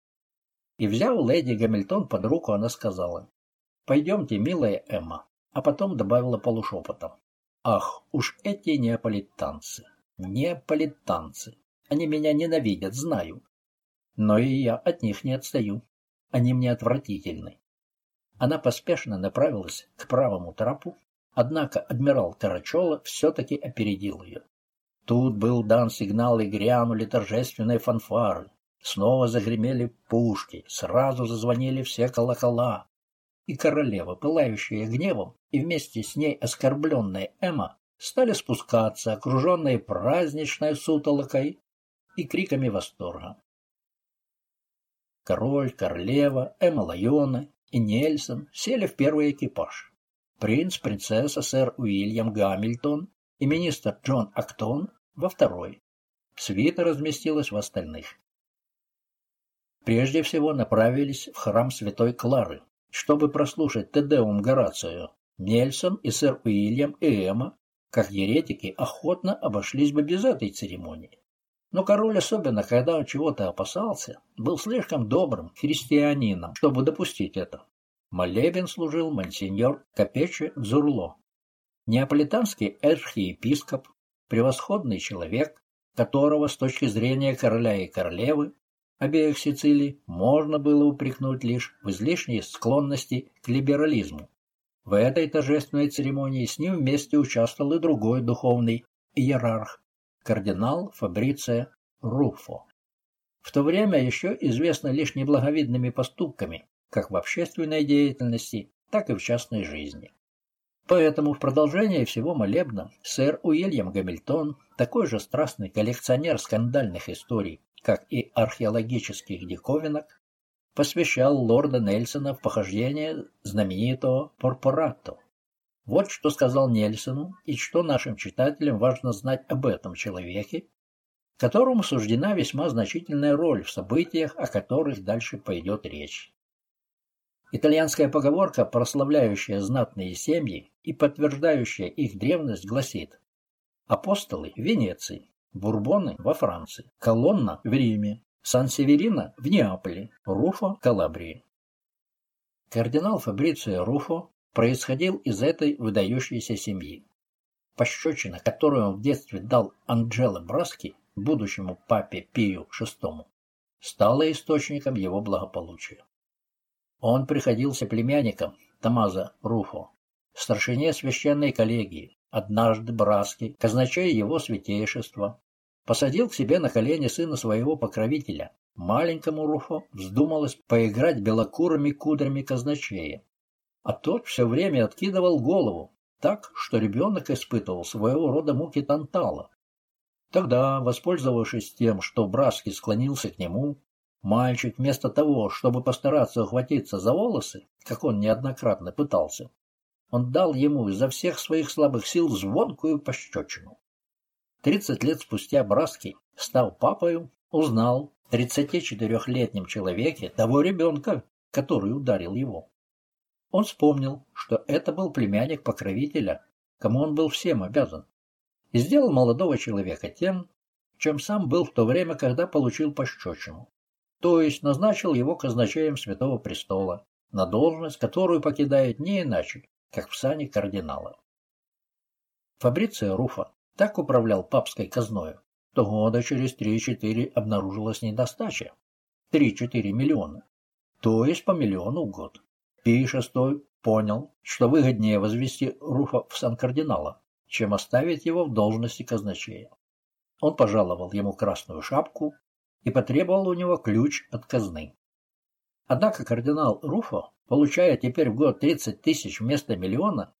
И взяв леди Гамильтон под руку, она сказала, «Пойдемте, милая Эмма», а потом добавила полушепотом, «Ах, уж эти неаполитанцы, неаполитанцы, они меня ненавидят, знаю, но и я от них не отстаю, они мне отвратительны». Она поспешно направилась к правому трапу, однако адмирал Карачола все-таки опередил ее. Тут был дан сигнал и грянули торжественные фанфары. Снова загремели пушки, сразу зазвонили все колокола. И королева, пылающая гневом, и вместе с ней оскорбленная Эмма, стали спускаться, окруженные праздничной сутолокой и криками восторга. Король, королева, Эмма Лайона и Нельсон сели в первый экипаж. Принц, принцесса, сэр Уильям Гамильтон и министр Джон Актон во второй. Свита разместилась в остальных. Прежде всего направились в храм Святой Клары, чтобы прослушать Тедеум Горацио. Нельсон и сэр Уильям и Эмма, как еретики, охотно обошлись бы без этой церемонии. Но король, особенно когда он чего-то опасался, был слишком добрым христианином, чтобы допустить это. Молебен служил монсеньор Капече Дзурло, неаполитанский архиепископ, превосходный человек, которого с точки зрения короля и королевы обеих Сицилий можно было упрекнуть лишь в излишней склонности к либерализму. В этой торжественной церемонии с ним вместе участвовал и другой духовный иерарх, кардинал Фабриция Руфо. В то время еще известно лишь неблаговидными поступками, как в общественной деятельности, так и в частной жизни. Поэтому в продолжение всего молебна сэр Уильям Гамильтон, такой же страстный коллекционер скандальных историй, как и археологических диковинок, посвящал лорда Нельсона в похождение знаменитого Порпорато. Вот что сказал Нельсону и что нашим читателям важно знать об этом человеке, которому суждена весьма значительная роль в событиях, о которых дальше пойдет речь. Итальянская поговорка, прославляющая знатные семьи и подтверждающая их древность, гласит «Апостолы Венеции, Бурбоны во Франции, Колонна в Риме, Сан-Северино в Неаполе, Руфо Калабрии». Кардинал Фабрицио Руфо происходил из этой выдающейся семьи. Пощечина, которую он в детстве дал Анджело Браски, будущему папе Пию VI, стала источником его благополучия. Он приходился племянником Тамаза Руфо, старшине священной коллегии, однажды Браски, казначей его святейшества, посадил к себе на колени сына своего покровителя. Маленькому Руфо вздумалось поиграть белокурыми кудрями казначея, а тот все время откидывал голову, так, что ребенок испытывал своего рода муки тантала. Тогда, воспользовавшись тем, что Браски склонился к нему, Мальчик вместо того, чтобы постараться ухватиться за волосы, как он неоднократно пытался, он дал ему изо всех своих слабых сил звонкую пощечину. Тридцать лет спустя Браский, став папою, узнал в 34-летнем человеке того ребенка, который ударил его. Он вспомнил, что это был племянник покровителя, кому он был всем обязан, и сделал молодого человека тем, чем сам был в то время, когда получил пощечину то есть назначил его казначеем Святого Престола, на должность, которую покидает не иначе, как в сане кардинала. Фабриция Руфа так управлял папской казною, что года через 3-4 обнаружилась недостача. 3-4 миллиона, то есть по миллиону в год. Пий VI понял, что выгоднее возвести Руфа в сан кардинала, чем оставить его в должности казначея. Он пожаловал ему красную шапку и потребовал у него ключ от казны. Однако кардинал Руфо, получая теперь в год 30 тысяч вместо миллиона,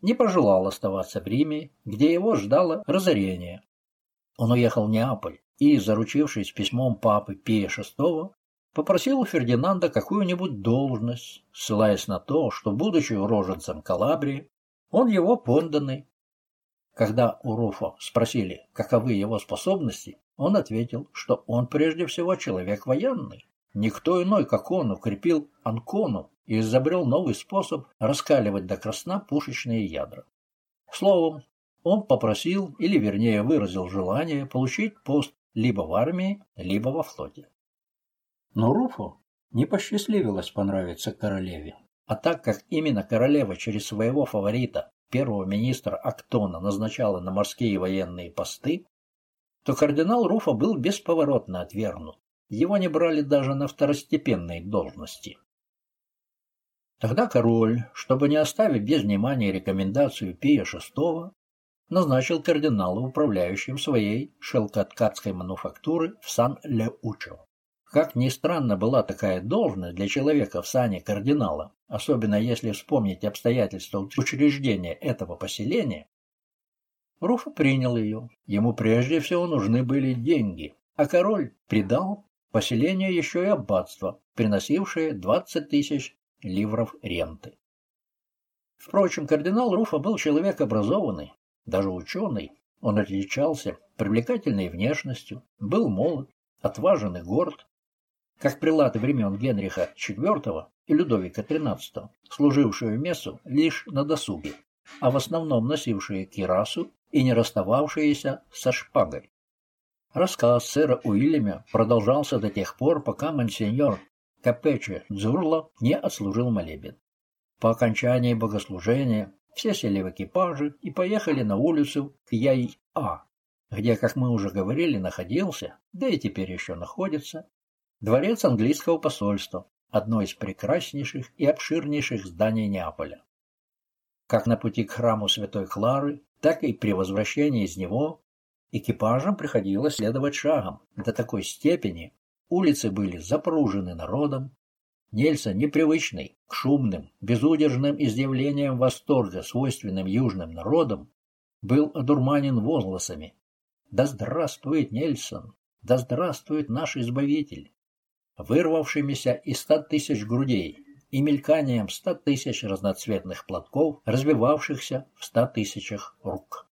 не пожелал оставаться в Риме, где его ждало разорение. Он уехал в Неаполь и, заручившись письмом папы Пия VI, попросил у Фердинанда какую-нибудь должность, ссылаясь на то, что, будучи уроженцем Калабрии, он его подданный. Когда у Руфо спросили, каковы его способности, он ответил, что он прежде всего человек военный. Никто иной, как он, укрепил Анкону и изобрел новый способ раскаливать до красна пушечные ядра. Словом, он попросил, или вернее выразил желание, получить пост либо в армии, либо во флоте. Но Руфу не посчастливилось понравиться королеве. А так как именно королева через своего фаворита, первого министра Актона, назначала на морские военные посты, то кардинал Руфа был бесповоротно отвергнут. Его не брали даже на второстепенные должности. Тогда король, чтобы не оставить без внимания рекомендацию Пия VI, назначил кардинала управляющим своей шелкоткацкой мануфактуры в Сан-Ле-Учо. Как ни странно была такая должность для человека в сане кардинала, особенно если вспомнить обстоятельства учреждения этого поселения, Руфа принял ее. Ему прежде всего нужны были деньги, а король придал поселению еще и аббатство, приносившее 20 тысяч ливров ренты. Впрочем, кардинал Руфа был человек образованный, даже ученый. Он отличался привлекательной внешностью, был молод, отважен и горд. Как прилаты времен Генриха IV и Людовика XIII, служившие мессу лишь на досуге, а в основном носившие кирасу и не расстававшиеся со шпагой. Рассказ сэра Уильяма продолжался до тех пор, пока монсеньор Капече Дзурло не отслужил молебен. По окончании богослужения все сели в экипажи и поехали на улицу к Яй-А, где, как мы уже говорили, находился, да и теперь еще находится, дворец английского посольства, одно из прекраснейших и обширнейших зданий Неаполя. Как на пути к храму Святой Клары, так и при возвращении из него экипажам приходилось следовать шагом до такой степени, улицы были запружены народом, Нельсон, непривычный к шумным, безудержным изъявлениям восторга, свойственным южным народам, был одурманен возгласами «Да здравствует Нельсон! Да здравствует наш Избавитель!» Вырвавшимися из ста тысяч грудей и мельканием ста тысяч разноцветных платков, развивавшихся в ста тысячах рук.